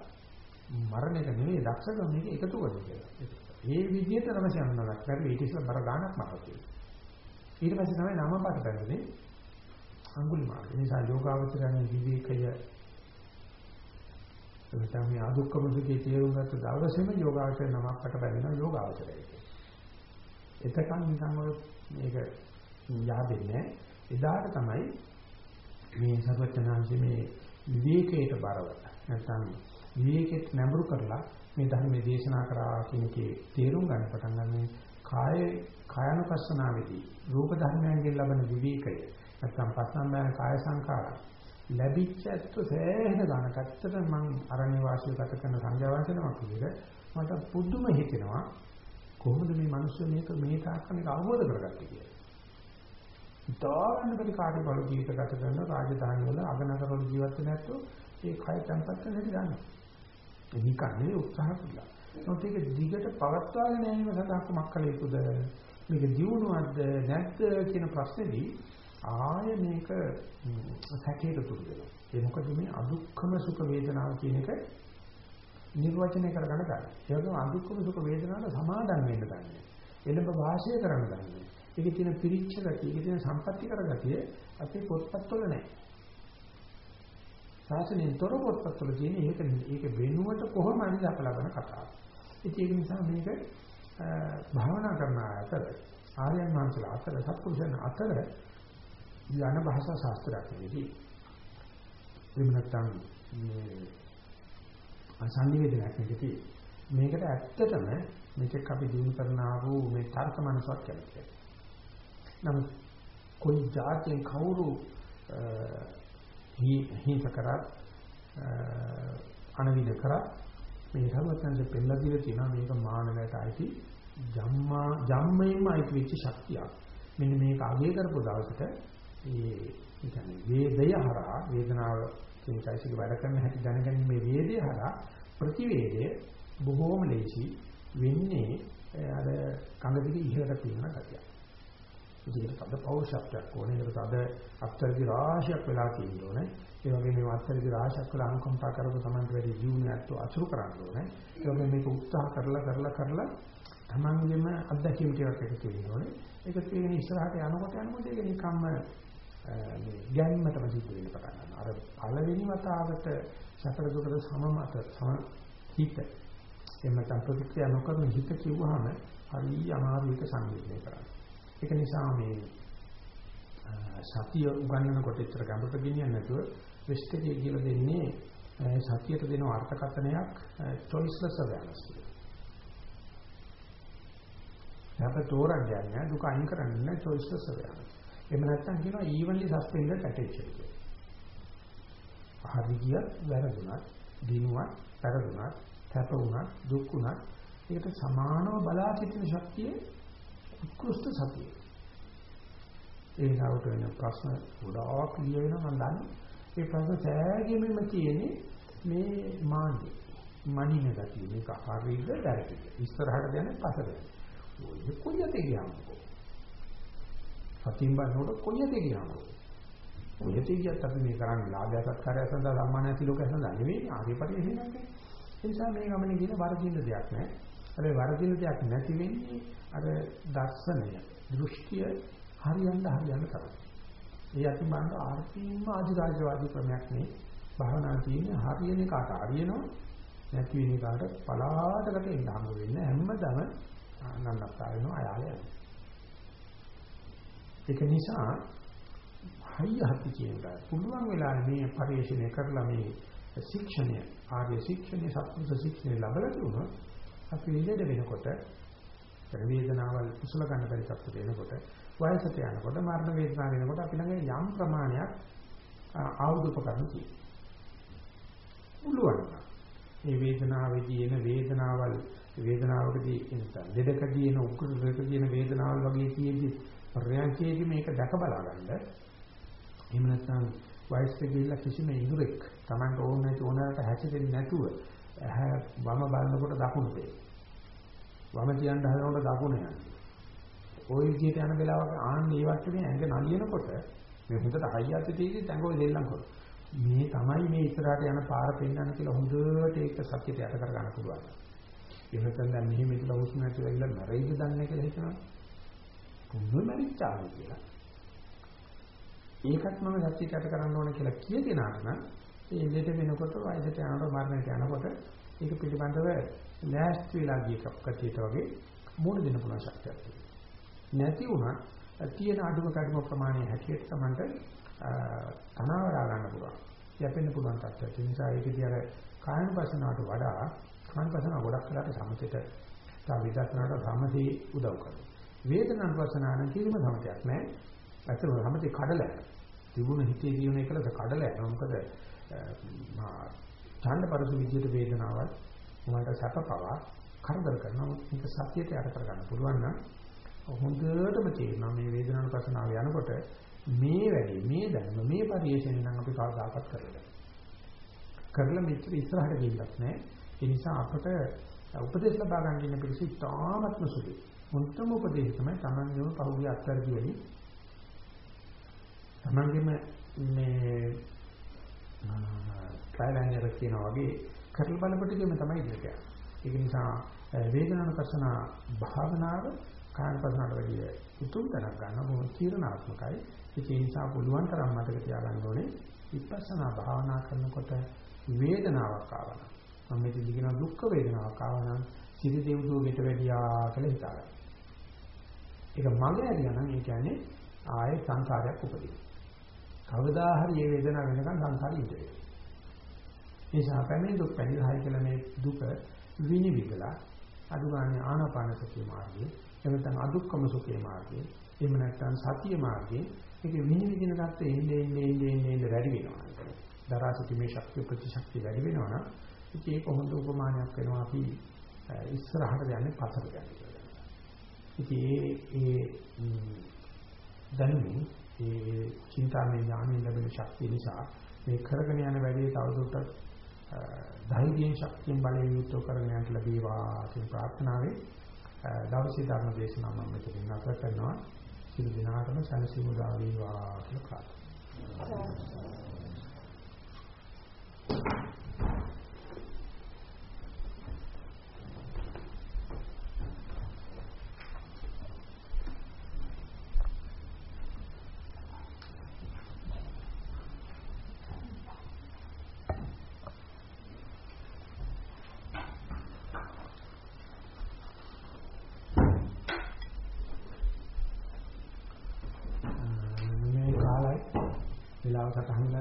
මරණ එක නෙවෙයි දක්ෂකම මේක එකතු කරගන්න කියලා. ඒ විදිහට තමයි යන්නවත්. බැරි ඊට ඉස්සෙල්ලා බර ගානක් මතක ඊට පස්සේ තමයි නම පාට බැලුනේ අඟුලිමාල. ඒ නිසා යෝගාවචරණයේ විවේකය එතන මේ අදුක්කම සුඛේ තේරුම් ගත්ත දවසේම යෝගාවචර නමකට බැලෙනවා යෝගාවචරය. එතකන් නිකන් ඔය මේක yaadෙන්නේ එදාට තමයි මේ සර්වඥාන්සේ මේ විවේකයට බරව නැත්නම් විවේකෙත් නැඹුරු කරලා මේ ධර්මයේ දේශනා කරා කියන එකේ තේරුම් ගන්න පටන් ගන්න කාය කායනුපස්සනාවේදී රූප ධර්මයන්ගෙන් ලබන විවේකය නැත්නම් පස්සම්බයන කාය සංකාරය ලැබිච්ච ඇත්ත සෑහෙන ගණක් ඇත්තට මම අරණ්‍ය වාසී ගත කරන සංජාවචනයක් විදිහට මට පුදුම හිතෙනවා කොහොමද මේ මිනිස්සු මේක මේ තාක්ෂණික අවබෝධ කරගත්තේ කියලා. ඉතාලන්න බැරි කාර්ය බල ජීවිත ගත කරන රාජධානි වල අගනගරවල ජීවත් වෙන ඇත්තෝ ඒ කය තැන්පත් වෙන හැටි දන්නවා. ඒ නිකන්නේ උත්සාහ කළා. නමුත් ඒක දිගට පවත්වාගෙන යෑම සඳහා කුමක් කළ යුතුද? මේක දියුණුවක්ද නැත්ද කියන ප්‍රශ්නේදී ආය මේක සැකයට තුරු වෙනවා. ඒ මොකද මේ අදුක්ඛම සුඛ වේදනාව කියන එක නිර්වචනය කරගන්න ගන්න. ඒ වගේම අදුක්ඛම සුඛ වේදනාවට සමාදම් වෙන්න ගන්න. එළඹ වාසය කරන්න ගන්න. ඒකේ තියෙන පිරිච්ඡ ගතිය, ඒකේ තියෙන සම්පත්‍ති කරගතිය අපේ පොත්පත්වල නැහැ. සාසනයෙන් තොර පොත්පත්වල තියෙන ඒක ඒක වෙනුවට කොහොම අනිත් අප ලබන කතාව. ඒක නිසා මේක භාවනා කරන අතර ආර්යයන් වහන්සේලා අතර සත්පුරුෂයන් අතර යන භාෂා ශාස්ත්‍රයක් නෙවෙයි. එහෙම නැත්නම් මේ අසංනිවේදනයක් නෙවෙයි. මේකට ඇත්තටම මේක අපි දිනු කරන ආ වූ මේ තර්ක මනසක් කැමතියි. නමුත් කොයි જાතියෙන් කවුරු හිංස කරත් අනවිද කරත් මේ සර්වඥයන්ට පෙන්නලා දීලා තියෙනවා මේක මානවයට අයිති ජම්මා ජම්මයෙන්ම අයිති වෙච්ච ශක්තියක්. මෙන්න මේක අගය කරපු දවසට ඒ කියන්නේ වේදය හරහා වේදනාව කියන চৈতසික වැඩ කරන හැටි දැනගන්න මේ වේදය හරහා ප්‍රතිවේදය බොහෝම ලේසි වෙන්නේ අර කඳ දිගේ ඉහළට තියෙන ගතිය. ඒකට තද පෞරුෂත්වයක් ඕනේ. ඒකට තද අත්තරදි රාශියක් වෙලා තියෙන්න ඕනේ. ඒ වගේම මේ අත්තරදි රාශියක් වෙලා අනුකම්පා කරපු තමන්ට වැඩි ජීවනයත් අසුරු කරන්න ඕනේ. ඒ වගේම මේක උත්සාහ කරලා කරලා කරලා තමන්ගේම අත්දැකීම් ටිකක් එකතු වෙන්න ඕනේ. ඒක තියෙන ඉස්සරහට යනකොට යනකොට ඒක නිකම්ම මේ ගැන්මටම සිද්ධ වෙන්න පටන් ගන්නවා. අර පළවෙනි වතාවට සතර දුකට සමමත සම හිත එහෙම නැත්නම් ප්‍රතික්‍රියා නොකරන හිත කිව්වහම හරි අමාරු එක සංවේදනය කරන්න. ඒක නිසා මේ සතිය උගන්වනකොට ඉතර ගැඹුරට ගෙනියන්නේ නැතුව වෙස්ට් එකේ කියලා දෙන්නේ සතියට දෙන අර්ථකථනයක් choiceless awareness කියලා. අපිට තෝරන්නේ නැහැ දුක අයින් කරන්නේ නැහැ choiceless awareness. එහෙම නැත්නම් කියනවා evenly suspended attention කියලා. හරි ගියත් වැරදුනත් දිනුවත් වැරදුනත් සැප වුණත් දුක් වුණත් ඒකට සමානව බලා සිටින ශක්තිය උත්කෘෂ්ඨ සතිය. ඒ නවට වෙන ප්‍රශ්න ගොඩාක් ලිය වෙනවා මම දන්නේ. ඒ ප්‍රශ්න සෑගෙමින්ම තියෙන්නේ මේ මාන්නේ. මනින ගතිය මේක හරියද වැරදිද? ඉස්සරහට යන පස්සට. ඔය කොයියද කියන්නකෝ. සතියින් බලනකොට කොයියද කියන්නකෝ. ඔයද කියත් අපි මේ කරන්නේ ලාභය සත්කාරය සඳහා සම්මානය තිලෝකය සඳහා නෙවෙයි ආර්ය පරිශ්‍රණයක් නේ. ඒ නිසා මේ ගමනේ කියන වරදින්න දෙයක් නැහැ. අර වරදින්න දෙයක් නැති වෙන්නේ අර දර්ශනය, දෘෂ්ටිය හරියන්න හරියන්න තමයි. ඒ අති බාන්න ආර්ථිකම ආධිරාජ්‍යවාදී ක්‍රමයක් නේ. භාවනා තියෙන්නේ හරියන එකට හරියනවා නැති වෙන එකට පලාතකට එන්න හම්බ වෙන්නේ හැමදම නන්නත්තා වෙනවා අයාලේ. ඒක නිසා හයිය හති කියනවා. පුළුවන් වෙලාවේ මේ පරිශ්‍රණය කරලා මේ ශික්ෂණය ආර්ය ශික්ෂණය සත්පුරුෂ ශික්ෂණය ලැබලා තිබුණා අපි ඉලෙඩ වෙනකොට වේදනාවල් කුසල ගන්න බැරි තත්ත්වයට එනකොට වයසට යනකොට මරණ වේදනාව වෙනකොට අපි ළඟ යම් ප්‍රමාණයක් ආයුධ උපකරණ තියෙනවා. පුළුවන්. මේ වේදනාවේදී එන වේදනාවල් වේදනාවකදී එනසම් දෙදකදී එන උකුරු දෙකදී එන වේදනාවල් වගේ තියෙද්දි පර්යාංකයේදී මේක දැක බලා ගන්න. එහෙම නැත්නම් වයසට ගිහිල්ලා කිසිම ඉඳුරෙක් Tamanට ඕන නැති ඕනකට හැසිරෙන්නේ නැතුව ඇහැ වම බලනකොට දකුණු වේ. වම තියන්න හදනකොට දකුණ යනවා. ওই විදිහට යන වෙලාවක ආන්න ඒ වටේ ඇඟ නලියනකොට මේ හොඳට හයියත් තියෙද්දි ඇඟ ඔය දෙල්ලම් කරනවා. මේ තමයි මේ ඉස්සරහට යන පාර පෙන්වන්න කියලා හොඳට ඒක සත්‍යයට යට කර ගන්න පුළුවන්. එහෙනම් දැන් මෙහෙම ඉතලා හුස්ම නැතිව ඉන්න මැරෙයිද දන්නේ කියලා හිතනවා. කොහොමද මැරිච්චාද කියලා. ඒකත් මම සත්‍යයට යට කරන්න ඕන කියලා කියගෙනාට නම් ඒ දෙට වෙනකොට වයසට යනකොට මරණයට යනකොට ඒක පිළිබඳව ලෑස්ති වෙලා ගිය කප්කතියට වගේ මූණ දෙන්න පුළුවන් ශක්තියක් තියෙනවා. නැති වුණා තියෙන අඩුම කඩුම ප්‍රමාණය හැටියට තමයි තනවරා ගන්න පුළුවන්. යැපෙන්න පුළුවන් තත්ත්වයක්. ඒ නිසා ඒකදී අර කායන පසනාවට වඩා කායන පසනාව ගොඩක් වෙලාට සමතේට තව විදර්ශනාවට සමතේ උදව් කරනවා. වේදනාන පසනාන කිසිම සමතයක් නැහැ. ඇත්තටම සමතේ කඩලා. තිබුණ හිතේ දියුණ එකලද කඩලා. යනවා. මොකද ඡන්ද පරසු විදියට වේදනාවක් මොකට සැපපවා කරදර කරනවා. මේක සතියට යට කර ගන්න පුළුවන් නම් හොඳටම තේරෙනවා මේ වේදනාවන පසනාව යනකොට මේ වැඩි මේ දැනුම මේ පරිශ්‍රයෙන් නම් අපි කවදාකවත් කරලා කරලා මෙච්චර ඉස්සරහට ගිහිල්ලත් නැහැ ඒ නිසා අපට උපදේශ ලබා ගන්න ඉන්න පිළිසි තාමත්ම සුළුයි. මුත්තම උපදේශ තමයි Tamanගේම පහුගිය අත්තරදි වලින් Tamanගේම මේ ට්‍රයිලයිනර් කියනවා වගේ කරලා බලපටිගෙම තමයි ඉඳලා යන්නේ. ඒක නිසා වේදනානුපස්සන භාවනාව කායනුපස්සනට වැඩිය උතුම් තැනක් ගන්න බොහොම තීරණාත්මකයි. ඒ නිසා පුළුවන් තරම් මතක තියාගන්න ඕනේ විපස්සනා භාවනා කරනකොට වේදනාවක් ආවනම් මම මේ කියන දුක් වේදනාවක් ආවනම් සිරි දෙව්දුවකට වැඩියා කියලා හිතාගන්න. ඒක මගේ ඇරියා නම් ඒ කියන්නේ ආයේ සංසාරයක් උපදිනවා. කවදා හරි මේ වේදනාව වෙනකන් සංසාරي ඉඳී. ඒ නිසා පැමිණි දුක් පැනිරහයි කියලා මේ දුක විනිවිදලා අදුගානේ ආනාපාන සතිය මාර්ගයේ එහෙම නැත්නම් අදුක්කම සුඛේ මාර්ගයේ එහෙම නැත්නම් සතිය මාර්ගයේ මේක විනිවිදින තත්ත්වෙ එන්නේ එන්නේ එන්නේ එන්නේ වැඩි වෙනවා. දරා සිටීමේ ශක්තිය ප්‍රතිශක්තිය වැඩි වෙනවා නම් ඉතින් ඒක හොඳ උපමානයක් වෙනවා අපි ඉස්සරහට යන්නේ පස්සට යන්නේ කියලා. ඉතින් ඒ ඒ දැනුමින් ඒ චින්තාමය ඥානයෙන් ලැබෙන ශක්තිය නිසා මේ කරගෙන යන වැඩේ තවදුරටත් ධෛර්යයෙන් ශක්තියෙන් බලයෙන් යුක්තව කරගෙන යන්න ලැබේවා කියන ප්‍රාර්ථනාවෙන් දවසේ ධර්ම දේශනාව මම මෙතනින් නැවත කරනවා. සියලු දිනාටම සැනසීම උදා වේවා කියලා ප්‍රාර්ථනා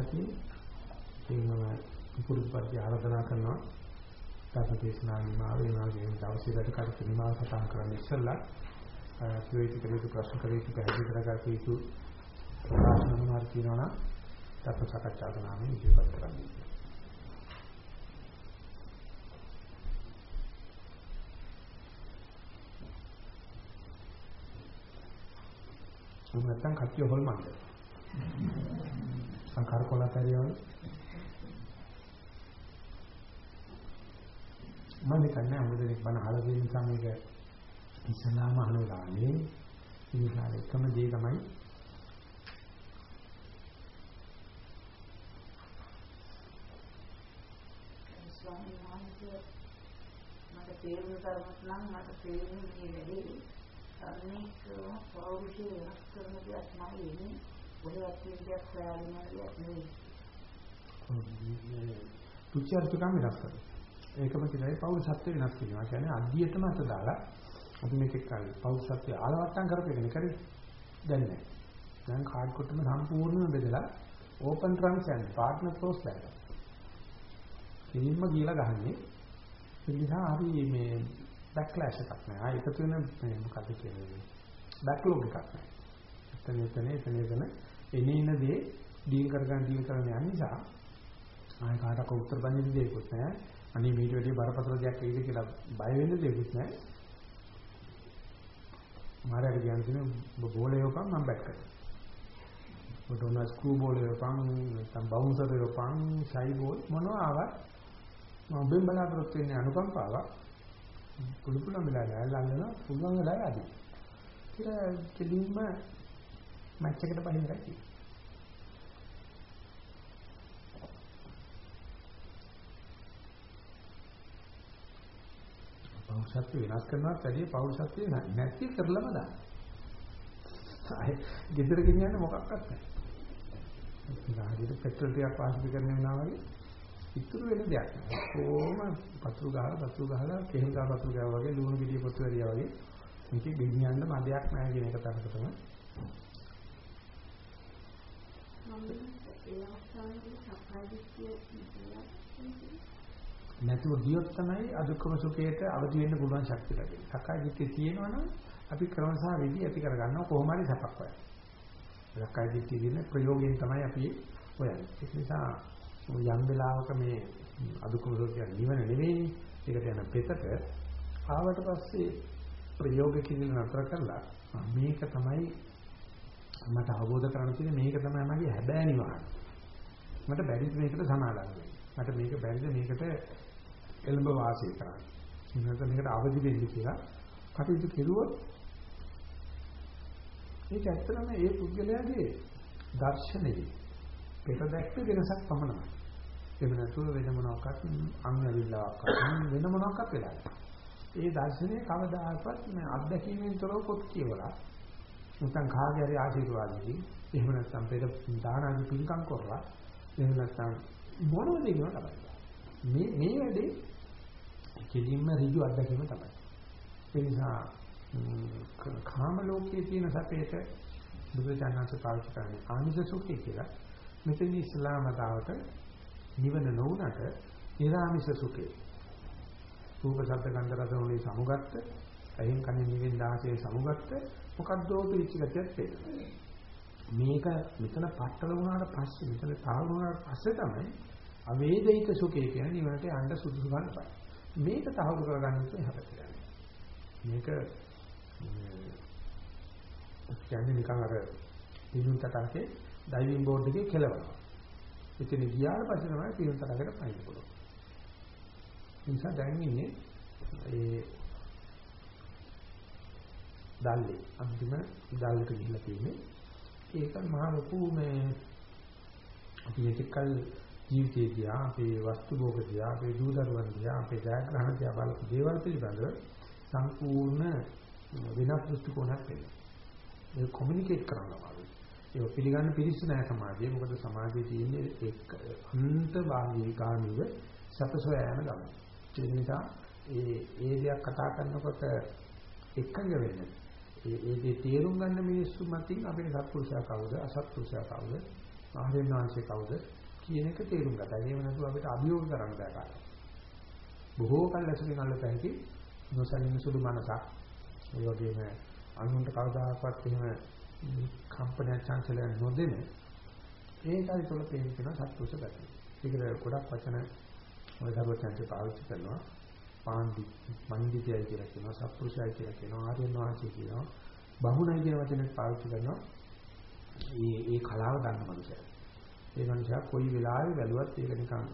සටහන් තියෙන්නේ. ඒ මම පුරුද්දපත් ආරාධනා කරනවා. ධර්ම දේශනා නිමාවේ මාගේ දවසේ වැඩ කටයුතු නිමාව සටහන් කරන්න ඉස්සෙල්ලා කිවේති කලේතු ප්‍රශ්න කලේතු පැහැදිලි කරගත යුතු ප්‍රශ්න මොනවාද කියනවනම් ධර්ම සාකච්ඡා කරනාම ඉදිරිපත් කරන්න. එහෙම නැත්නම් කච්චිය හොල්මන්ද? සංඛාර කොලතරය වගේ මම කියන්නේ අමුදෙනෙක් බණ අහලා තියෙන නිසා මේක ඉස්සලාම අහනවානේ ඉතින් එකම දේ තමයි ස්වාමීන් වහන්සේ මට තේරුම් කරමත් නම් මට තේරුන්නේ මේ වැඩේ. අනික පෞරුෂය වෙනස් කරන දෙයක් නෑ ඔයවත් විදියක් හොයාගෙන යන්නත් නෙවෙයි. තුච්චර්තුකම් වෙනස් කරනවා. ඒකම කියලායි පෞරුෂත්වය වෙනස් කිරීම. කියන්නේ අඩියටම අත දාලා අපි මේක කරේ පෞරුෂත්වය ආලවට්ටම් කරපෙන්නේ කරේ. දැන් නෑ. දැන් කාඩ් කොටම සම්පූර්ණයෙන්ම බෙදලා ඕපන් ට්‍රන්ස් යන පාර්ට්නර් ක්ලෝස් දාලා. කිලින්ම කියලා ගහන්නේ. ඒ නිසා අපි මේ බෑක්ලෑෂ් එකක් නෑ. ආ එකතු වෙන මේ මොකද කියන්නේ? බෑක්ලොග් එකක් නෑ. එතන එතන එතන එතන එනේන දේ ඩීල් කරගන්න ඩීල් කරන යන නිසා ආය කාටක උත්තර බඳින්න දෙයක්වත් නැහැ. අනේ මේට වැඩිය බරපතල දෙයක් එයිද කියලා බය වෙන්න දෙයක්වත් නැහැ. මාරට කියන්නේ බෝලේ යොපන් මම බැට් කරනවා. ඔතන ස්ක්‍රූ බෝලේ යොපන් නැත්නම් බවුන්සර් යොපන් සයි බෝල් මොනවා ආවත් මම බෙන් බලාපොරොත්තු වෙන්නේ අනුකම්පාවක්. පුළු පුළුවන් වෙලා ගෑල්ලන්න පුළුවන් වෙලා යදී. ඒක කෙලින්ම මැච් එකට බහින්න කයි. පෞරුෂත්ව වෙනස් කරනවත් වැඩිය පෞරුෂත්වය නැති කරලම දාන්න. ආයේ ගෙදර ගෙනියන්න මොකක්වත් නැහැ. ඉතින් පෙට්‍රල් ටිකක් පාස්ටි කරන වෙනවා වගේ ඉතුරු වෙන දෙයක් නෑ. කොහොම පතුරු ගහලා පතුරු ගහලා කෙහෙල් ගහ පතුරු ගහලා වගේ ලුණු ගෙඩිය පොතු ඇරියා වගේ මේක ගෙනියන්න මදයක් නැහැ කියන එක තමයි තමයි නැතුව ගියොත් තමයි අදුක්කම සුඛයට අවදි වෙන්න පුළුවන් ශක්තිය ලැබෙන්නේ. සක්කාය දිට්ඨිය තියෙනවනම් අපි ක්‍රමසහ විදි ඇති කරගන්නවා කොහොම හරි සපක් වෙයි. සක්කාය දිට්ඨිය කියන ප්‍රයෝගයෙන් තමයි අපි හොයන්නේ. ඒ නිසා යම් වෙලාවක මේ අදුක්කම සුඛය නිවන නෙවෙයි. ඒකට යන පෙතට ආවට පස්සේ ප්‍රයෝග කිරීම නතර කරලා මේක තමයි මට අවබෝධ කරගන්න තියෙන්නේ මේක තමයි මගේ හැබෑ නිවහන. මට බැරිද මේකට සමාදම් වෙන්න. මට මේක බැරිද මේකට එළඹ වාසය කරන්න. එහෙනම් මේකට අවදි වෙන්න කියලා කටයුතු කෙරුවොත් ඒක ඇත්තටම ඒ පුද්ගලයාගේ දර්ශනයේ පෙර දැක්ක වෙනසක් පමණයි. එහෙම නැතුව වෙන මොනවාක්වත් අංගවිල්ලාවක් වෙන මොනවාක්වත් වෙලා ඒ දර්ශනය කවදාකවත් මේ අත්දැකීමෙන් තොරව පොත් කියවලා නැත්නම් කාගේ හරි ආශිර්වාදයෙන් එහෙම නැත්නම් පෙර දාන ආදී පින්කම් කරලා එහෙම නැත්නම් මොනවද කියනවා තමයි. මේ මේ වැඩේ කෙලින්ම ඍජු අත්දැකීම තමයි. ඒ නිසා කාම ලෝකයේ තියෙන සැපේට බුදුචානන්සේ පාවිච්චි කරන්නේ ආනිස සුඛය කියලා. මෙතන ඉස්ලාම දාවට නිවන නොඋනට නිරාමිස සුඛය. රූප ශබ්ද ගන්ධ රස වලින් සමුගත්ත අයින් කන්නේ නිවෙන් දාසේ සමුගත්ත මොකද්දෝ පිළිච්ච ගතියක් තියෙනවා. මේක මෙතන පట్టල වුණාට පස්සේ මෙතන තාවු වුණාට පස්සේ තමයි අවේදිත සුඛය කියන්නේ නිවනට යන්න සුදුසු ගන්න බෑ. මේක තහවුරු කරගන්න ඉන්නේ හැපතිරන්නේ. මේක කියන්නේ නිකන් අර පිනුම් තටාකේ ඩයිවිං බෝඩ් එකේ කෙලවනවා. එතන ගියාට පස්සේ තමයි පිනුම් තටාකයට පයින්න පුළුවන්. ඒ නිසා දැන් ඉන්නේ ඒ දැල්ලේ අන්තිම දැල්ලට ගිහිල්ලා තියෙන්නේ. ඒක මහා ලොකු මේ අපි එකකල් ජීවිතේ දිහා අපේ වස්තු භෝග දිහා අපේ දූ දරුවන් දිහා අපේ ජයග්‍රහණ දිහා බලපු දේවල් පිළිබඳව සම්පූර්ණ වෙනස් දෘෂ්ටි කෝණයක් වෙනවා. ඒක කොමියුනිකේට් කරනවා. ඒක පිළිගන්න පිළිස්සු නැහැ සමාජයේ. මොකද සමාජයේ තියෙන්නේ එක් අන්ත භාගී ගාමිව සතසොය යන ගමන. ඒ නිසා ඒ ඒ දෙයක් කතා කරනකොට එකඟ වෙන්නේ. ඒ ඒ දේ තේරුම් ගන්න මිනිස්සු මතින් අපේ සත්පුරුෂයා කවුද අසත්පුරුෂයා කවුද ආර්යයන් වහන්සේ කවුද කියන එක තේරුම් ගත්තා. එහෙම නැතුව අපිට අභියෝග කරන්න බෑ කාටවත්. බොහෝ කල් ඇසුරින් අල්ලත හැකි නොසලින් සුදු මනසක්. ඒ වගේම අනුන්ට කවදාකවත් එහෙම කම්පනය චංචලය නොදෙන ඒකයි තුළ තේින් කියන සත්පුරුෂ ගතිය. ඒකට ගොඩක් වචන ඔය දරුවචන්ට පාවිච්චි කරනවා. පාන්දි මන්දිතයයි කියලා කියනවා, සත්පුරුෂයයි කියලා කියනවා, ආර්යයන් වහන්සේ කියනවා. බහුණයි කියන වචනේ පාවිච්චි කරනවා. ඒ ඒ කලාව ගන්න මනුස්සයා. ඒ මනුස්සයා කොයි වෙලාවෙ බැලුවත් ඒක නිකන්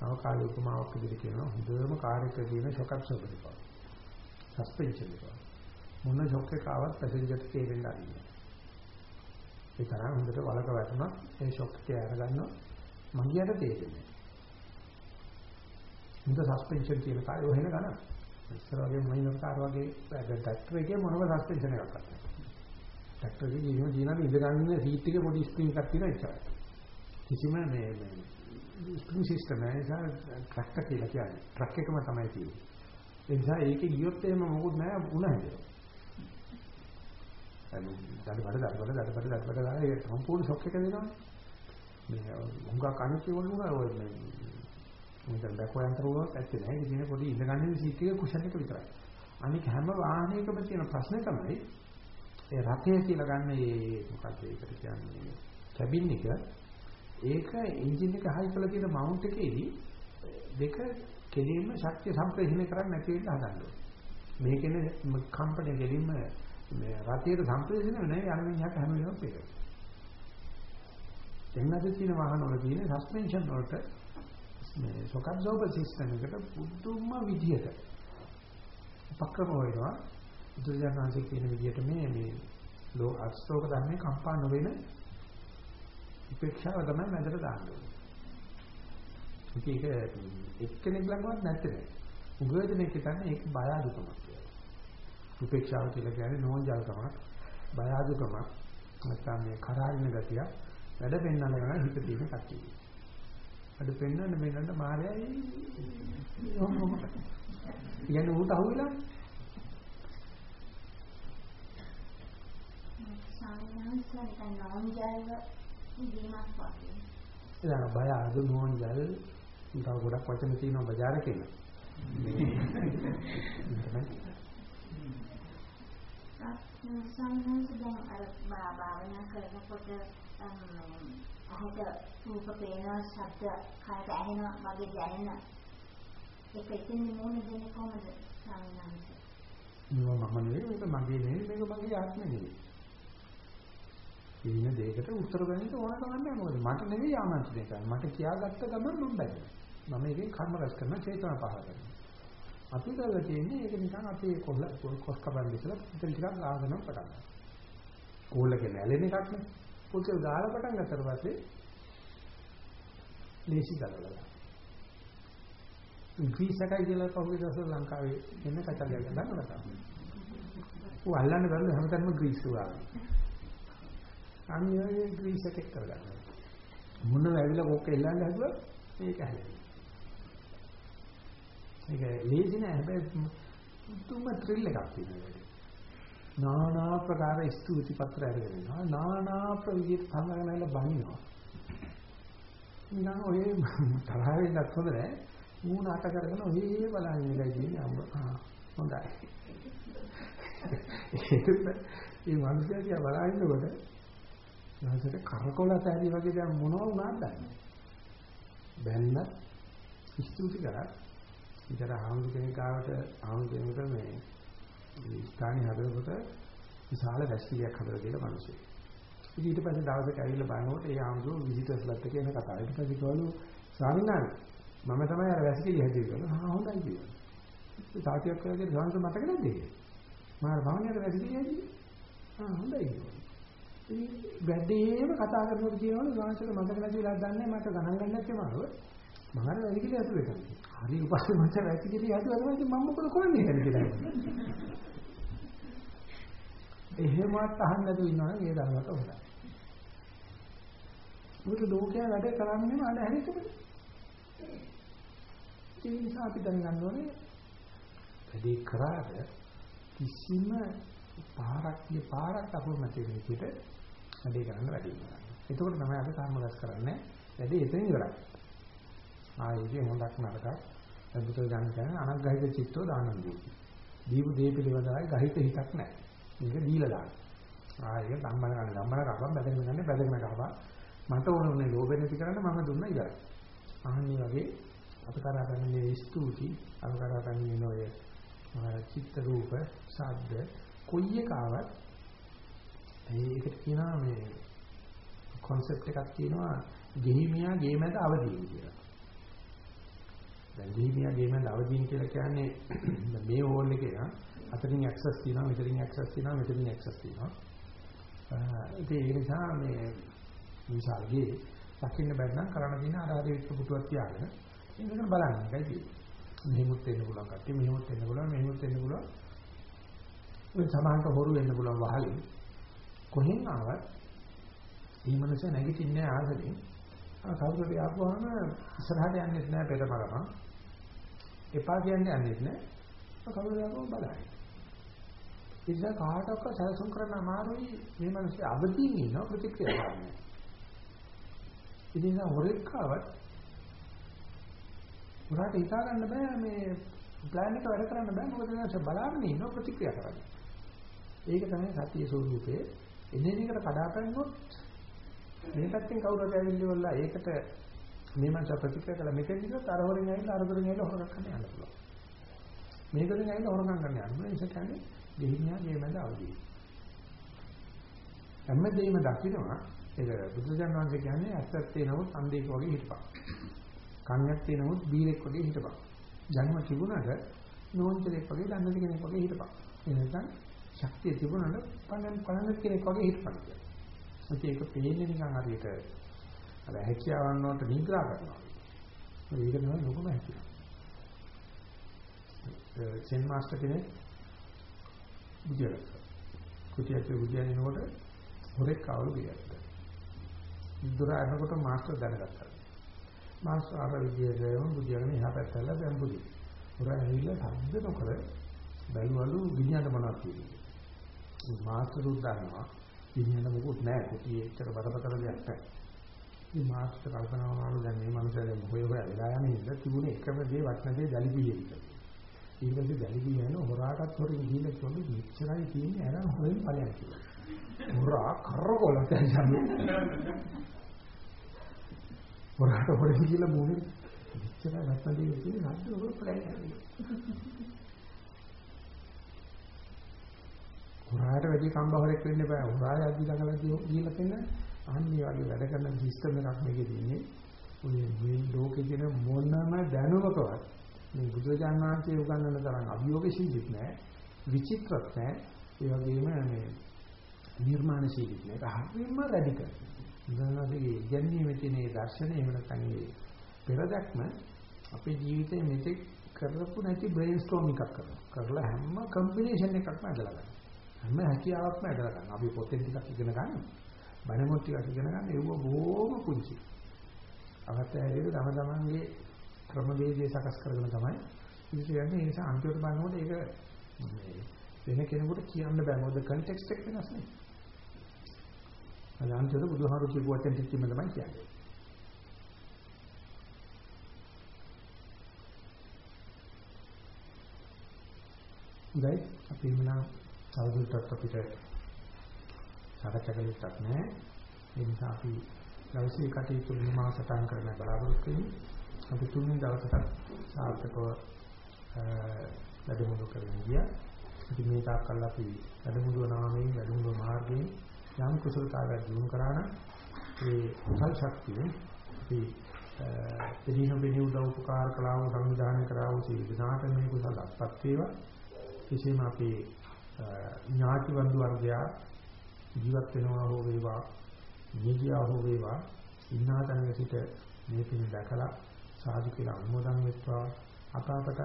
නවකාල උපමාවක් විදිහට කියනවා හොඳම කාර්යක දින ෂොක් අබ්සර්වර් එක. සස්පෙන්ෂන් එක. මොන ෂොක් එක ආවත් පැසෙන්ජර්ට තේරෙන්න අරින්න. ඒ තරම් හොඳට වලක වැටුණා ඒ ෂොක් එක අරගන්නවා මගියට තේරෙන්නේ. හොඳ සස්පෙන්ෂන් කියන කාර්යය වෙන ගන්න. ඉස්සර වගේ මයිනර් කාර් වගේ දැන් ට්‍රැක්ටර් එකේ මොනම සස්පෙන්ෂන් එකක් නැහැ. ට්‍රැක්ටර් එකේ ඉන්න දිනන ඉඳ ගන්න සීට් එකේ පොඩි ස්ප්‍රින්ග් එකක් තියෙනවා ඉස්සරහට. කිසිම මේ ස්ප්‍රින්ග් සිස්ටම් නැහැ ට්‍රැක්ටර් කියලා කියන්නේ. ට්‍රක් එකම තමයි තියෙන්නේ. ඒ නිසා ඒකේ ගියොත් එහෙම මොකුත් නැහැ උණ හැදෙනවා. අනු දඩබඩ දඩබඩ දඩබඩ දඩබඩ ගාලා ඒ සම්පූර්ණ ෂොක් එක දෙනවා. මේ හුඟා කණිති වුණා ඔය මේ මොකද බැකෝ යන්ත්‍ර වුණත් ඇත්තේ නැහැ. ඉතින් පොඩි ඉඳගන්නේ සීට් එකේ කුෂන් එක විතරයි. අනික හැම වාහනයකම තියෙන ප්‍රශ්නේ තමයි ඒ රථය කියලා ගන්න මේ මොකක්ද ඒකට කියන්නේ කැබින් එක ඒක එන්ජින් එක හයි කරලා තියෙන මවුන්ට් එකේදී දෙක කෙලින්ම ශක්තිය සම්ප්‍රේෂණය කරන්න නැති වෙන්න හදනවා. මේකනේ කම්පැනි ගෙලින්ම මේ රථයේ සම්ප්‍රේෂණය නැහැ යන මිනිහට හැම වෙලාවෙම ඒක. එන්නද තියෙන වාහන වල තියෙන සස්පෙන්ෂන් වලට මේ shock absorber system එකට පුදුම විදියට උපක්‍රම වෙනවා බුදුරජාණන්සේ කියන විදිහට මේ මේ ලෝ අස්තෝක ධර්මේ කම්පා නොවන උපේක්ෂාව තමයි මැදට දාන්නේ. ඒක එක්කෙනෙක් ළඟවත් නැත්තේ. උගදෙනෙක් හිතන්නේ ඒක බය අඩුකමක් කියලා. උපේක්ෂාව කියලා කියන්නේ නෝන්ජල්කමක්, බය අඩුකමක්, නැත්නම් මේ කරාරින ගතිය වැඩ පෙන්වන්න ගන්න හිත තියෙන කට්ටිය. වැඩ පෙන්වන්න මෙන්නට මායයි ඔහොම. කියන්නේ ඌට අහුවෙලා සාමාන්‍යයෙන් නෝන්ජල්ව දීමක් වගේ. එයා බය අඩු නෝන්ජල් තව ගොඩක් වචන තියෙනවා බજાર කියලා. සංඝංශ දැන් අර භාවනා කරනකොට අහක රූප පේන ශබ්ද කයට ඇහෙන වගේ දැනෙන ඒක ඉතින් මොන දෙන්නේ කොහමද සංඝංශ? මම නෙවෙයි මේක මගේ නෙවෙයි මේක මගේ ආත්මෙ නෙවෙයි. ඉන්න දෙයකට උත්තර දෙන්න ඕන කමන්නේ මොකද? මට නෙවෙයි ආමන්ත්‍රණය කරන්නේ. මට කියාගත්ත ගමන් මම බැහැ මම ඒකෙන් කර්ම රැස් කරන චේතන පහල කරනවා. අපි කරලා තියෙන්නේ ඒක නිකන් අපි කොල්ල කොස් කබන් ඉස්සලා ඉතින් ටිකක් ආගනම් පටන් ගන්නවා. කෝල්ලක නැලෙන එකක් නේ. පොතේ දාලා පටන් ගත්තට පස්සේ ලේසි කරලා ඉංග්‍රීසි එකයි කියලා කවුරුද දවසක් ලංකාවේ එන්න කචල්යක් ගන්නවා ඌ අල්ලන්න බැලුව හැමතැනම ග්‍රීසි වගේ අනිවාර්යයෙන් ග්‍රීස් එකක් කරගන්නවා. මොන වැවිලා කොක්ක එල්ලන්න හදුවා මේක හැදෙනවා. මේක ලේසි නෑ හැබැයි තුම ත්‍රිල් එකක් තියෙනවා. නානා ප්‍රකාර ස්තුති පත්‍ර අරගෙන ඉන්නවා. නානා ප්‍රවිදිත සමගනල බනිනවා. නිකන් ඔය තරහ වෙන්නත් හොඳ නෑ. මූණ අට කරගෙන ඔහේ බලන්නේ ඉඳලා ඉන්නේ අම්ම. ආ හොඳයි. ඒ මිනිස්සයා දිහා බලනකොට නැසට කරකොලත ඇති වගේ දැන් මොනව වුණාද දන්නේ. බැන්න ස්තුති කරා. ඉතර ආහුරු කෙනෙක් ආවට ආහුරු කෙනෙකුට මේ ස්ථානයේ හදනකොට විශාල වැස්කිලියක් හදලා දෙලා මිනිස්සු. ඉතින් ඊට පස්සේ දවසක ඇවිල්ලා බලනකොට ඒ ආහුරු විසිටර්ස්ලත් එක්ක එන කතාව. ඊට පස්සේ කිව්වලු ස්වාමීන් වහන්සේ මම තමයි අර වැස්කිලිය හැදුවේ කියලා. හා හොඳයි කියලා. සාතියක් කරගෙන සංස මතක නැද්ද ඒක? මාර භවණයට වැස්කිලිය හැදුවේ. ආ හොඳයි කියලා. ඉතින් වැඩේම කතා කරනකොට කියනවලු සංසල මතක නැති වෙලා දන්නේ මට ගණන් ගන්න නැත්තේ මාව. මම අර වැස්කිලිය හැදුවේ. හරි උපස්සේ මට වැස්කිලිය හැදුවා තමයි මම මොකද කරන්නේ කියලා. එහෙමවත් අහන්න නැතුව ඉන්නවනම් ඒ ධර්මයට හොඳයි. මොකද ලෝකයා වැඩ කරන්නේම අර හැරිටමනේ. ඒ නිසා අපි දැනගන්න ඕනේ වැඩේ කරාද කිසිම පාරක් කිය පාරක් අපුරු නැති විදිහට වැඩේ කරන්න වැඩි වෙනවා. එතකොට තමයි අපි කර්මගත කරන්නේ වැඩේ එතන ඉවරයි. ආයේ හොඳක් නරකක් අද්භුත ගන්න කියන අනග්‍රහිත චිත්තෝ දානන්දී. දීපු දේ පිළිවෙලයි ගහිත හිතක් නැහැ. මේක දීලා දාන්න. ආයේ ධම්මන ගන්න ධම්මන කපම් බැදගෙන ගන්න බැදගෙන කපම් මට ඕන උනේ ලෝභය නැති කරන්න මම දුන්නා ඉවරයි. අහන්නේ වගේ අප කරා ගන්නේ ස්තුති අප කරා ගන්නේ නොය චිත්ත රූප ශබ්ද කොයි එකාවත් ඒකට කියනවා මේ concept එකක් තියෙනවා ගෙහිමියා ගේ මැද අවදීන් කියලා. දැන් ගෙහිමියා ගේ මැද අවදීන් කියලා කියන්නේ මේ හෝල් එකේ අතරින් access තියෙනවා මෙතනින් access තියෙනවා මෙතනින් access තියෙනවා. ඒ නිසා මේ විශාලගේ දකින්න බැරි නම් කරන්න දින ආරාධ විත්තු පුටුවක් තියාගෙන ඉන්නකම් බලන්න එකයි තියෙන්නේ. මෙහෙමුත් වෙන්න පුළුවන් කට්ටිය මෙහෙමුත් වෙන්න පුළුවන් මෙහෙමුත් වෙන්න පුළුවන්. ඔය සමාන්ත හොරු වෙන්න පුළුවන් වහලේ. කොහෙන් ආවත් මේ මනස නැගිටින්නේ ආසලෙන්. අර කවුරුද ආපුවාම ඉස්සරහට යන්නේ නැහැ පෙරමරම. එපා කියන්නේ යන්නේ නැහැ. කවුරුද ආපුවම බලයි. ඉතින් කාටවත් සැලසුම් කරන්න අමාරුයි මේ මිනිස්සු අවදීන් ඉන්න ප්‍රතික්‍රියා කරන්නේ. ඉතින් හොරෙක් ආවත් උනාට හිතා ගන්න බෑ මේ ප්ලෑන් එක වැඩ කරන්න බෑ මොකද ඒක බලාගෙන ඉන්න ප්‍රතික්‍රියා කරන්නේ. ඒක තමයි සතිය ස්වરૂපයේ එන්නේ එකට කඩාපැන්නොත් මේ පැත්තෙන් කවුරුද ඇවිල්ලිවලා ඒකට මේ මනස ප්‍රතික්‍රියා කළා මෙතෙන් ඉන්නත් අර හොරෙන් ඇවිල්ලා අර හොරෙන් ඇවිල්ලා හොරගක් කරන්න යන්න පුළුවන්. මේකෙන් ඇවිල්ලා හොරගම් කරන්න යන්න. ඒක කියන්නේ දෙහිමියා මේ මැද අවදි. හැමදේම දකින්නවා ඒක බුදුසසුන් වහන්සේ කියන්නේ ඇත්තක් තියෙනවොත් අන්ධෙක් වගේ හිටපන්. කන්නක් තියෙනවොත් බීරෙක් වගේ හිටපන්. ජන්ම තිබුණාට නෝන්චලෙක් වගේ දන්නද කෙනෙක් වගේ හිටපන්. එනකන් ශක්තිය තිබුණාට පණන් පණන් කෙනෙක් වගේ හිටපන් කියලා. ඒක පේන්නේ නිකන් හරියට අර හැකියාවන් වලට නිග්‍රහ කරනවා. ඒක තමයි ලොකුම හැකියාව. සෙන් මාස්ටර් කෙනෙක් බුදියලා. කුටියට බුදියනකොට හොරෙක් ආවලු ගියා. දොර අරනකොට මාස්ටර් දැනගත්තා. මාස්ටර් ආර විදියටම බුදියාගෙන එහා පැත්තට දැන් බුදි. දොර ඇවිල්ලා සද්ද නොකර බැලුවලු විඤ්ඤාණ මොනවද කියන්නේ. මේ මාස්ටර් උදානවා විඤ්ඤාණ මොකුත් නැහැ. කුටියේ ඇත්තට බරපතල දෙයක් නැහැ. මේ මාස්ටර් කල්පනා වුණාලු දැන් මේ මනුස්සයා හොය හොය වෙලා යන ඉඳ තිබුණේ එකම දේ වටන දේ දැලිපියෙ විතර. ඊළඟට දැලිපිය යන හොරාටත් හොරින් ගිහිල්ලා කිව්වලු මෙච්චරයි තියෙන්නේ අරන් හොයෙන් ඵලයක් කියලා. හොරා කරකොල දැන් හොරාට හොරෙන් කියලා මොනේ ඉච්චර නැත්නම් ඉතින් නැද්ද ඔබ ප්‍රයත්න හොරාට වැඩි කම්බහරෙක් වෙන්න බෑ හොරාය අදි ළඟදී ගිහිල්ලා තියෙන අන්නේ වගේ වැඩ කරන සිස්ටම් එකක් මේකේ තියෙන්නේ ඔය මේ ලෝකේ කියන මොනම දැනුමකවත් මේ බුදුරජාණන් වහන්සේ උගන්වන තරම් අභියෝගශීලීත් නෑ විචිත්‍රත් නෑ ඒ වගේම මේ නිර්මාණශීලීත් නෑ ඒක හරියම රැඩිකල් බුදුනාගේ ඉගැන්වීමේ තියෙන ඒ දර්ශනය එහෙම නැත්නම් ඒ පෙරදක්ම අපේ ජීවිතේ මෙතෙක් කරපු නැති බ්‍රේන් ස්ටෝම් එකක් කරනවා. කරලා හැම කම්බිනේෂන් එකක්ම ඇදලා ගන්න. හැම හැකියාවක්ම ඇදලා ගන්න. අපි පොතෙන් ටිකක් ඉගෙන ගන්න. බණමුත් ටිකක් ඉගෙන ගන්න ඒව බොහොම පුංචි. අවශ්‍ය හැටියට තම තමන්ගේ ක්‍රමවේදය සකස් කරගෙන තමයි ඉතින් කියන්නේ ඒ නිසා අන්තිමට බලනකොට ඒක වෙන කෙනෙකුට කියන්න බෑ මොකද කන්ටෙක්ස්ට් එක වෙනස් නේ. අන්තිමට බුදුහාරු කියපු වචන ටිකම තමයි කියන්නේ. හොඳයි අපි එමුනම් තවදුරටත් අපිට සාකච්ඡා කළෙත් නැහැ. ඒ නිසා අපි දවසේ කටයුතු නිමා සටහන් කරන්න බලාපොරොත්තු වෙමු. අපි තුන්වෙනි දවසට සාර්ථකව වැඩමුළු කරගෙන ගියා. ඉතින් මේ තාක්කල් අපි වැඩමුළුව නාමයෙන් වැඩමුළුව මාර්ගයෙන් යම් කුසලතාවයක් දිනු කරා නම් ඒ කුසල් ශක්තිය අපි එදින වෙන උදව් උපකාර කළා වූ සංවිධානය කරා වූ සීලනාට මේ කුසල අත්පත් වේවා. කිසිම අපේ ඥාති වන්දු වර්ගයා ජීවත් වෙනවා හෝ වේවා නිගියා හෝ වේවා ඉන්නා තැනක සිට මේ පින දැකලා සාදු කියලා අනුමෝදන් වෙත්වා. අපාපට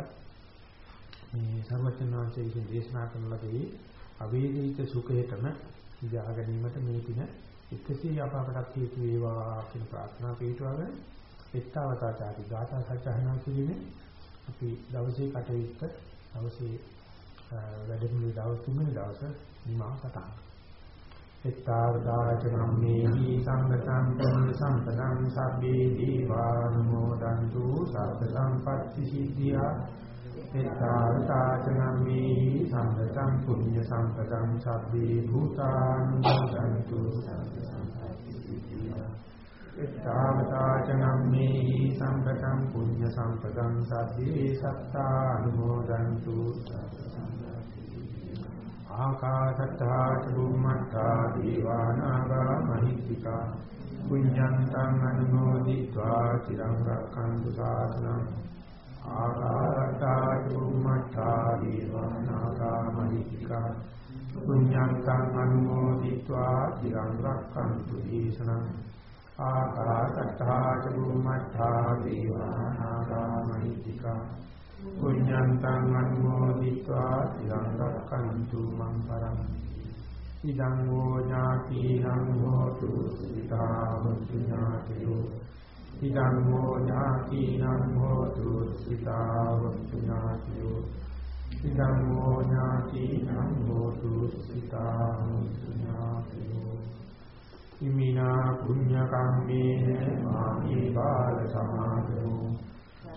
මේ සර්වචන් වහන්සේ විසින් දේශනා කරන ලදී අවේදිත සුඛයටම ඉඳා ගැනීමට මේ පින එකසේ අපාපටත් හේතු වේවා කියන ප්‍රාර්ථනා පිටවගෙන එක්තාවතාචාරි ගාථා සත්‍යහනා කිරීමේ අපි දවසේ කටයුත්ත දවසේ වැඩමුළු දවස් තුනේ දවස නිමා සටහන් එත්තාවදාච කම්මේහි සංගතං පුඤ්ඤ සම්පදං සබ්බේ දීවානුමෝදන්තු සබ්බ සම්පත්‍ති සිද්ධියා එත්තාවදාච කම්මේහි සංගතං පුඤ්ඤ සම්පදං සබ්බේ භූතානුමෝදන්තු සබ්බ සම්පත්‍ති සිද්ධියා එත්තාවදාච කම්මේහි සංගතං පුඤ්ඤ සම්පදං සබ්බේ සත්තානුමෝදන්තු සබ්බ ආකාශත්තා චුම්මත්තා දීවානාගා මහිත්‍තිකා පුඤ්ඤන්තං අනුමෝදිत्वा চিරං රක්ඛන්තු සාසනං ආකාශත්තා චුම්මත්තා දීවානාගා මහිත්‍තිකා පුඤ්ඤන්තං අනුමෝදිत्वा চিරං රක්ඛන්තු දේශනං ආකාශත්තා චුම්මත්තා දීවානාගා මහිත්‍තිකා පුඤ්ඤන්තං අනුමෝදිत्वा තිරං රක්ඛන්තු මං පරං ඉදං වූ ඥාතිනම් හෝතු සිතාවතු ඥාතියෝ ඉදං වූ ඥාතිනම් හෝතු සිතාවතු ඥාතියෝ ඉදං වූ ඥාතිනම් හෝතු සිතාවතු ඥාතියෝ ඉමිනා පුඤ්ඤ කම්මේන මාමේ බාල සමාදෝ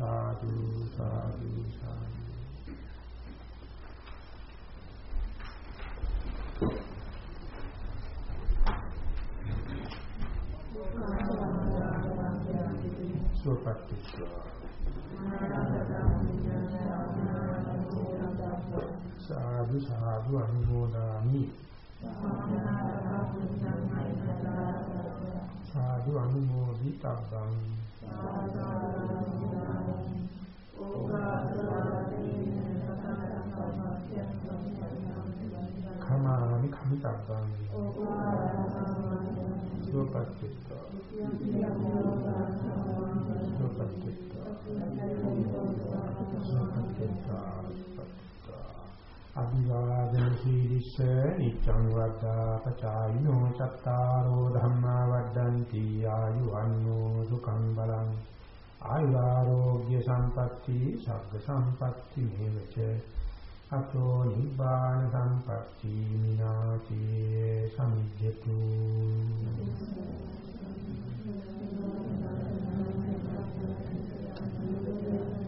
සාදු සාදු සාදු. සුවපත්තිස්වා සාදු සාදු අනුමෝදාමි. සාදු අනුමෝදි තබ්බං කමානි කමිතබ්බං සුවපත්තිස්වා අභිවාදන සීලිස්ස නිච්ඡං වද්දා පචායිනෝ චත්තාරෝ ධම්මා වද්දන්ති ආයුවන්නෝ සුඛං බලං ආයුරෝග්‍ය සම්පatti සග්ග සම්පatti මේවච අතෝ නිබ්බාන සම්පatti මිනාති සමිජ්ජතු. සුඛී